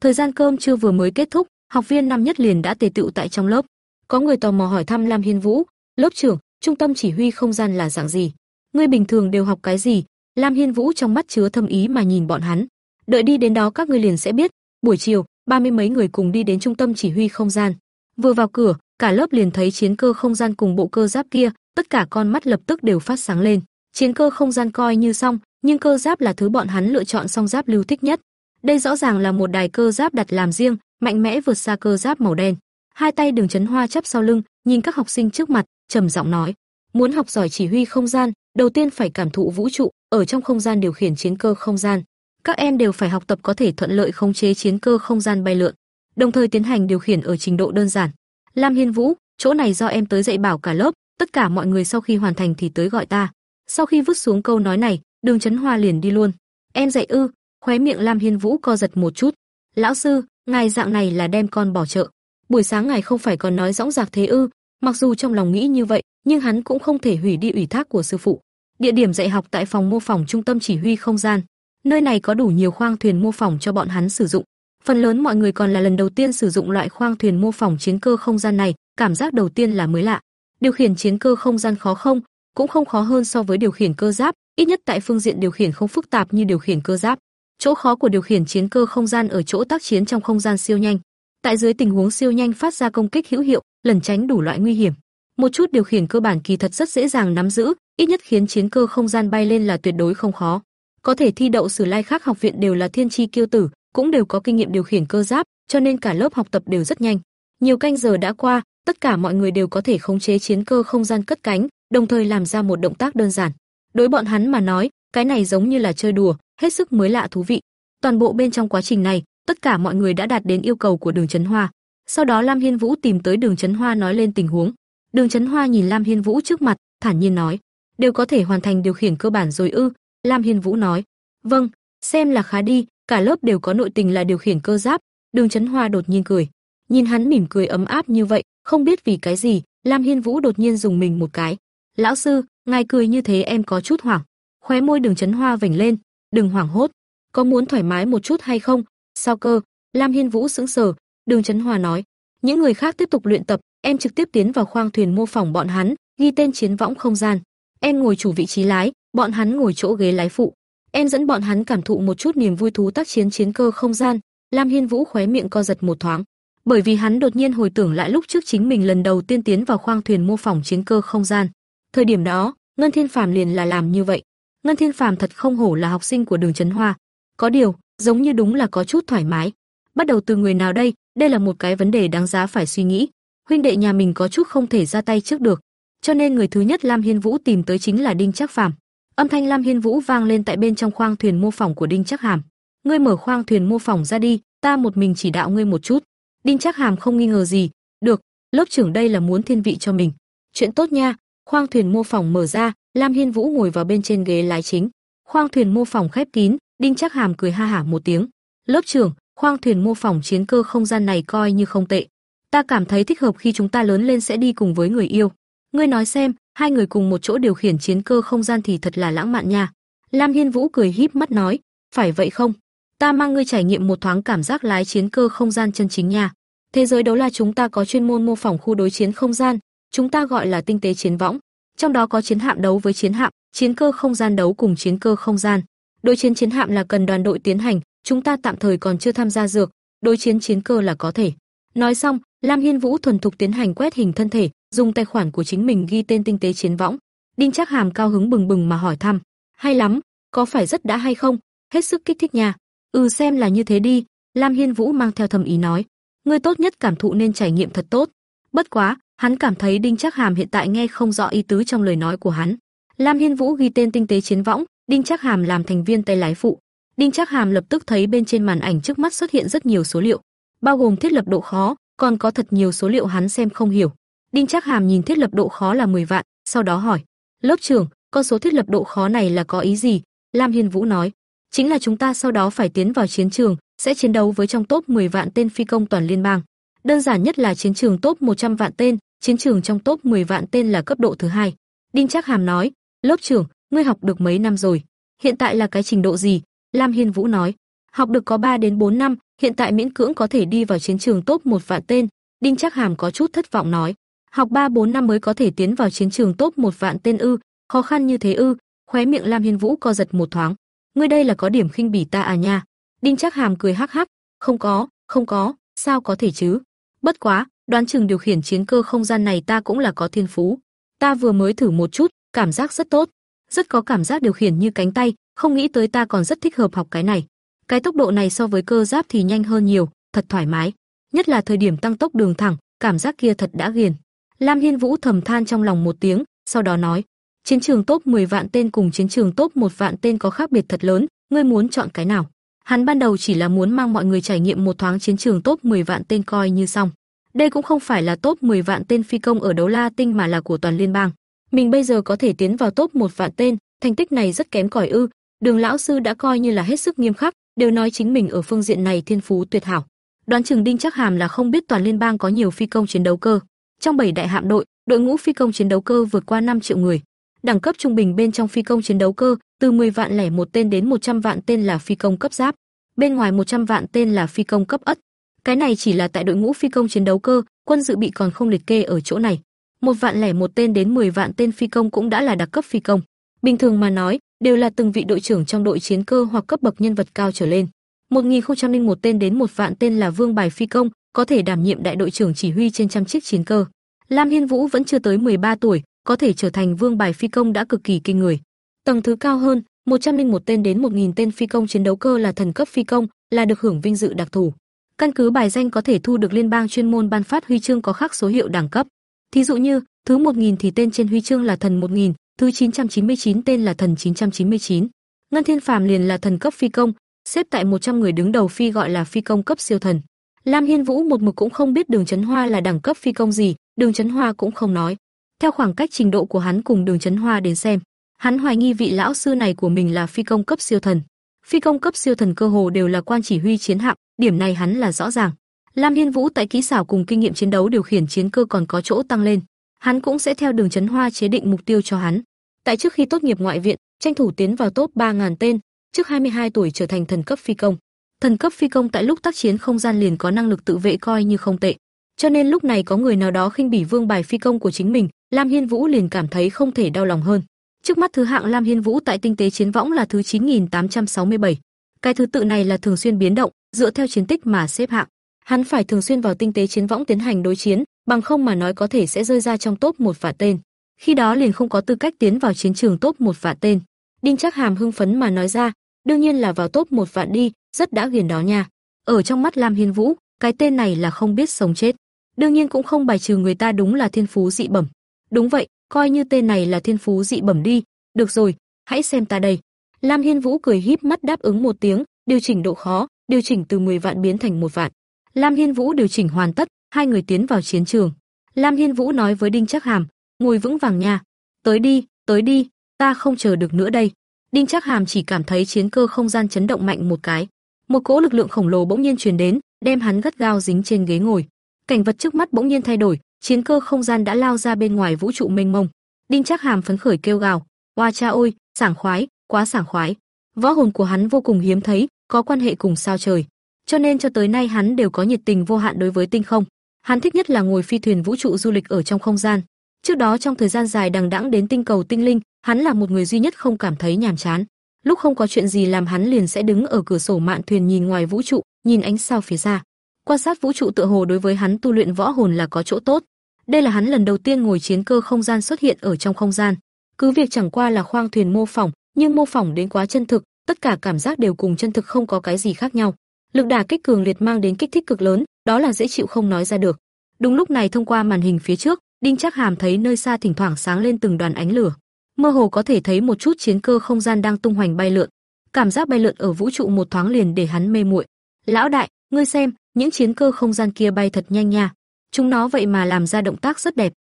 A: Thời gian cơm trưa vừa mới kết thúc, học viên năm nhất liền đã tề tựu tại trong lớp. Có người tò mò hỏi thăm Lam Hiên Vũ, "Lớp trưởng, trung tâm chỉ huy không gian là dạng gì? Ngươi bình thường đều học cái gì?" Lam Hiên Vũ trong mắt chứa thâm ý mà nhìn bọn hắn. "Đợi đi đến đó các ngươi liền sẽ biết." Buổi chiều, ba mươi mấy người cùng đi đến trung tâm chỉ huy không gian. Vừa vào cửa, cả lớp liền thấy chiến cơ không gian cùng bộ cơ giáp kia, tất cả con mắt lập tức đều phát sáng lên. Chiến cơ không gian coi như xong, nhưng cơ giáp là thứ bọn hắn lựa chọn song giáp lưu thích nhất. Đây rõ ràng là một đài cơ giáp đặt làm riêng, mạnh mẽ vượt xa cơ giáp màu đen. Hai tay Đường Chấn Hoa chắp sau lưng, nhìn các học sinh trước mặt, trầm giọng nói: "Muốn học giỏi chỉ huy không gian, đầu tiên phải cảm thụ vũ trụ, ở trong không gian điều khiển chiến cơ không gian. Các em đều phải học tập có thể thuận lợi khống chế chiến cơ không gian bay lượn, đồng thời tiến hành điều khiển ở trình độ đơn giản. Lam Hiên Vũ, chỗ này do em tới dạy bảo cả lớp, tất cả mọi người sau khi hoàn thành thì tới gọi ta." Sau khi vứt xuống câu nói này, Đường Chấn Hoa liền đi luôn. "Em dạy ư?" Khóe miệng Lam Hiên Vũ co giật một chút. "Lão sư, ngài dạng này là đem con bỏ chợ. Buổi sáng ngài không phải còn nói dõng dạc thế ư?" Mặc dù trong lòng nghĩ như vậy, nhưng hắn cũng không thể hủy đi ủy thác của sư phụ. Địa điểm dạy học tại phòng mô phỏng trung tâm chỉ huy không gian. Nơi này có đủ nhiều khoang thuyền mô phỏng cho bọn hắn sử dụng. Phần lớn mọi người còn là lần đầu tiên sử dụng loại khoang thuyền mô phỏng chiến cơ không gian này, cảm giác đầu tiên là mới lạ. Điều khiển chiến cơ không gian khó không? Cũng không khó hơn so với điều khiển cơ giáp, ít nhất tại phương diện điều khiển không phức tạp như điều khiển cơ giáp. Chỗ khó của điều khiển chiến cơ không gian ở chỗ tác chiến trong không gian siêu nhanh. Tại dưới tình huống siêu nhanh phát ra công kích hữu hiệu, lẩn tránh đủ loại nguy hiểm. Một chút điều khiển cơ bản kỳ thật rất dễ dàng nắm giữ, ít nhất khiến chiến cơ không gian bay lên là tuyệt đối không khó. Có thể thi đậu Sử Lai khác học viện đều là thiên chi kiêu tử, cũng đều có kinh nghiệm điều khiển cơ giáp, cho nên cả lớp học tập đều rất nhanh. Nhiều canh giờ đã qua, tất cả mọi người đều có thể khống chế chiến cơ không gian cất cánh, đồng thời làm ra một động tác đơn giản. Đối bọn hắn mà nói, cái này giống như là chơi đùa, hết sức mới lạ thú vị. Toàn bộ bên trong quá trình này, tất cả mọi người đã đạt đến yêu cầu của Đường Chấn Hoa. Sau đó Lam Hiên Vũ tìm tới Đường Chấn Hoa nói lên tình huống. Đường Chấn Hoa nhìn Lam Hiên Vũ trước mặt, thản nhiên nói: "Đều có thể hoàn thành điều khiển cơ bản rồi ư?" Lam Hiên Vũ nói: "Vâng, xem là khá đi, cả lớp đều có nội tình là điều khiển cơ giáp." Đường Chấn Hoa đột nhiên cười. Nhìn hắn mỉm cười ấm áp như vậy, không biết vì cái gì, Lam Hiên Vũ đột nhiên dùng mình một cái. "Lão sư, ngài cười như thế em có chút hoảng." Khóe môi Đường Chấn Hoa vểnh lên, "Đừng hoảng hốt, có muốn thoải mái một chút hay không?" "Sao cơ?" Lam Hiên Vũ sững sờ, Đường Chấn hòa nói, "Những người khác tiếp tục luyện tập, em trực tiếp tiến vào khoang thuyền mô phỏng bọn hắn, ghi tên chiến võng không gian. Em ngồi chủ vị trí lái, bọn hắn ngồi chỗ ghế lái phụ. Em dẫn bọn hắn cảm thụ một chút niềm vui thú tác chiến chiến cơ không gian." Lam Hiên Vũ khóe miệng co giật một thoáng. bởi vì hắn đột nhiên hồi tưởng lại lúc trước chính mình lần đầu tiên tiến vào khoang thuyền mô phỏng chiến cơ không gian. Thời điểm đó, Ngân Thiên Phàm liền là làm như vậy. Ngân Thiên Phàm thật không hổ là học sinh của Đường Chấn Hoa. Có điều, giống như đúng là có chút thoải mái. Bắt đầu từ người nào đây, đây là một cái vấn đề đáng giá phải suy nghĩ. Huynh đệ nhà mình có chút không thể ra tay trước được, cho nên người thứ nhất Lam Hiên Vũ tìm tới chính là Đinh Trác Phàm. Âm thanh Lam Hiên Vũ vang lên tại bên trong khoang thuyền mô phỏng của Đinh Trác Hàm. "Ngươi mở khoang thuyền mô phỏng ra đi, ta một mình chỉ đạo ngươi một chút." Đinh Trác Hàm không nghi ngờ gì, "Được, lớp trưởng đây là muốn thiên vị cho mình." "Chuyện tốt nha." Khoang thuyền mô phỏng mở ra, Lam Hiên Vũ ngồi vào bên trên ghế lái chính. Khoang thuyền mô phỏng khép kín, Đinh Trác Hàm cười ha hả một tiếng. "Lớp trưởng, khoang thuyền mô phỏng chiến cơ không gian này coi như không tệ. Ta cảm thấy thích hợp khi chúng ta lớn lên sẽ đi cùng với người yêu." Ngươi nói xem, hai người cùng một chỗ điều khiển chiến cơ không gian thì thật là lãng mạn nha. Lam Hiên Vũ cười híp mắt nói, phải vậy không? Ta mang ngươi trải nghiệm một thoáng cảm giác lái chiến cơ không gian chân chính nha. Thế giới đấu la chúng ta có chuyên môn mô phỏng khu đối chiến không gian, chúng ta gọi là tinh tế chiến võng. Trong đó có chiến hạm đấu với chiến hạm, chiến cơ không gian đấu cùng chiến cơ không gian. Đối chiến chiến hạm là cần đoàn đội tiến hành, chúng ta tạm thời còn chưa tham gia dược, đối chiến chiến cơ là có thể. Nói xong, Lam Hiên Vũ thuần thục tiến hành quét hình thân thể, dùng tài khoản của chính mình ghi tên tinh tế chiến võng. Đinh Trác Hàm cao hứng bừng bừng mà hỏi thăm, "Hay lắm, có phải rất đã hay không? Hết sức kích thích nha." "Ừ xem là như thế đi." Lam Hiên Vũ mang theo thầm ý nói, "Ngươi tốt nhất cảm thụ nên trải nghiệm thật tốt." Bất quá, hắn cảm thấy Đinh Trác Hàm hiện tại nghe không rõ ý tứ trong lời nói của hắn. Lam Hiên Vũ ghi tên tinh tế chiến võng, Đinh Trác Hàm làm thành viên tay lái phụ. Đinh Trác Hàm lập tức thấy bên trên màn ảnh trước mắt xuất hiện rất nhiều số liệu, bao gồm thiết lập độ khó, còn có thật nhiều số liệu hắn xem không hiểu. Đinh Trác Hàm nhìn thiết lập độ khó là 10 vạn, sau đó hỏi: "Lớp trưởng, con số thiết lập độ khó này là có ý gì?" Lam Hiên Vũ nói: "Chính là chúng ta sau đó phải tiến vào chiến trường, sẽ chiến đấu với trong top 10 vạn tên phi công toàn liên bang. Đơn giản nhất là chiến trường top 100 vạn tên, chiến trường trong top 10 vạn tên là cấp độ thứ hai." Đinh Trác Hàm nói: "Lớp trưởng, ngươi học được mấy năm rồi? Hiện tại là cái trình độ gì?" Lam Hiên Vũ nói: "Học được có 3 đến 4 năm, hiện tại miễn cưỡng có thể đi vào chiến trường top một vạn tên." Đinh Trác Hàm có chút thất vọng nói: học 3 4 năm mới có thể tiến vào chiến trường top một vạn tên ư, khó khăn như thế ư? Khóe miệng Lam Hiên Vũ co giật một thoáng. Ngươi đây là có điểm khinh bỉ ta à nha? Đinh Trác Hàm cười hắc hắc, không có, không có, sao có thể chứ? Bất quá, đoán chừng điều khiển chiến cơ không gian này ta cũng là có thiên phú. Ta vừa mới thử một chút, cảm giác rất tốt, rất có cảm giác điều khiển như cánh tay, không nghĩ tới ta còn rất thích hợp học cái này. Cái tốc độ này so với cơ giáp thì nhanh hơn nhiều, thật thoải mái, nhất là thời điểm tăng tốc đường thẳng, cảm giác kia thật đã ghiền. Lam Hiên Vũ thầm than trong lòng một tiếng, sau đó nói: "Chiến trường top 10 vạn tên cùng chiến trường top 1 vạn tên có khác biệt thật lớn, ngươi muốn chọn cái nào?" Hắn ban đầu chỉ là muốn mang mọi người trải nghiệm một thoáng chiến trường top 10 vạn tên coi như xong. Đây cũng không phải là top 10 vạn tên phi công ở đấu La Tinh mà là của toàn liên bang. Mình bây giờ có thể tiến vào top một vạn tên, thành tích này rất kém cỏi ư? Đường lão sư đã coi như là hết sức nghiêm khắc, đều nói chính mình ở phương diện này thiên phú tuyệt hảo. Đoán chừng Đinh Chắc Hàm là không biết toàn liên bang có nhiều phi công chiến đấu cơ. Trong 7 đại hạm đội, đội ngũ phi công chiến đấu cơ vượt qua 5 triệu người. Đẳng cấp trung bình bên trong phi công chiến đấu cơ, từ 10 vạn lẻ một tên đến 100 vạn tên là phi công cấp giáp, bên ngoài 100 vạn tên là phi công cấp ất. Cái này chỉ là tại đội ngũ phi công chiến đấu cơ, quân dự bị còn không liệt kê ở chỗ này. Một vạn lẻ một tên đến 10 vạn tên phi công cũng đã là đặc cấp phi công. Bình thường mà nói, đều là từng vị đội trưởng trong đội chiến cơ hoặc cấp bậc nhân vật cao trở lên. 1001 tên đến một vạn tên là vương bài phi công, có thể đảm nhiệm đại đội trưởng chỉ huy trên trăm chiếc chiến cơ. Lam Hiên Vũ vẫn chưa tới 13 tuổi, có thể trở thành vương bài phi công đã cực kỳ kinh người. Tầng thứ cao hơn, 101 tên đến 1000 tên phi công chiến đấu cơ là thần cấp phi công, là được hưởng vinh dự đặc thù. Căn cứ bài danh có thể thu được liên bang chuyên môn ban phát huy chương có khắc số hiệu đẳng cấp. Thí dụ như, thứ 1000 thì tên trên huy chương là thần 1000, thứ 999 tên là thần 999. Ngân Thiên Phàm liền là thần cấp phi công, xếp tại 100 người đứng đầu phi gọi là phi công cấp siêu thần. Lam Hiên Vũ một mực cũng không biết Đường Chấn Hoa là đẳng cấp phi công gì, Đường Chấn Hoa cũng không nói. Theo khoảng cách trình độ của hắn cùng Đường Chấn Hoa đến xem, hắn hoài nghi vị lão sư này của mình là phi công cấp siêu thần. Phi công cấp siêu thần cơ hồ đều là quan chỉ huy chiến hạm, điểm này hắn là rõ ràng. Lam Hiên Vũ tại kỹ xảo cùng kinh nghiệm chiến đấu điều khiển chiến cơ còn có chỗ tăng lên, hắn cũng sẽ theo Đường Chấn Hoa chế định mục tiêu cho hắn. Tại trước khi tốt nghiệp ngoại viện, tranh thủ tiến vào top 3000 tên, trước 22 tuổi trở thành thần cấp phi công. Thần cấp phi công tại lúc tác chiến không gian liền có năng lực tự vệ coi như không tệ. Cho nên lúc này có người nào đó khinh bỉ vương bài phi công của chính mình, Lam Hiên Vũ liền cảm thấy không thể đau lòng hơn. Trước mắt thứ hạng Lam Hiên Vũ tại tinh tế chiến võng là thứ 9867. Cái thứ tự này là thường xuyên biến động, dựa theo chiến tích mà xếp hạng. Hắn phải thường xuyên vào tinh tế chiến võng tiến hành đối chiến, bằng không mà nói có thể sẽ rơi ra trong top một vạn tên. Khi đó liền không có tư cách tiến vào chiến trường top một vạn tên. Đinh Trác Hàm hưng phấn mà nói ra, đương nhiên là vào top một vạn đi, rất đã huyền đó nha. Ở trong mắt Lam Hiên Vũ, cái tên này là không biết sống chết. Đương nhiên cũng không bài trừ người ta đúng là thiên phú dị bẩm. Đúng vậy, coi như tên này là thiên phú dị bẩm đi. Được rồi, hãy xem ta đây. Lam Hiên Vũ cười híp mắt đáp ứng một tiếng, điều chỉnh độ khó, điều chỉnh từ 10 vạn biến thành một vạn. Lam Hiên Vũ điều chỉnh hoàn tất, hai người tiến vào chiến trường. Lam Hiên Vũ nói với Đinh Trác Hàm, ngồi vững vàng nha, tới đi, tới đi, ta không chờ được nữa đây. Đinh Trác Hàm chỉ cảm thấy chiến cơ không gian chấn động mạnh một cái, một cỗ lực lượng khổng lồ bỗng nhiên truyền đến, đem hắn gắt gao dính trên ghế ngồi. Cảnh vật trước mắt bỗng nhiên thay đổi, chiến cơ không gian đã lao ra bên ngoài vũ trụ mênh mông. Đinh Trác Hàm phấn khởi kêu gào, "Oa cha ôi, sảng khoái, quá sảng khoái." Võ hồn của hắn vô cùng hiếm thấy, có quan hệ cùng sao trời, cho nên cho tới nay hắn đều có nhiệt tình vô hạn đối với tinh không. Hắn thích nhất là ngồi phi thuyền vũ trụ du lịch ở trong không gian. Trước đó trong thời gian dài đằng đẵng đến tinh cầu tinh linh, hắn là một người duy nhất không cảm thấy nhàm chán. Lúc không có chuyện gì làm hắn liền sẽ đứng ở cửa sổ mạn thuyền nhìn ngoài vũ trụ, nhìn ánh sao phía xa. Quan sát vũ trụ tựa hồ đối với hắn tu luyện võ hồn là có chỗ tốt. Đây là hắn lần đầu tiên ngồi chiến cơ không gian xuất hiện ở trong không gian. Cứ việc chẳng qua là khoang thuyền mô phỏng, nhưng mô phỏng đến quá chân thực, tất cả cảm giác đều cùng chân thực không có cái gì khác nhau. Lực đả kích cường liệt mang đến kích thích cực lớn, đó là dễ chịu không nói ra được. Đúng lúc này thông qua màn hình phía trước, Đinh Trác Hàm thấy nơi xa thỉnh thoảng sáng lên từng đoàn ánh lửa. Mơ hồ có thể thấy một chút chiến cơ không gian đang tung hoành bay lượn. Cảm giác bay lượn ở vũ trụ một thoáng liền để hắn mê muội. "Lão đại, ngươi xem, những chiến cơ không gian kia bay thật nhanh nha. Chúng nó vậy mà làm ra động tác rất đẹp.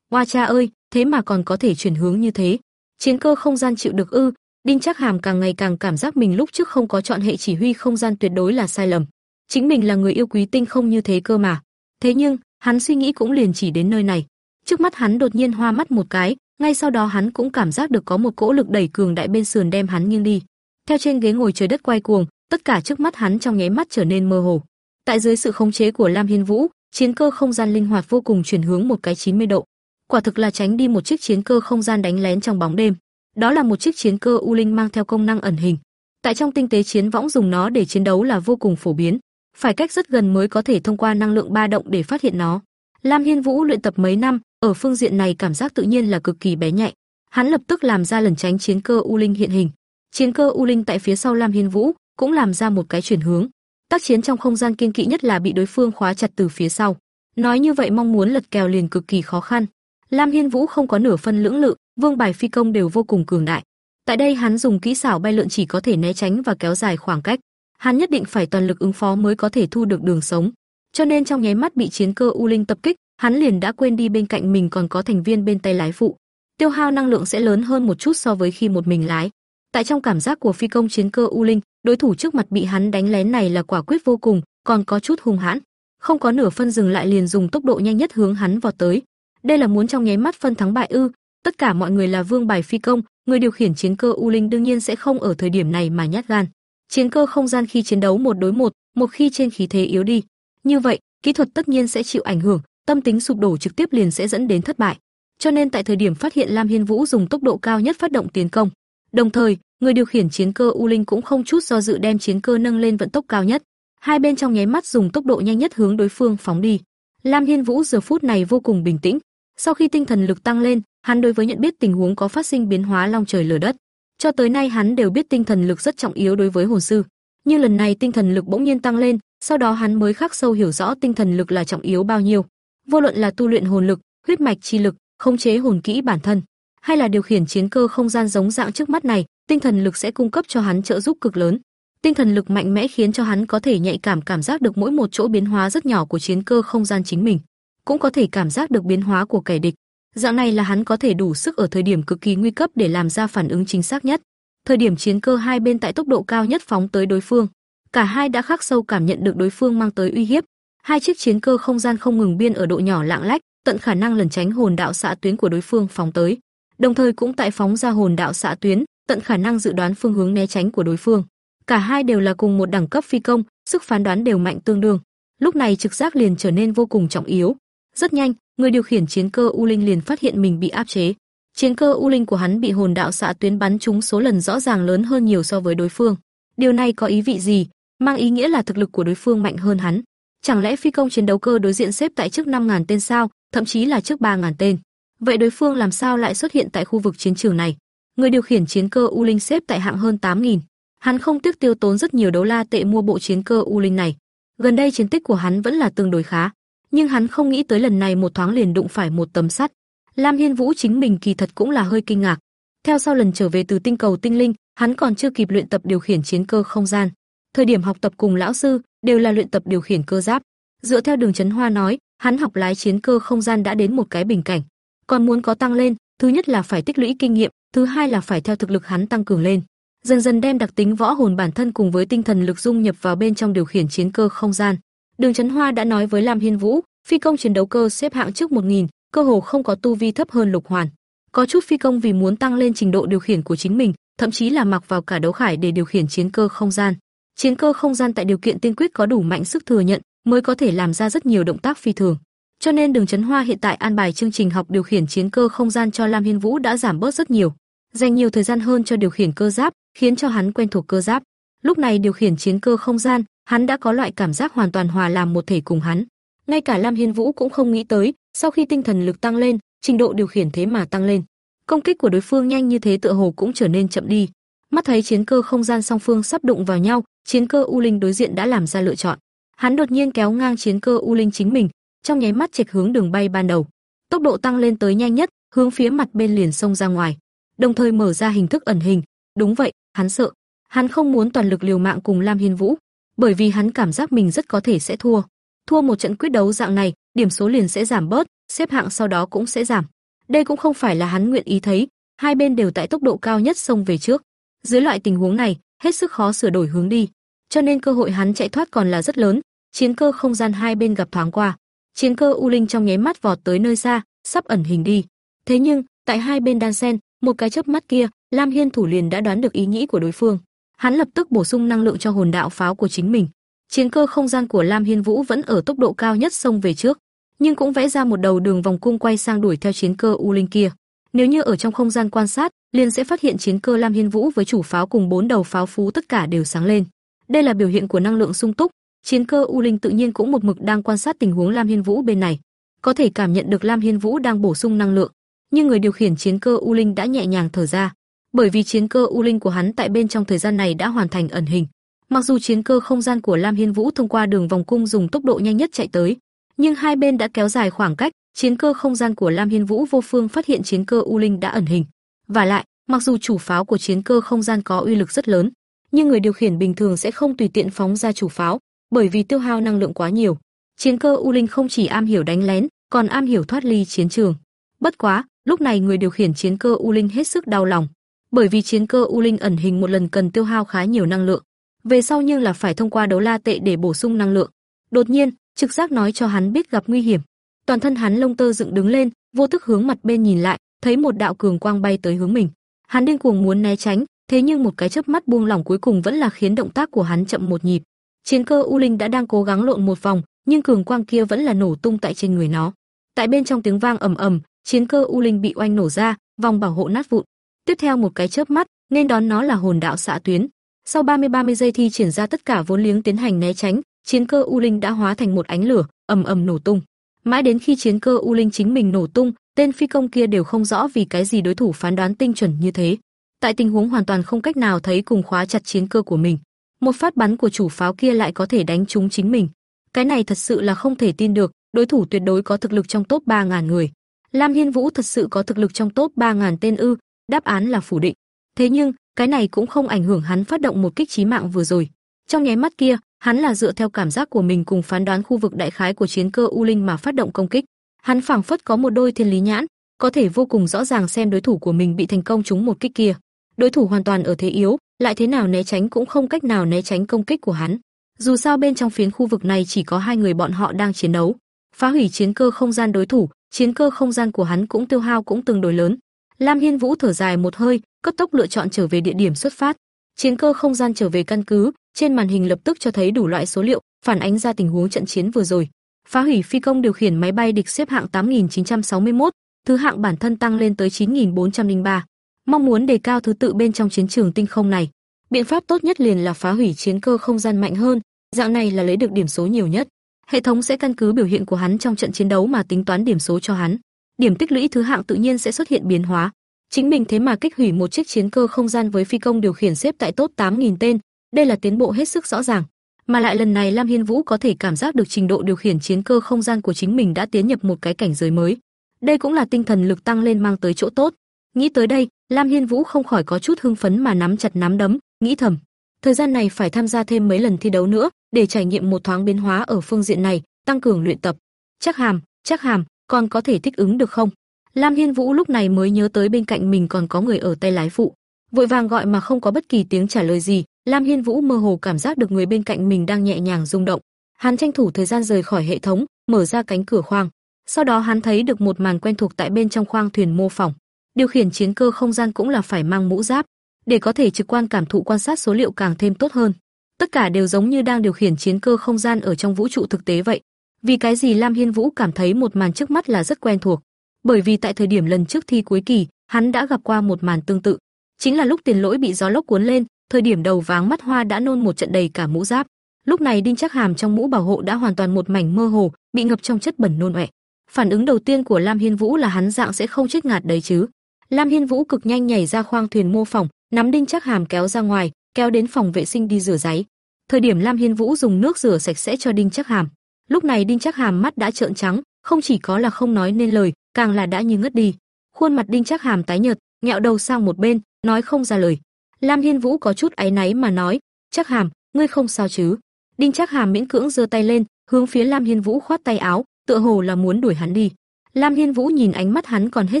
A: Hoa cha ơi, thế mà còn có thể chuyển hướng như thế. Chiến cơ không gian chịu được ư?" Đinh Trác Hàm càng ngày càng cảm giác mình lúc trước không có chọn hệ chỉ huy không gian tuyệt đối là sai lầm. Chính mình là người yêu quý tinh không như thế cơ mà. Thế nhưng, hắn suy nghĩ cũng liền chỉ đến nơi này. Trước mắt hắn đột nhiên hoa mắt một cái, ngay sau đó hắn cũng cảm giác được có một cỗ lực đẩy cường đại bên sườn đem hắn nghiêng đi. Theo trên ghế ngồi trời đất quay cuồng, tất cả trước mắt hắn trong nháy mắt trở nên mơ hồ. Tại dưới sự khống chế của Lam Hiên Vũ, chiến cơ không gian linh hoạt vô cùng chuyển hướng một cái 90 độ. Quả thực là tránh đi một chiếc chiến cơ không gian đánh lén trong bóng đêm. Đó là một chiếc chiến cơ U Linh mang theo công năng ẩn hình. Tại trong tinh tế chiến võng dùng nó để chiến đấu là vô cùng phổ biến, phải cách rất gần mới có thể thông qua năng lượng ba động để phát hiện nó. Lam Hiên Vũ luyện tập mấy năm, ở phương diện này cảm giác tự nhiên là cực kỳ bé nhạy. Hắn lập tức làm ra lần tránh chiến cơ U Linh hiện hình. Chiến cơ U Linh tại phía sau Lam Hiên Vũ cũng làm ra một cái chuyển hướng. Tác chiến trong không gian kiên kỵ nhất là bị đối phương khóa chặt từ phía sau. Nói như vậy mong muốn lật kèo liền cực kỳ khó khăn. Lam Hiên Vũ không có nửa phân lưỡng lự, vương bài phi công đều vô cùng cường đại. Tại đây hắn dùng kỹ xảo bay lượn chỉ có thể né tránh và kéo dài khoảng cách. Hắn nhất định phải toàn lực ứng phó mới có thể thu được đường sống. Cho nên trong nháy mắt bị chiến cơ U Linh tập kích, hắn liền đã quên đi bên cạnh mình còn có thành viên bên tay lái phụ. Tiêu hao năng lượng sẽ lớn hơn một chút so với khi một mình lái. Tại trong cảm giác của phi công chiến cơ U Linh, đối thủ trước mặt bị hắn đánh lén này là quả quyết vô cùng, còn có chút hung hãn. Không có nửa phân dừng lại liền dùng tốc độ nhanh nhất hướng hắn vọt tới. Đây là muốn trong nháy mắt phân thắng bại ư? Tất cả mọi người là vương bài phi công, người điều khiển chiến cơ U Linh đương nhiên sẽ không ở thời điểm này mà nhát gan. Chiến cơ không gian khi chiến đấu một đối một, một khi trên khí thế yếu đi, như vậy, kỹ thuật tất nhiên sẽ chịu ảnh hưởng, tâm tính sụp đổ trực tiếp liền sẽ dẫn đến thất bại. Cho nên tại thời điểm phát hiện Lam Hiên Vũ dùng tốc độ cao nhất phát động tiến công, đồng thời, người điều khiển chiến cơ U Linh cũng không chút do dự đem chiến cơ nâng lên vận tốc cao nhất. Hai bên trong nháy mắt dùng tốc độ nhanh nhất hướng đối phương phóng đi. Lam Hiên Vũ giờ phút này vô cùng bình tĩnh, sau khi tinh thần lực tăng lên, hắn đối với nhận biết tình huống có phát sinh biến hóa long trời lở đất. Cho tới nay hắn đều biết tinh thần lực rất trọng yếu đối với hồn sư, nhưng lần này tinh thần lực bỗng nhiên tăng lên, sau đó hắn mới khắc sâu hiểu rõ tinh thần lực là trọng yếu bao nhiêu. Vô luận là tu luyện hồn lực, huyết mạch chi lực, khống chế hồn kỹ bản thân, hay là điều khiển chiến cơ không gian giống dạng trước mắt này, tinh thần lực sẽ cung cấp cho hắn trợ giúp cực lớn. Tinh thần lực mạnh mẽ khiến cho hắn có thể nhạy cảm cảm giác được mỗi một chỗ biến hóa rất nhỏ của chiến cơ không gian chính mình, cũng có thể cảm giác được biến hóa của kẻ địch. Dạng này là hắn có thể đủ sức ở thời điểm cực kỳ nguy cấp để làm ra phản ứng chính xác nhất. Thời điểm chiến cơ hai bên tại tốc độ cao nhất phóng tới đối phương, cả hai đã khắc sâu cảm nhận được đối phương mang tới uy hiếp. Hai chiếc chiến cơ không gian không ngừng biên ở độ nhỏ lạng lách, tận khả năng lẩn tránh hồn đạo xạ tuyến của đối phương phóng tới, đồng thời cũng tại phóng ra hồn đạo xạ tuyến, tận khả năng dự đoán phương hướng né tránh của đối phương. Cả hai đều là cùng một đẳng cấp phi công, sức phán đoán đều mạnh tương đương. Lúc này trực giác liền trở nên vô cùng trọng yếu. Rất nhanh, người điều khiển chiến cơ U Linh liền phát hiện mình bị áp chế. Chiến cơ U Linh của hắn bị hồn đạo xạ tuyến bắn trúng số lần rõ ràng lớn hơn nhiều so với đối phương. Điều này có ý vị gì? Mang ý nghĩa là thực lực của đối phương mạnh hơn hắn. Chẳng lẽ phi công chiến đấu cơ đối diện xếp tại trước 5000 tên sao, thậm chí là trước 3000 tên. Vậy đối phương làm sao lại xuất hiện tại khu vực chiến trường này? Người điều khiển chiến cơ U Linh xếp tại hạng hơn 8000. Hắn không tiếc tiêu tốn rất nhiều đấu la tệ mua bộ chiến cơ U Linh này. Gần đây chiến tích của hắn vẫn là tương đối khá, nhưng hắn không nghĩ tới lần này một thoáng liền đụng phải một tấm sắt. Lam Hiên Vũ chính mình kỳ thật cũng là hơi kinh ngạc. Theo sau lần trở về từ tinh cầu tinh linh, hắn còn chưa kịp luyện tập điều khiển chiến cơ không gian. Thời điểm học tập cùng lão sư đều là luyện tập điều khiển cơ giáp. Dựa theo Đường Chấn Hoa nói, hắn học lái chiến cơ không gian đã đến một cái bình cảnh, còn muốn có tăng lên, thứ nhất là phải tích lũy kinh nghiệm, thứ hai là phải theo thực lực hắn tăng cường lên. Dần dần đem đặc tính võ hồn bản thân cùng với tinh thần lực dung nhập vào bên trong điều khiển chiến cơ không gian. Đường Chấn Hoa đã nói với Lam Hiên Vũ, phi công chiến đấu cơ xếp hạng trước 1000, cơ hồ không có tu vi thấp hơn Lục Hoàn. Có chút phi công vì muốn tăng lên trình độ điều khiển của chính mình, thậm chí là mặc vào cả đấu khải để điều khiển chiến cơ không gian. Chiến cơ không gian tại điều kiện tiên quyết có đủ mạnh sức thừa nhận, mới có thể làm ra rất nhiều động tác phi thường. Cho nên Đường Chấn Hoa hiện tại an bài chương trình học điều khiển chiến cơ không gian cho Lam Hiên Vũ đã giảm bớt rất nhiều, dành nhiều thời gian hơn cho điều khiển cơ giáp, khiến cho hắn quen thuộc cơ giáp. Lúc này điều khiển chiến cơ không gian, hắn đã có loại cảm giác hoàn toàn hòa làm một thể cùng hắn. Ngay cả Lam Hiên Vũ cũng không nghĩ tới, sau khi tinh thần lực tăng lên, trình độ điều khiển thế mà tăng lên. Công kích của đối phương nhanh như thế tựa hồ cũng trở nên chậm đi. Mắt thấy chiến cơ không gian song phương sắp đụng vào nhau, chiến cơ U Linh đối diện đã làm ra lựa chọn. Hắn đột nhiên kéo ngang chiến cơ U Linh chính mình, trong nháy mắt chệch hướng đường bay ban đầu. Tốc độ tăng lên tới nhanh nhất, hướng phía mặt bên liền xông ra ngoài, đồng thời mở ra hình thức ẩn hình. Đúng vậy, hắn sợ. Hắn không muốn toàn lực liều mạng cùng Lam Hiên Vũ, bởi vì hắn cảm giác mình rất có thể sẽ thua. Thua một trận quyết đấu dạng này, điểm số liền sẽ giảm bớt, xếp hạng sau đó cũng sẽ giảm. Đây cũng không phải là hắn nguyện ý thấy, hai bên đều tại tốc độ cao nhất xông về trước. Dưới loại tình huống này, hết sức khó sửa đổi hướng đi, cho nên cơ hội hắn chạy thoát còn là rất lớn. Chiến cơ không gian hai bên gặp thoáng qua, chiến cơ U Linh trong nháy mắt vọt tới nơi xa, sắp ẩn hình đi. Thế nhưng, tại hai bên đan sen, một cái chớp mắt kia, Lam Hiên thủ liền đã đoán được ý nghĩ của đối phương. Hắn lập tức bổ sung năng lượng cho hồn đạo pháo của chính mình. Chiến cơ không gian của Lam Hiên Vũ vẫn ở tốc độ cao nhất xông về trước, nhưng cũng vẽ ra một đầu đường vòng cung quay sang đuổi theo chiến cơ U Linh kia. Nếu như ở trong không gian quan sát, liền sẽ phát hiện chiến cơ Lam Hiên Vũ với chủ pháo cùng bốn đầu pháo phú tất cả đều sáng lên. Đây là biểu hiện của năng lượng sung túc, chiến cơ U Linh tự nhiên cũng một mực đang quan sát tình huống Lam Hiên Vũ bên này, có thể cảm nhận được Lam Hiên Vũ đang bổ sung năng lượng, nhưng người điều khiển chiến cơ U Linh đã nhẹ nhàng thở ra, bởi vì chiến cơ U Linh của hắn tại bên trong thời gian này đã hoàn thành ẩn hình. Mặc dù chiến cơ không gian của Lam Hiên Vũ thông qua đường vòng cung dùng tốc độ nhanh nhất chạy tới, nhưng hai bên đã kéo dài khoảng cách, chiến cơ không gian của Lam Hiên Vũ vô phương phát hiện chiến cơ U Linh đã ẩn hình. Và lại, mặc dù chủ pháo của chiến cơ không gian có uy lực rất lớn, nhưng người điều khiển bình thường sẽ không tùy tiện phóng ra chủ pháo, bởi vì tiêu hao năng lượng quá nhiều. Chiến cơ U Linh không chỉ am hiểu đánh lén, còn am hiểu thoát ly chiến trường. Bất quá, lúc này người điều khiển chiến cơ U Linh hết sức đau lòng, bởi vì chiến cơ U Linh ẩn hình một lần cần tiêu hao khá nhiều năng lượng, về sau nhưng là phải thông qua đấu la tệ để bổ sung năng lượng. Đột nhiên, trực giác nói cho hắn biết gặp nguy hiểm. Toàn thân hắn lông tơ dựng đứng lên, vô thức hướng mặt bên nhìn lại, thấy một đạo cường quang bay tới hướng mình. Hắn điên cuồng muốn né tránh, thế nhưng một cái chớp mắt buông lỏng cuối cùng vẫn là khiến động tác của hắn chậm một nhịp. Chiến cơ U Linh đã đang cố gắng lộn một vòng, nhưng cường quang kia vẫn là nổ tung tại trên người nó. Tại bên trong tiếng vang ầm ầm, chiến cơ U Linh bị oanh nổ ra, vòng bảo hộ nát vụn. Tiếp theo một cái chớp mắt, nên đón nó là hồn đạo xạ tuyến. Sau 30-30 giây thi triển ra tất cả vốn liếng tiến hành né tránh, chiến cơ U Linh đã hóa thành một ánh lửa, ầm ầm nổ tung. Mãi đến khi chiến cơ U Linh chính mình nổ tung, tên phi công kia đều không rõ vì cái gì đối thủ phán đoán tinh chuẩn như thế. Tại tình huống hoàn toàn không cách nào thấy cùng khóa chặt chiến cơ của mình, một phát bắn của chủ pháo kia lại có thể đánh trúng chính mình. Cái này thật sự là không thể tin được, đối thủ tuyệt đối có thực lực trong top 3000 người. Lam Hiên Vũ thật sự có thực lực trong top 3000 tên ư? Đáp án là phủ định. Thế nhưng, cái này cũng không ảnh hưởng hắn phát động một kích chí mạng vừa rồi. Trong nháy mắt kia, hắn là dựa theo cảm giác của mình cùng phán đoán khu vực đại khái của chiến cơ U Linh mà phát động công kích. Hắn phảng phất có một đôi thiên lý nhãn, có thể vô cùng rõ ràng xem đối thủ của mình bị thành công trúng một kích kia. Đối thủ hoàn toàn ở thế yếu, lại thế nào né tránh cũng không cách nào né tránh công kích của hắn. Dù sao bên trong phiến khu vực này chỉ có hai người bọn họ đang chiến đấu, phá hủy chiến cơ không gian đối thủ, chiến cơ không gian của hắn cũng tiêu hao cũng tương đối lớn. Lam Hiên Vũ thở dài một hơi, cấp tốc lựa chọn trở về địa điểm xuất phát. Chiến cơ không gian trở về căn cứ, trên màn hình lập tức cho thấy đủ loại số liệu, phản ánh ra tình huống trận chiến vừa rồi. Phá hủy phi công điều khiển máy bay địch xếp hạng 8961, thứ hạng bản thân tăng lên tới 9403. Mong muốn đề cao thứ tự bên trong chiến trường tinh không này, biện pháp tốt nhất liền là phá hủy chiến cơ không gian mạnh hơn, dạng này là lấy được điểm số nhiều nhất. Hệ thống sẽ căn cứ biểu hiện của hắn trong trận chiến đấu mà tính toán điểm số cho hắn. Điểm tích lũy thứ hạng tự nhiên sẽ xuất hiện biến hóa. Chính mình thế mà kích hủy một chiếc chiến cơ không gian với phi công điều khiển xếp tại top 8000 tên, đây là tiến bộ hết sức rõ ràng. Mà lại lần này Lam Hiên Vũ có thể cảm giác được trình độ điều khiển chiến cơ không gian của chính mình đã tiến nhập một cái cảnh giới mới. Đây cũng là tinh thần lực tăng lên mang tới chỗ tốt. Nghĩ tới đây, Lam Hiên Vũ không khỏi có chút hưng phấn mà nắm chặt nắm đấm, nghĩ thầm, thời gian này phải tham gia thêm mấy lần thi đấu nữa, để trải nghiệm một thoáng biến hóa ở phương diện này, tăng cường luyện tập. Chắc Hàm, Chắc Hàm, còn có thể thích ứng được không? Lam Hiên Vũ lúc này mới nhớ tới bên cạnh mình còn có người ở tay lái phụ, vội vàng gọi mà không có bất kỳ tiếng trả lời gì, Lam Hiên Vũ mơ hồ cảm giác được người bên cạnh mình đang nhẹ nhàng rung động. Hắn tranh thủ thời gian rời khỏi hệ thống, mở ra cánh cửa khoang. Sau đó hắn thấy được một màn quen thuộc tại bên trong khoang thuyền mô phỏng. Điều khiển chiến cơ không gian cũng là phải mang mũ giáp, để có thể trực quan cảm thụ quan sát số liệu càng thêm tốt hơn. Tất cả đều giống như đang điều khiển chiến cơ không gian ở trong vũ trụ thực tế vậy. Vì cái gì Lam Hiên Vũ cảm thấy một màn trước mắt là rất quen thuộc? Bởi vì tại thời điểm lần trước thi cuối kỳ, hắn đã gặp qua một màn tương tự. Chính là lúc tiền lỗi bị gió lốc cuốn lên, thời điểm đầu váng mắt hoa đã nôn một trận đầy cả mũ giáp. Lúc này Đinh Chắc Hàm trong mũ bảo hộ đã hoàn toàn một mảnh mơ hồ, bị ngập trong chất bẩn nôn ọe. Phản ứng đầu tiên của Lam Hiên Vũ là hắn dạng sẽ không chết ngạt đấy chứ. Lam Hiên Vũ cực nhanh nhảy ra khoang thuyền mô phỏng, nắm Đinh Chắc Hàm kéo ra ngoài, kéo đến phòng vệ sinh đi rửa giấy. Thời điểm Lam Hiên Vũ dùng nước rửa sạch sẽ cho Đinh Chắc Hàm. Lúc này Đinh Chắc Hàm mắt đã trợn trắng, không chỉ có là không nói nên lời, càng là đã như ngất đi. Khuôn mặt Đinh Chắc Hàm tái nhợt, ngẹo đầu sang một bên, nói không ra lời. Lam Hiên Vũ có chút áy náy mà nói, "Chắc Hàm, ngươi không sao chứ?" Đinh Chắc Hàm miễn cưỡng giơ tay lên, hướng phía Lam Hiên Vũ khoát tay áo, tựa hồ là muốn đuổi hắn đi. Lam Hiên Vũ nhìn ánh mắt hắn còn hết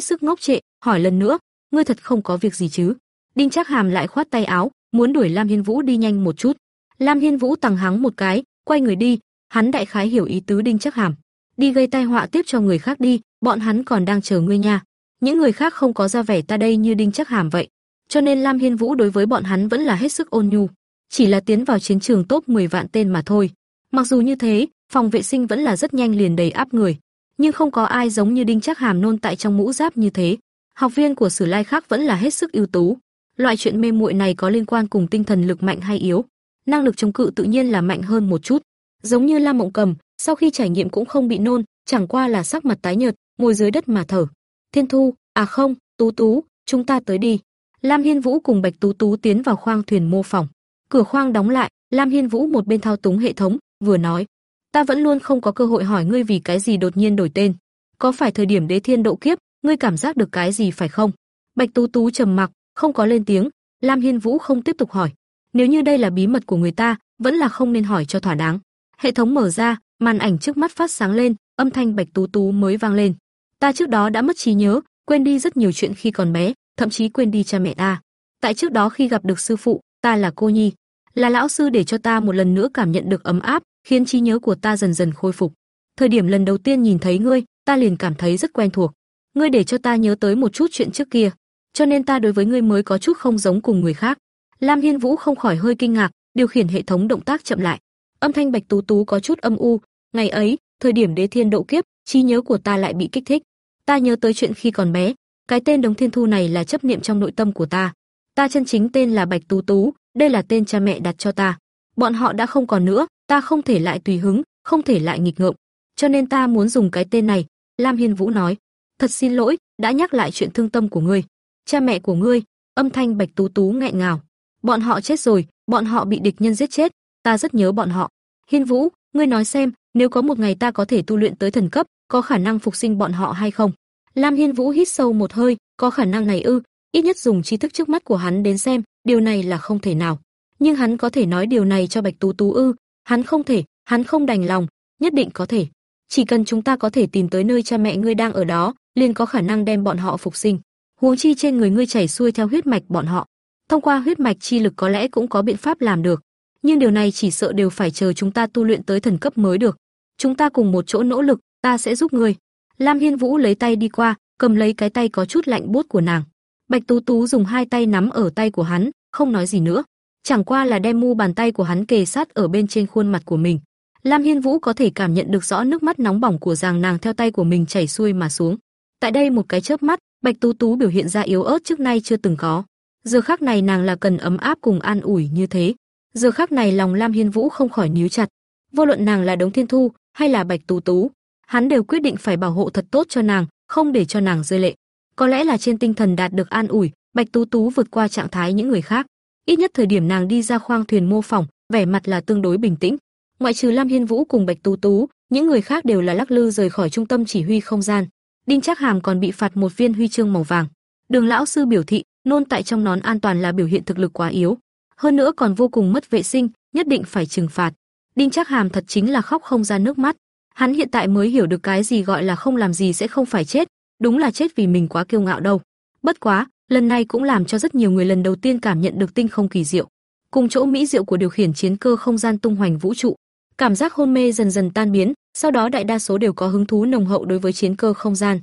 A: sức ngốc trệ, hỏi lần nữa, "Ngươi thật không có việc gì chứ?" Đinh Chắc Hàm lại khoát tay áo, muốn đuổi Lam Hiên Vũ đi nhanh một chút. Lam Hiên Vũ tằng hắng một cái, quay người đi, hắn đại khái hiểu ý tứ Đinh Chắc Hàm, đi gây tai họa tiếp cho người khác đi, bọn hắn còn đang chờ ngươi nha. Những người khác không có ra vẻ ta đây như Đinh Chắc Hàm vậy, cho nên Lam Hiên Vũ đối với bọn hắn vẫn là hết sức ôn nhu, chỉ là tiến vào chiến trường top 10 vạn tên mà thôi. Mặc dù như thế, phòng vệ sinh vẫn là rất nhanh liền đầy áp người, nhưng không có ai giống như Đinh Chắc Hàm nôn tại trong mũ giáp như thế. Học viên của Sử Lai khác vẫn là hết sức ưu tú. Loại chuyện mê muội này có liên quan cùng tinh thần lực mạnh hay yếu, năng lực chống cự tự nhiên là mạnh hơn một chút. Giống như Lam Mộng Cầm, sau khi trải nghiệm cũng không bị nôn, chẳng qua là sắc mặt tái nhợt, ngồi dưới đất mà thở. Thiên Thu, à không, Tú Tú, chúng ta tới đi. Lam Hiên Vũ cùng Bạch Tú Tú tiến vào khoang thuyền mô phỏng. Cửa khoang đóng lại, Lam Hiên Vũ một bên thao túng hệ thống, vừa nói: "Ta vẫn luôn không có cơ hội hỏi ngươi vì cái gì đột nhiên đổi tên. Có phải thời điểm Đế Thiên độ kiếp, ngươi cảm giác được cái gì phải không?" Bạch Tú Tú trầm mặc, không có lên tiếng, Lam Hiên Vũ không tiếp tục hỏi. Nếu như đây là bí mật của người ta, vẫn là không nên hỏi cho thỏa đáng. Hệ thống mở ra, màn ảnh trước mắt phát sáng lên, âm thanh Bạch Tú Tú mới vang lên. Ta trước đó đã mất trí nhớ, quên đi rất nhiều chuyện khi còn bé, thậm chí quên đi cha mẹ ta. Tại trước đó khi gặp được sư phụ, ta là cô nhi, là lão sư để cho ta một lần nữa cảm nhận được ấm áp, khiến trí nhớ của ta dần dần khôi phục. Thời điểm lần đầu tiên nhìn thấy ngươi, ta liền cảm thấy rất quen thuộc. Ngươi để cho ta nhớ tới một chút chuyện trước kia, cho nên ta đối với ngươi mới có chút không giống cùng người khác. Lam Hiên Vũ không khỏi hơi kinh ngạc, điều khiển hệ thống động tác chậm lại. Âm thanh Bạch Tú Tú có chút âm u, ngày ấy, thời điểm Đế Thiên độ kiếp, trí nhớ của ta lại bị kích thích. Ta nhớ tới chuyện khi còn bé, cái tên Đống Thiên Thu này là chấp niệm trong nội tâm của ta. Ta chân chính tên là Bạch Tú Tú, đây là tên cha mẹ đặt cho ta. Bọn họ đã không còn nữa, ta không thể lại tùy hứng, không thể lại nghịch ngợm, cho nên ta muốn dùng cái tên này." Lam Hiên Vũ nói. "Thật xin lỗi, đã nhắc lại chuyện thương tâm của ngươi. Cha mẹ của ngươi." Âm thanh Bạch Tú Tú nghẹn ngào. "Bọn họ chết rồi, bọn họ bị địch nhân giết chết, ta rất nhớ bọn họ." "Hiên Vũ, ngươi nói xem, nếu có một ngày ta có thể tu luyện tới thần cấp, có khả năng phục sinh bọn họ hay không?" Lam Hiên Vũ hít sâu một hơi, có khả năng này ư? Ít nhất dùng tri thức trước mắt của hắn đến xem, điều này là không thể nào. Nhưng hắn có thể nói điều này cho Bạch Tú Tú ư? Hắn không thể, hắn không đành lòng, nhất định có thể. Chỉ cần chúng ta có thể tìm tới nơi cha mẹ ngươi đang ở đó, liền có khả năng đem bọn họ phục sinh. Huống chi trên người ngươi chảy xuôi theo huyết mạch bọn họ, thông qua huyết mạch chi lực có lẽ cũng có biện pháp làm được, nhưng điều này chỉ sợ đều phải chờ chúng ta tu luyện tới thần cấp mới được. Chúng ta cùng một chỗ nỗ lực, ta sẽ giúp ngươi. Lam Hiên Vũ lấy tay đi qua, cầm lấy cái tay có chút lạnh buốt của nàng. Bạch Tú Tú dùng hai tay nắm ở tay của hắn, không nói gì nữa, chẳng qua là đem mu bàn tay của hắn kề sát ở bên trên khuôn mặt của mình. Lam Hiên Vũ có thể cảm nhận được rõ nước mắt nóng bỏng của Giang nàng theo tay của mình chảy xuôi mà xuống. Tại đây một cái chớp mắt, Bạch Tú Tú biểu hiện ra yếu ớt trước nay chưa từng có. Giờ khắc này nàng là cần ấm áp cùng an ủi như thế. Giờ khắc này lòng Lam Hiên Vũ không khỏi níu chặt. Vô luận nàng là Đống Thiên Thu, hay là Bạch Tú Tú, hắn đều quyết định phải bảo hộ thật tốt cho nàng, không để cho nàng rơi lệ. Có lẽ là trên tinh thần đạt được an ủi, Bạch Tú Tú vượt qua trạng thái những người khác. Ít nhất thời điểm nàng đi ra khoang thuyền mô phỏng, vẻ mặt là tương đối bình tĩnh. Ngoại trừ Lam Hiên Vũ cùng Bạch Tú Tú, những người khác đều là lắc lư rời khỏi trung tâm chỉ huy không gian. Đinh Trác Hàm còn bị phạt một viên huy chương màu vàng. Đường lão sư biểu thị, nôn tại trong nón an toàn là biểu hiện thực lực quá yếu, hơn nữa còn vô cùng mất vệ sinh, nhất định phải trừng phạt. Đinh Trác Hàm thật chính là khóc không ra nước mắt. Hắn hiện tại mới hiểu được cái gì gọi là không làm gì sẽ không phải chết, đúng là chết vì mình quá kiêu ngạo đâu. Bất quá, lần này cũng làm cho rất nhiều người lần đầu tiên cảm nhận được tinh không kỳ diệu, cùng chỗ mỹ diệu của điều khiển chiến cơ không gian tung hoành vũ trụ. Cảm giác hôn mê dần dần tan biến, sau đó đại đa số đều có hứng thú nồng hậu đối với chiến cơ không gian.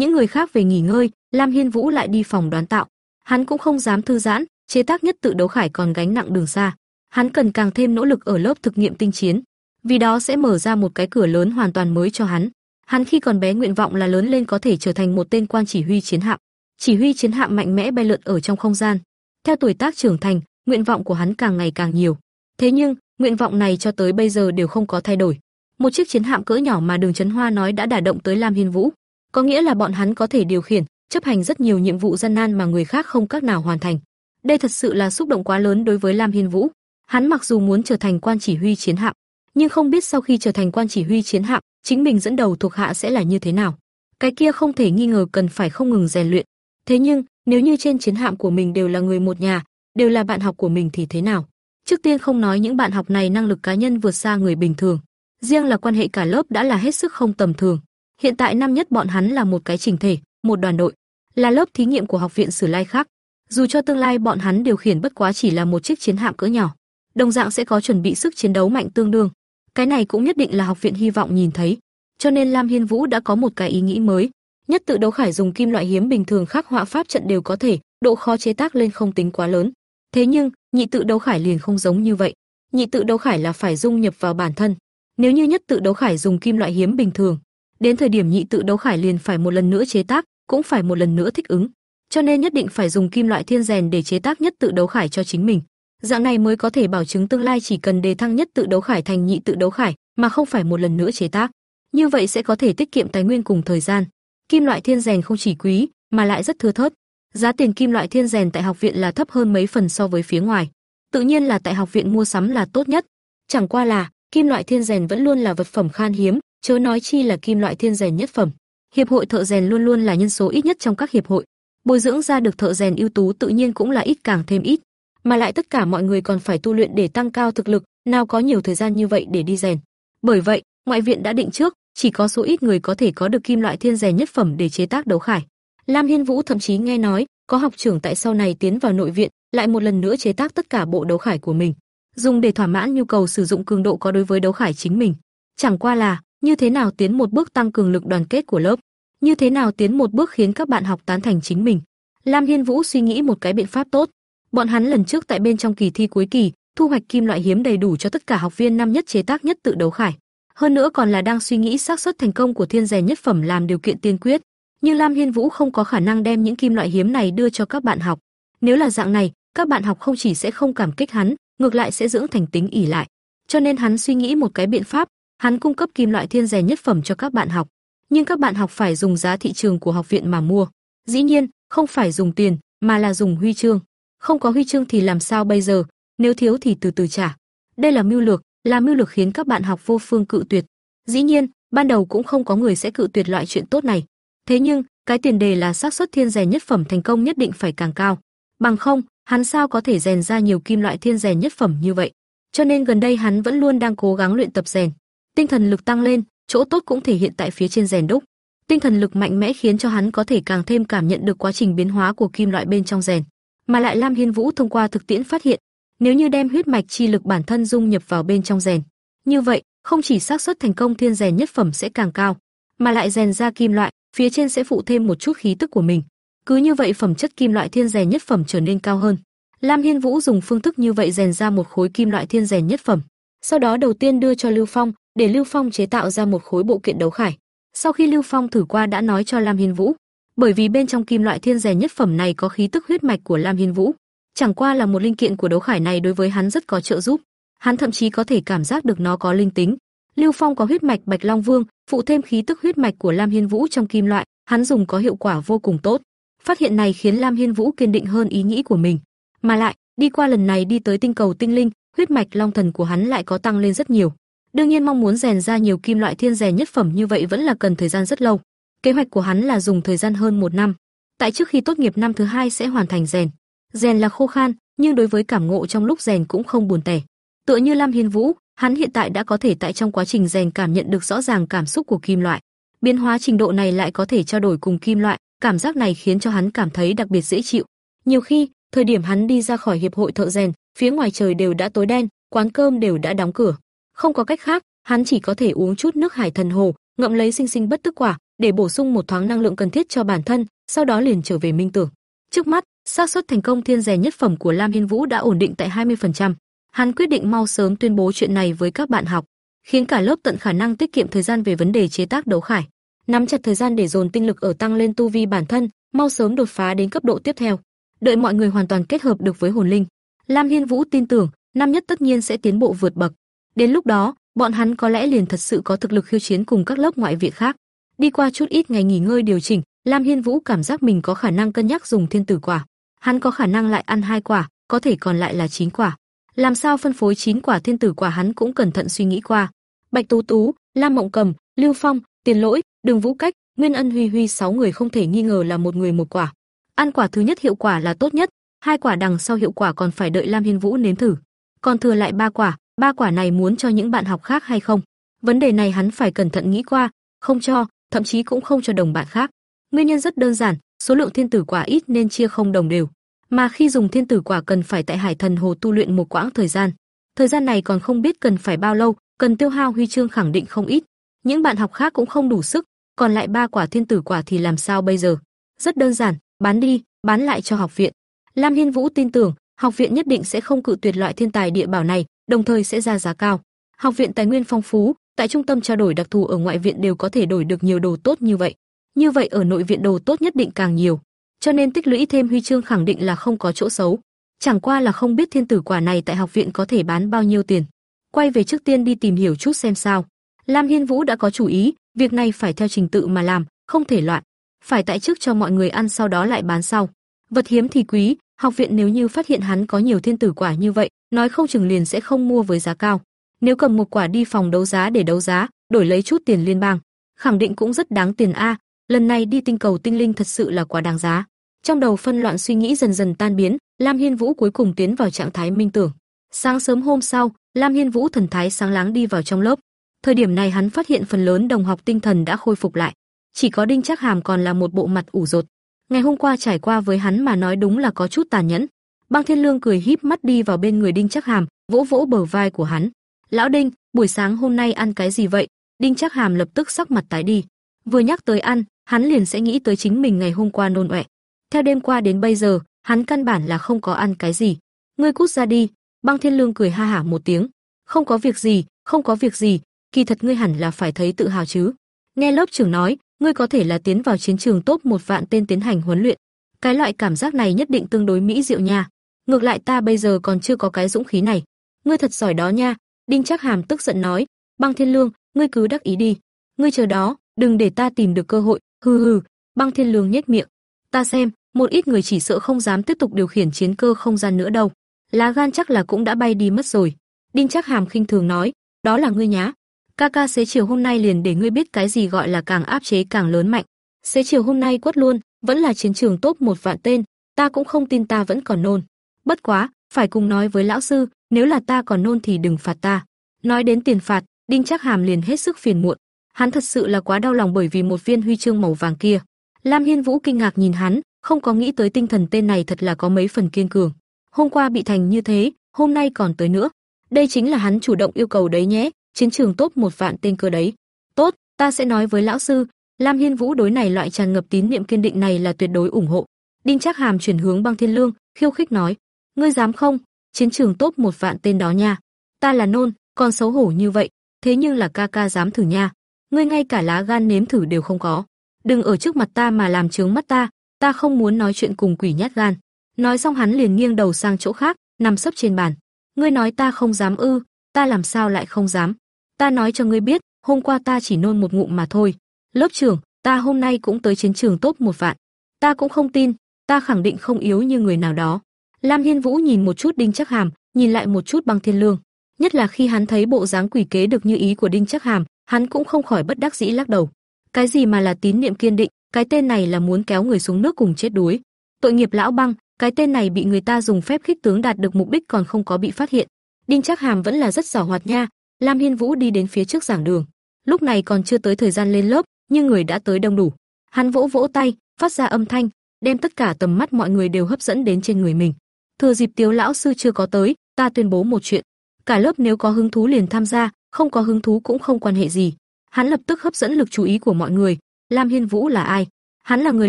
A: Những người khác về nghỉ ngơi, Lam Hiên Vũ lại đi phòng đoán tạo. Hắn cũng không dám thư giãn, chế tác nhất tự đấu khải còn gánh nặng đường xa. Hắn cần càng thêm nỗ lực ở lớp thực nghiệm tinh chiến, vì đó sẽ mở ra một cái cửa lớn hoàn toàn mới cho hắn. Hắn khi còn bé nguyện vọng là lớn lên có thể trở thành một tên quan chỉ huy chiến hạm, chỉ huy chiến hạm mạnh mẽ bay lượn ở trong không gian. Theo tuổi tác trưởng thành, nguyện vọng của hắn càng ngày càng nhiều. Thế nhưng, nguyện vọng này cho tới bây giờ đều không có thay đổi. Một chiếc chiến hạm cỡ nhỏ mà Đường Chấn Hoa nói đã đả động tới Lam Hiên Vũ, có nghĩa là bọn hắn có thể điều khiển, chấp hành rất nhiều nhiệm vụ gian nan mà người khác không cách nào hoàn thành. Đây thật sự là xúc động quá lớn đối với Lam Hiên Vũ. Hắn mặc dù muốn trở thành quan chỉ huy chiến hạm, nhưng không biết sau khi trở thành quan chỉ huy chiến hạm, chính mình dẫn đầu thuộc hạ sẽ là như thế nào. Cái kia không thể nghi ngờ cần phải không ngừng rèn luyện. Thế nhưng, nếu như trên chiến hạm của mình đều là người một nhà, đều là bạn học của mình thì thế nào? Trước tiên không nói những bạn học này năng lực cá nhân vượt xa người bình thường, riêng là quan hệ cả lớp đã là hết sức không tầm thường. Hiện tại năm nhất bọn hắn là một cái chỉnh thể, một đoàn đội, là lớp thí nghiệm của học viện Sử Lai khác. Dù cho tương lai bọn hắn điều khiển bất quá chỉ là một chiếc chiến hạm cỡ nhỏ, đồng dạng sẽ có chuẩn bị sức chiến đấu mạnh tương đương. Cái này cũng nhất định là học viện hy vọng nhìn thấy. Cho nên Lam Hiên Vũ đã có một cái ý nghĩ mới, nhất tự đấu khải dùng kim loại hiếm bình thường khắc họa pháp trận đều có thể, độ khó chế tác lên không tính quá lớn. Thế nhưng, nhị tự đấu khải liền không giống như vậy. Nhị tự đấu khải là phải dung nhập vào bản thân. Nếu như nhất tự đấu khải dùng kim loại hiếm bình thường, đến thời điểm nhị tự đấu khải liền phải một lần nữa chế tác, cũng phải một lần nữa thích ứng. Cho nên nhất định phải dùng kim loại thiên rèn để chế tác nhất tự đấu khải cho chính mình. Dạng này mới có thể bảo chứng tương lai chỉ cần đề thăng nhất tự đấu khải thành nhị tự đấu khải, mà không phải một lần nữa chế tác. Như vậy sẽ có thể tiết kiệm tài nguyên cùng thời gian. Kim loại thiên rèn không chỉ quý, mà lại rất thưa thớt. Giá tiền kim loại thiên rèn tại học viện là thấp hơn mấy phần so với phía ngoài. Tự nhiên là tại học viện mua sắm là tốt nhất. Chẳng qua là, kim loại thiên rèn vẫn luôn là vật phẩm khan hiếm, chớ nói chi là kim loại thiên rèn nhất phẩm. Hiệp hội thợ rèn luôn luôn là nhân số ít nhất trong các hiệp hội. Bồi dưỡng ra được thợ rèn ưu tú tự nhiên cũng là ít càng thêm ít, mà lại tất cả mọi người còn phải tu luyện để tăng cao thực lực, nào có nhiều thời gian như vậy để đi rèn. Bởi vậy, ngoại viện đã định trước, chỉ có số ít người có thể có được kim loại thiên rèn nhất phẩm để chế tác đấu khải. Lam Hiên Vũ thậm chí nghe nói, có học trưởng tại sau này tiến vào nội viện, lại một lần nữa chế tác tất cả bộ đấu khải của mình, dùng để thỏa mãn nhu cầu sử dụng cường độ có đối với đấu khải chính mình. Chẳng qua là, như thế nào tiến một bước tăng cường lực đoàn kết của lớp, như thế nào tiến một bước khiến các bạn học tán thành chính mình. Lam Hiên Vũ suy nghĩ một cái biện pháp tốt. Bọn hắn lần trước tại bên trong kỳ thi cuối kỳ, thu hoạch kim loại hiếm đầy đủ cho tất cả học viên năm nhất chế tác nhất tự đấu khải. Hơn nữa còn là đang suy nghĩ xác suất thành công của thiên rèn nhất phẩm làm điều kiện tiên quyết. Nhưng Lam Hiên Vũ không có khả năng đem những kim loại hiếm này đưa cho các bạn học. Nếu là dạng này, các bạn học không chỉ sẽ không cảm kích hắn, ngược lại sẽ dưỡng thành tính ỉ lại. Cho nên hắn suy nghĩ một cái biện pháp, hắn cung cấp kim loại thiên rèn nhất phẩm cho các bạn học, nhưng các bạn học phải dùng giá thị trường của học viện mà mua. Dĩ nhiên, không phải dùng tiền, mà là dùng huy chương. Không có huy chương thì làm sao bây giờ, nếu thiếu thì từ từ trả. Đây là mưu lược, là mưu lược khiến các bạn học vô phương cự tuyệt. Dĩ nhiên, ban đầu cũng không có người sẽ cự tuyệt loại chuyện tốt này. Thế nhưng, cái tiền đề là xác suất thiên rèn nhất phẩm thành công nhất định phải càng cao. Bằng không, hắn sao có thể rèn ra nhiều kim loại thiên rèn nhất phẩm như vậy. Cho nên gần đây hắn vẫn luôn đang cố gắng luyện tập rèn. Tinh thần lực tăng lên, chỗ tốt cũng thể hiện tại phía trên rèn đúc. Tinh thần lực mạnh mẽ khiến cho hắn có thể càng thêm cảm nhận được quá trình biến hóa của kim loại bên trong rèn, mà lại Lam Hiên Vũ thông qua thực tiễn phát hiện, nếu như đem huyết mạch chi lực bản thân dung nhập vào bên trong rèn, như vậy, không chỉ xác suất thành công thiên rèn nhất phẩm sẽ càng cao, mà lại rèn ra kim loại, phía trên sẽ phụ thêm một chút khí tức của mình. Cứ như vậy phẩm chất kim loại thiên rèn nhất phẩm trở nên cao hơn. Lam Hiên Vũ dùng phương thức như vậy rèn ra một khối kim loại thiên rèn nhất phẩm, sau đó đầu tiên đưa cho Lưu Phong, để Lưu Phong chế tạo ra một khối bộ kiện đấu khải. Sau khi Lưu Phong thử qua đã nói cho Lam Hiên Vũ, bởi vì bên trong kim loại thiên rèn nhất phẩm này có khí tức huyết mạch của Lam Hiên Vũ, chẳng qua là một linh kiện của đấu khải này đối với hắn rất có trợ giúp. Hắn thậm chí có thể cảm giác được nó có linh tính. Lưu Phong có huyết mạch Bạch Long Vương, phụ thêm khí tức huyết mạch của Lam Hiên Vũ trong kim loại, hắn dùng có hiệu quả vô cùng tốt. Phát hiện này khiến Lam Hiên Vũ kiên định hơn ý nghĩ của mình. Mà lại, đi qua lần này đi tới tinh cầu tinh linh, huyết mạch long thần của hắn lại có tăng lên rất nhiều. Đương nhiên mong muốn rèn ra nhiều kim loại thiên rèn nhất phẩm như vậy vẫn là cần thời gian rất lâu. Kế hoạch của hắn là dùng thời gian hơn một năm. Tại trước khi tốt nghiệp năm thứ hai sẽ hoàn thành rèn. Rèn là khô khan, nhưng đối với cảm ngộ trong lúc rèn cũng không buồn tẻ. Tựa như Lam Hiên Vũ, hắn hiện tại đã có thể tại trong quá trình rèn cảm nhận được rõ ràng cảm xúc của kim loại. Biến hóa trình độ này lại có thể trao đổi cùng kim loại, cảm giác này khiến cho hắn cảm thấy đặc biệt dễ chịu. Nhiều khi, thời điểm hắn đi ra khỏi hiệp hội thợ rèn, phía ngoài trời đều đã tối đen, quán cơm đều đã đóng cửa. Không có cách khác, hắn chỉ có thể uống chút nước hải thần hồ, ngậm lấy sinh sinh bất tức quả, để bổ sung một thoáng năng lượng cần thiết cho bản thân, sau đó liền trở về minh tưởng. Trước mắt, xác suất thành công thiên rèn nhất phẩm của Lam Hiên Vũ đã ổn định tại 20%. Hắn quyết định mau sớm tuyên bố chuyện này với các bạn học, khiến cả lớp tận khả năng tiết kiệm thời gian về vấn đề chế tác đấu khải, nắm chặt thời gian để dồn tinh lực ở tăng lên tu vi bản thân, mau sớm đột phá đến cấp độ tiếp theo. Đợi mọi người hoàn toàn kết hợp được với hồn linh, Lam Hiên Vũ tin tưởng, năm nhất tất nhiên sẽ tiến bộ vượt bậc. Đến lúc đó, bọn hắn có lẽ liền thật sự có thực lực khiêu chiến cùng các lớp ngoại viện khác. Đi qua chút ít ngày nghỉ ngơi điều chỉnh, Lam Hiên Vũ cảm giác mình có khả năng cân nhắc dùng thiên tử quả. Hắn có khả năng lại ăn hai quả, có thể còn lại là chín quả. Làm sao phân phối chín quả thiên tử quả hắn cũng cẩn thận suy nghĩ qua. Bạch Tú Tú, Lam Mộng Cầm, Lưu Phong, Tiền Lỗi, Đường Vũ Cách, Nguyên Ân Huy Huy sáu người không thể nghi ngờ là một người một quả. Ăn quả thứ nhất hiệu quả là tốt nhất, hai quả đằng sau hiệu quả còn phải đợi Lam Hiên Vũ nếm thử. Còn thừa lại ba quả, ba quả này muốn cho những bạn học khác hay không? Vấn đề này hắn phải cẩn thận nghĩ qua, không cho, thậm chí cũng không cho đồng bạn khác. Nguyên nhân rất đơn giản, số lượng thiên tử quả ít nên chia không đồng đều, mà khi dùng thiên tử quả cần phải tại Hải Thần Hồ tu luyện một quãng thời gian. Thời gian này còn không biết cần phải bao lâu, cần tiêu hao huy chương khẳng định không ít. Những bạn học khác cũng không đủ sức, còn lại ba quả thiên tử quả thì làm sao bây giờ? Rất đơn giản, bán đi, bán lại cho học viện. Lam Hiên Vũ tin tưởng, học viện nhất định sẽ không cự tuyệt loại thiên tài địa bảo này, đồng thời sẽ ra giá cao. Học viện tài nguyên phong phú, tại trung tâm trao đổi đặc thù ở ngoại viện đều có thể đổi được nhiều đồ tốt như vậy. Như vậy ở nội viện đồ tốt nhất định càng nhiều, cho nên tích lũy thêm huy chương khẳng định là không có chỗ xấu. Chẳng qua là không biết thiên tử quả này tại học viện có thể bán bao nhiêu tiền. Quay về trước tiên đi tìm hiểu chút xem sao. Lam Hiên Vũ đã có chủ ý, việc này phải theo trình tự mà làm, không thể loạn. Phải tại trước cho mọi người ăn sau đó lại bán sau. Vật hiếm thì quý, học viện nếu như phát hiện hắn có nhiều thiên tử quả như vậy, nói không chừng liền sẽ không mua với giá cao. Nếu cầm một quả đi phòng đấu giá để đấu giá, đổi lấy chút tiền liên bang, khẳng định cũng rất đáng tiền a, lần này đi tinh cầu tinh linh thật sự là quá đáng giá. Trong đầu phân loạn suy nghĩ dần dần tan biến, Lam Hiên Vũ cuối cùng tiến vào trạng thái minh tưởng. Sáng sớm hôm sau, Lam Hiên Vũ thần thái sáng láng đi vào trong lớp. Thời điểm này hắn phát hiện phần lớn đồng học tinh thần đã khôi phục lại, chỉ có Đinh Trác Hàm còn là một bộ mặt ủ rột. Ngày hôm qua trải qua với hắn mà nói đúng là có chút tàn nhẫn. Băng Thiên Lương cười híp mắt đi vào bên người Đinh Trác Hàm, vỗ vỗ bờ vai của hắn. "Lão Đinh, buổi sáng hôm nay ăn cái gì vậy?" Đinh Trác Hàm lập tức sắc mặt tái đi. Vừa nhắc tới ăn, hắn liền sẽ nghĩ tới chính mình ngày hôm qua nôn ọe. Theo đêm qua đến bây giờ, hắn căn bản là không có ăn cái gì. Ngươi cút ra đi. Băng Thiên Lương cười ha hả một tiếng. Không có việc gì, không có việc gì, kỳ thật ngươi hẳn là phải thấy tự hào chứ. Nghe lớp trưởng nói, ngươi có thể là tiến vào chiến trường top một vạn tên tiến hành huấn luyện. Cái loại cảm giác này nhất định tương đối mỹ diệu nha. Ngược lại ta bây giờ còn chưa có cái dũng khí này. Ngươi thật giỏi đó nha. Đinh Trác Hàm tức giận nói, Băng Thiên Lương, ngươi cứ đắc ý đi. Ngươi chờ đó, đừng để ta tìm được cơ hội. Hừ hừ, Băng Thiên Lương nhếch miệng. Ta xem, một ít người chỉ sợ không dám tiếp tục điều khiển chiến cơ không gian nữa đâu. Lá gan chắc là cũng đã bay đi mất rồi. Đinh Trác Hàm khinh thường nói, đó là ngươi nhá. Ca ca xế chiều hôm nay liền để ngươi biết cái gì gọi là càng áp chế càng lớn mạnh. Xế chiều hôm nay quất luôn, vẫn là chiến trường tốt một vạn tên, ta cũng không tin ta vẫn còn nôn. Bất quá, phải cùng nói với lão sư, nếu là ta còn nôn thì đừng phạt ta. Nói đến tiền phạt, Đinh Trác Hàm liền hết sức phiền muộn. Hắn thật sự là quá đau lòng bởi vì một viên huy chương màu vàng kia. Lam Hiên Vũ kinh ngạc nhìn hắn, không có nghĩ tới tinh thần tên này thật là có mấy phần kiên cường. Hôm qua bị thành như thế, hôm nay còn tới nữa. Đây chính là hắn chủ động yêu cầu đấy nhé, chiến trường tốt một vạn tên cơ đấy. Tốt, ta sẽ nói với lão sư, Lam Hiên Vũ đối này loại tràn ngập tín niệm kiên định này là tuyệt đối ủng hộ. Đinh Trác Hàm chuyển hướng Băng Thiên Lương, khiêu khích nói: "Ngươi dám không? Chiến trường tốt một vạn tên đó nha. Ta là nôn, còn xấu hổ như vậy, thế nhưng là ca ca dám thử nha. Ngươi ngay cả lá gan nếm thử đều không có. Đừng ở trước mặt ta mà làm trướng mắt ta, ta không muốn nói chuyện cùng quỷ nhát gan." Nói xong hắn liền nghiêng đầu sang chỗ khác, nằm sấp trên bàn. Ngươi nói ta không dám ư? Ta làm sao lại không dám? Ta nói cho ngươi biết, hôm qua ta chỉ nôn một ngụm mà thôi. Lớp trưởng, ta hôm nay cũng tới chiến trường tốt một vạn. Ta cũng không tin, ta khẳng định không yếu như người nào đó. Lam Hiên Vũ nhìn một chút Đinh Chắc Hàm, nhìn lại một chút Băng Thiên Lương, nhất là khi hắn thấy bộ dáng quỷ kế được như ý của Đinh Chắc Hàm, hắn cũng không khỏi bất đắc dĩ lắc đầu. Cái gì mà là tín niệm kiên định, cái tên này là muốn kéo người xuống nước cùng chết đuối. Tội nghiệp lão Băng, cái tên này bị người ta dùng phép khích tướng đạt được mục đích còn không có bị phát hiện. Đinh Chắc Hàm vẫn là rất giàu hoạt nha. Lam Hiên Vũ đi đến phía trước giảng đường. Lúc này còn chưa tới thời gian lên lớp, nhưng người đã tới đông đủ. Hắn vỗ vỗ tay, phát ra âm thanh, đem tất cả tầm mắt mọi người đều hấp dẫn đến trên người mình. Thừa dịp Tiếu lão sư chưa có tới, ta tuyên bố một chuyện. Cả lớp nếu có hứng thú liền tham gia, không có hứng thú cũng không quan hệ gì. Hắn lập tức hấp dẫn lực chú ý của mọi người. Lam Hiên Vũ là ai? Hắn là người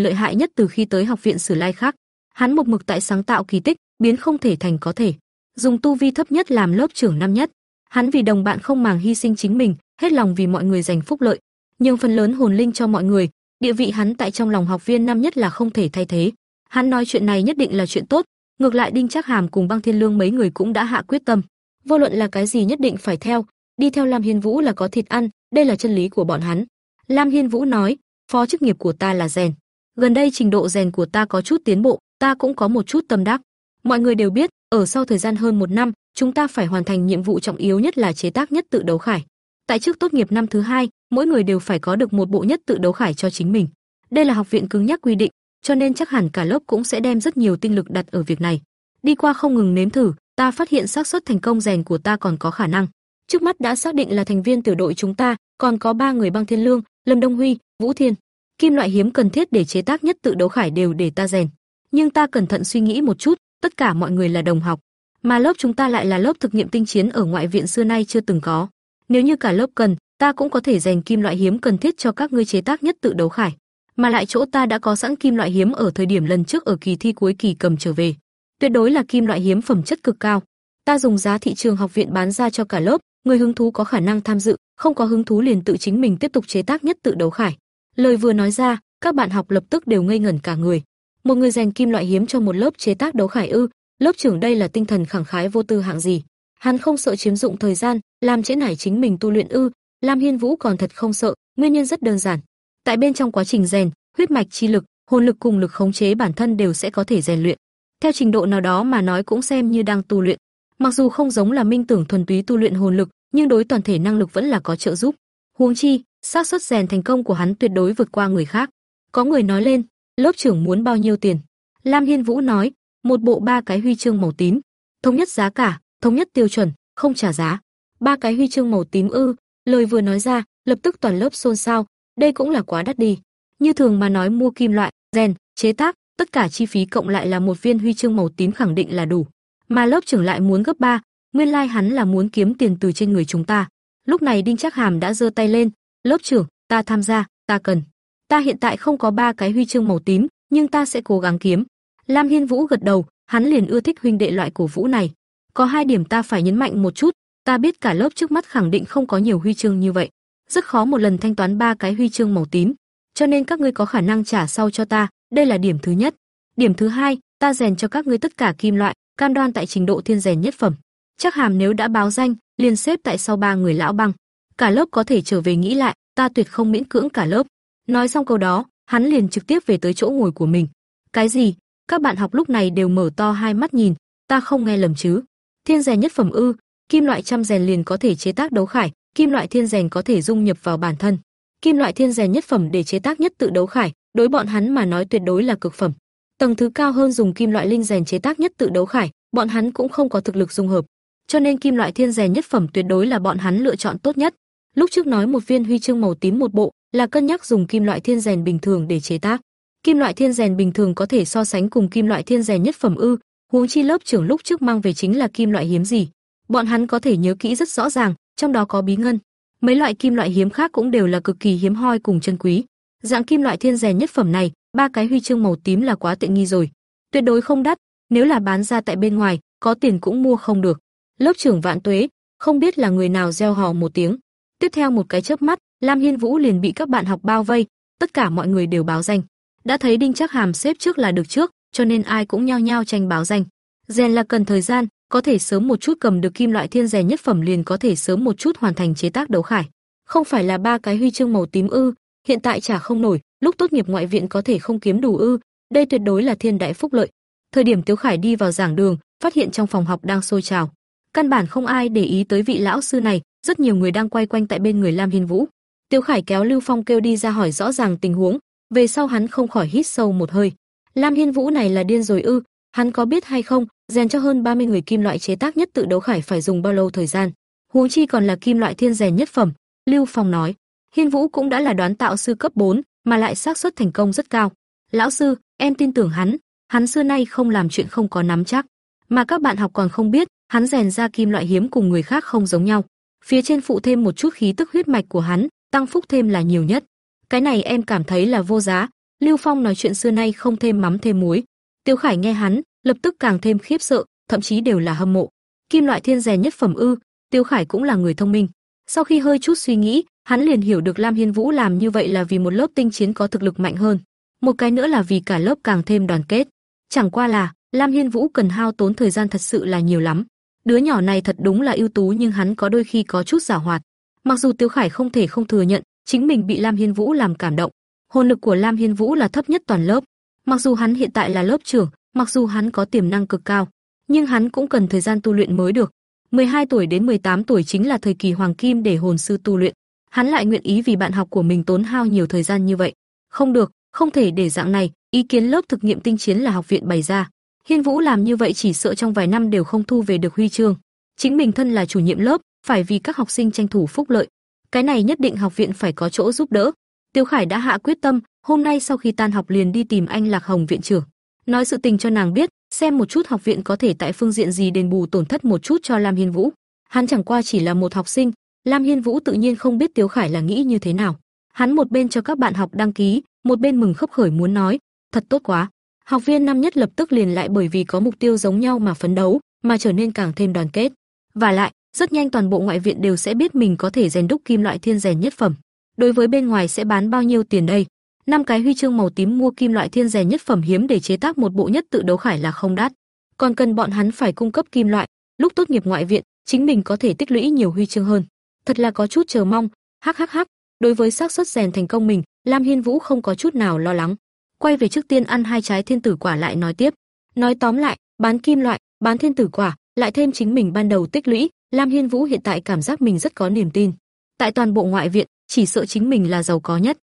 A: lợi hại nhất từ khi tới học viện Sử Lai khác. Hắn một mực tại sáng tạo kỳ tích, biến không thể thành có thể. Dùng tu vi thấp nhất làm lớp trưởng năm nhất. Hắn vì đồng bạn không màng hy sinh chính mình, hết lòng vì mọi người giành phúc lợi, nhưng phần lớn hồn linh cho mọi người, địa vị hắn tại trong lòng học viên năm nhất là không thể thay thế. Hắn nói chuyện này nhất định là chuyện tốt, ngược lại Đinh Trác Hàm cùng Băng Thiên Lương mấy người cũng đã hạ quyết tâm, vô luận là cái gì nhất định phải theo, đi theo Lam Hiên Vũ là có thịt ăn, đây là chân lý của bọn hắn. Lam Hiên Vũ nói, phó chức nghiệp của ta là rèn. Gần đây trình độ rèn của ta có chút tiến bộ, ta cũng có một chút tâm đắc. Mọi người đều biết, ở sau thời gian hơn một năm, chúng ta phải hoàn thành nhiệm vụ trọng yếu nhất là chế tác nhất tự đấu khải. Tại trước tốt nghiệp năm thứ hai, mỗi người đều phải có được một bộ nhất tự đấu khải cho chính mình. Đây là học viện cứng nhắc quy định, cho nên chắc hẳn cả lớp cũng sẽ đem rất nhiều tinh lực đặt ở việc này. Đi qua không ngừng nếm thử, ta phát hiện xác suất thành công rèn của ta còn có khả năng. Trước mắt đã xác định là thành viên tiểu đội chúng ta, còn có ba người băng thiên lương, Lâm Đông Huy, Vũ Thiên. Kim loại hiếm cần thiết để chế tác nhất tự đấu khải đều để ta rèn. Nhưng ta cẩn thận suy nghĩ một chút, tất cả mọi người là đồng học, mà lớp chúng ta lại là lớp thực nghiệm tinh chiến ở ngoại viện xưa nay chưa từng có. Nếu như cả lớp cần, ta cũng có thể dành kim loại hiếm cần thiết cho các ngươi chế tác nhất tự đấu khải, mà lại chỗ ta đã có sẵn kim loại hiếm ở thời điểm lần trước ở kỳ thi cuối kỳ cầm trở về. Tuyệt đối là kim loại hiếm phẩm chất cực cao. Ta dùng giá thị trường học viện bán ra cho cả lớp, người hứng thú có khả năng tham dự, không có hứng thú liền tự chính mình tiếp tục chế tác nhất tự đấu khải. Lời vừa nói ra, các bạn học lập tức đều ngây ngẩn cả người. Một người dành kim loại hiếm cho một lớp chế tác đấu khải ư? Lớp trưởng đây là tinh thần khẳng khái vô tư hạng gì? Hắn không sợ chiếm dụng thời gian, làm trễ nải chính mình tu luyện ư? Lam Hiên Vũ còn thật không sợ, nguyên nhân rất đơn giản. Tại bên trong quá trình rèn, huyết mạch chi lực, hồn lực cùng lực khống chế bản thân đều sẽ có thể rèn luyện. Theo trình độ nào đó mà nói cũng xem như đang tu luyện. Mặc dù không giống là minh tưởng thuần túy tu luyện hồn lực, nhưng đối toàn thể năng lực vẫn là có trợ giúp. Huống chi, xác suất rèn thành công của hắn tuyệt đối vượt qua người khác. Có người nói lên, lớp trưởng muốn bao nhiêu tiền? Lam Hiên Vũ nói, một bộ ba cái huy chương màu tím, thống nhất giá cả, thống nhất tiêu chuẩn, không trả giá. Ba cái huy chương màu tím ư? Lời vừa nói ra, lập tức toàn lớp xôn xao, đây cũng là quá đắt đi. Như thường mà nói mua kim loại, rèn, chế tác, tất cả chi phí cộng lại là một viên huy chương màu tím khẳng định là đủ. Mà lớp trưởng lại muốn gấp ba, nguyên lai like hắn là muốn kiếm tiền từ trên người chúng ta. Lúc này Đinh Trác Hàm đã giơ tay lên, "Lớp trưởng, ta tham gia, ta cần. Ta hiện tại không có ba cái huy chương màu tím, nhưng ta sẽ cố gắng kiếm." Lam Hiên Vũ gật đầu, hắn liền ưa thích huynh đệ loại cổ vũ này. Có hai điểm ta phải nhấn mạnh một chút, ta biết cả lớp trước mắt khẳng định không có nhiều huy chương như vậy, rất khó một lần thanh toán ba cái huy chương màu tím, cho nên các ngươi có khả năng trả sau cho ta, đây là điểm thứ nhất. Điểm thứ hai, ta rèn cho các ngươi tất cả kim loại, cam đoan tại trình độ thiên rèn nhất phẩm. Chắc hàm nếu đã báo danh, liền xếp tại sau ba người lão băng. Cả lớp có thể trở về nghĩ lại, ta tuyệt không miễn cưỡng cả lớp. Nói xong câu đó, hắn liền trực tiếp về tới chỗ ngồi của mình. Cái gì? Các bạn học lúc này đều mở to hai mắt nhìn, ta không nghe lầm chứ? Thiên rèn nhất phẩm ư? Kim loại trăm rèn liền có thể chế tác đấu khải, kim loại thiên rèn có thể dung nhập vào bản thân. Kim loại thiên rèn nhất phẩm để chế tác nhất tự đấu khải, đối bọn hắn mà nói tuyệt đối là cực phẩm. Tầng thứ cao hơn dùng kim loại linh rèn chế tác nhất tự đấu khải, bọn hắn cũng không có thực lực dung hợp, cho nên kim loại thiên rèn nhất phẩm tuyệt đối là bọn hắn lựa chọn tốt nhất. Lúc trước nói một viên huy chương màu tím một bộ, là cân nhắc dùng kim loại thiên rèn bình thường để chế tác. Kim loại thiên rèn bình thường có thể so sánh cùng kim loại thiên rèn nhất phẩm ư? Huống chi lớp trưởng lúc trước mang về chính là kim loại hiếm gì, bọn hắn có thể nhớ kỹ rất rõ ràng, trong đó có bí ngân. Mấy loại kim loại hiếm khác cũng đều là cực kỳ hiếm hoi cùng chân quý. Dạng kim loại thiên rèn nhất phẩm này, ba cái huy chương màu tím là quá tiện nghi rồi. Tuyệt đối không đắt, nếu là bán ra tại bên ngoài, có tiền cũng mua không được. Lớp trưởng Vạn Tuế, không biết là người nào reo hò một tiếng. Tiếp theo một cái chớp mắt, Lam Hiên Vũ liền bị các bạn học bao vây, tất cả mọi người đều báo danh. Đã thấy Đinh Trác Hàm xếp trước là được trước, cho nên ai cũng nhao nhao tranh báo danh. Rèn là cần thời gian, có thể sớm một chút cầm được kim loại thiên rèn nhất phẩm liền có thể sớm một chút hoàn thành chế tác đấu khải. Không phải là ba cái huy chương màu tím ư, hiện tại trả không nổi, lúc tốt nghiệp ngoại viện có thể không kiếm đủ ư, đây tuyệt đối là thiên đại phúc lợi. Thời điểm Tiếu Khải đi vào giảng đường, phát hiện trong phòng học đang sôi trào. Căn bản không ai để ý tới vị lão sư này, rất nhiều người đang quay quanh tại bên người Lam Hiên Vũ. Tiếu Khải kéo Lưu Phong kêu đi ra hỏi rõ ràng tình huống, về sau hắn không khỏi hít sâu một hơi. Lam Hiên Vũ này là điên rồi ư? Hắn có biết hay không, rèn cho hơn 30 người kim loại chế tác nhất tự đấu khải phải dùng bao lâu thời gian? Huống chi còn là kim loại thiên rèn nhất phẩm, Lưu Phong nói. Hiên Vũ cũng đã là đoán tạo sư cấp 4, mà lại xác suất thành công rất cao. Lão sư, em tin tưởng hắn, hắn xưa nay không làm chuyện không có nắm chắc, mà các bạn học còn không biết, hắn rèn ra kim loại hiếm cùng người khác không giống nhau. Phía trên phụ thêm một chút khí tức huyết mạch của hắn, tăng phúc thêm là nhiều nhất. Cái này em cảm thấy là vô giá. Lưu Phong nói chuyện xưa nay không thêm mắm thêm muối. Tiêu Khải nghe hắn, lập tức càng thêm khiếp sợ, thậm chí đều là hâm mộ. Kim loại thiên rèn nhất phẩm ư? Tiêu Khải cũng là người thông minh. Sau khi hơi chút suy nghĩ, hắn liền hiểu được Lam Hiên Vũ làm như vậy là vì một lớp tinh chiến có thực lực mạnh hơn, một cái nữa là vì cả lớp càng thêm đoàn kết. Chẳng qua là, Lam Hiên Vũ cần hao tốn thời gian thật sự là nhiều lắm. Đứa nhỏ này thật đúng là ưu tú nhưng hắn có đôi khi có chút giả hoạt. Mặc dù Tiêu Khải không thể không thừa nhận, chính mình bị Lam Hiên Vũ làm cảm động. Hồn lực của Lam Hiên Vũ là thấp nhất toàn lớp. Mặc dù hắn hiện tại là lớp trưởng, mặc dù hắn có tiềm năng cực cao, nhưng hắn cũng cần thời gian tu luyện mới được. 12 tuổi đến 18 tuổi chính là thời kỳ hoàng kim để hồn sư tu luyện. Hắn lại nguyện ý vì bạn học của mình tốn hao nhiều thời gian như vậy. Không được, không thể để dạng này, ý kiến lớp thực nghiệm tinh chiến là học viện bày ra. Hiên Vũ làm như vậy chỉ sợ trong vài năm đều không thu về được huy chương. Chính mình thân là chủ nhiệm lớp, phải vì các học sinh tranh thủ phúc lợi. Cái này nhất định học viện phải có chỗ giúp đỡ. Tiêu Khải đã hạ quyết tâm, hôm nay sau khi tan học liền đi tìm anh Lạc Hồng viện trưởng, nói sự tình cho nàng biết, xem một chút học viện có thể tại phương diện gì đền bù tổn thất một chút cho Lam Hiên Vũ. Hắn chẳng qua chỉ là một học sinh, Lam Hiên Vũ tự nhiên không biết Tiêu Khải là nghĩ như thế nào. Hắn một bên cho các bạn học đăng ký, một bên mừng khấp khởi muốn nói, thật tốt quá. Học viên năm nhất lập tức liền lại bởi vì có mục tiêu giống nhau mà phấn đấu, mà trở nên càng thêm đoàn kết. Và lại, rất nhanh toàn bộ ngoại viện đều sẽ biết mình có thể rèn đúc kim loại thiên rèn nhất phẩm. Đối với bên ngoài sẽ bán bao nhiêu tiền đây? năm cái huy chương màu tím mua kim loại thiên rèn nhất phẩm hiếm để chế tác một bộ nhất tự đấu khải là không đắt, còn cần bọn hắn phải cung cấp kim loại, lúc tốt nghiệp ngoại viện, chính mình có thể tích lũy nhiều huy chương hơn. Thật là có chút chờ mong. Hắc hắc hắc, đối với xác suất rèn thành công mình, Lam Hiên Vũ không có chút nào lo lắng. Quay về trước tiên ăn hai trái thiên tử quả lại nói tiếp. Nói tóm lại, bán kim loại, bán thiên tử quả, lại thêm chính mình ban đầu tích lũy, Lam Hiên Vũ hiện tại cảm giác mình rất có niềm tin. Tại toàn bộ ngoại viện, chỉ sợ chính mình là giàu có nhất.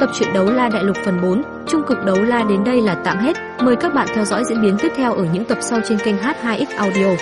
A: Tập truyện đấu la đại lục phần 4, trung cực đấu la đến đây là tạm hết. Mời các bạn theo dõi diễn biến tiếp theo ở những tập sau trên kênh H2X Audio.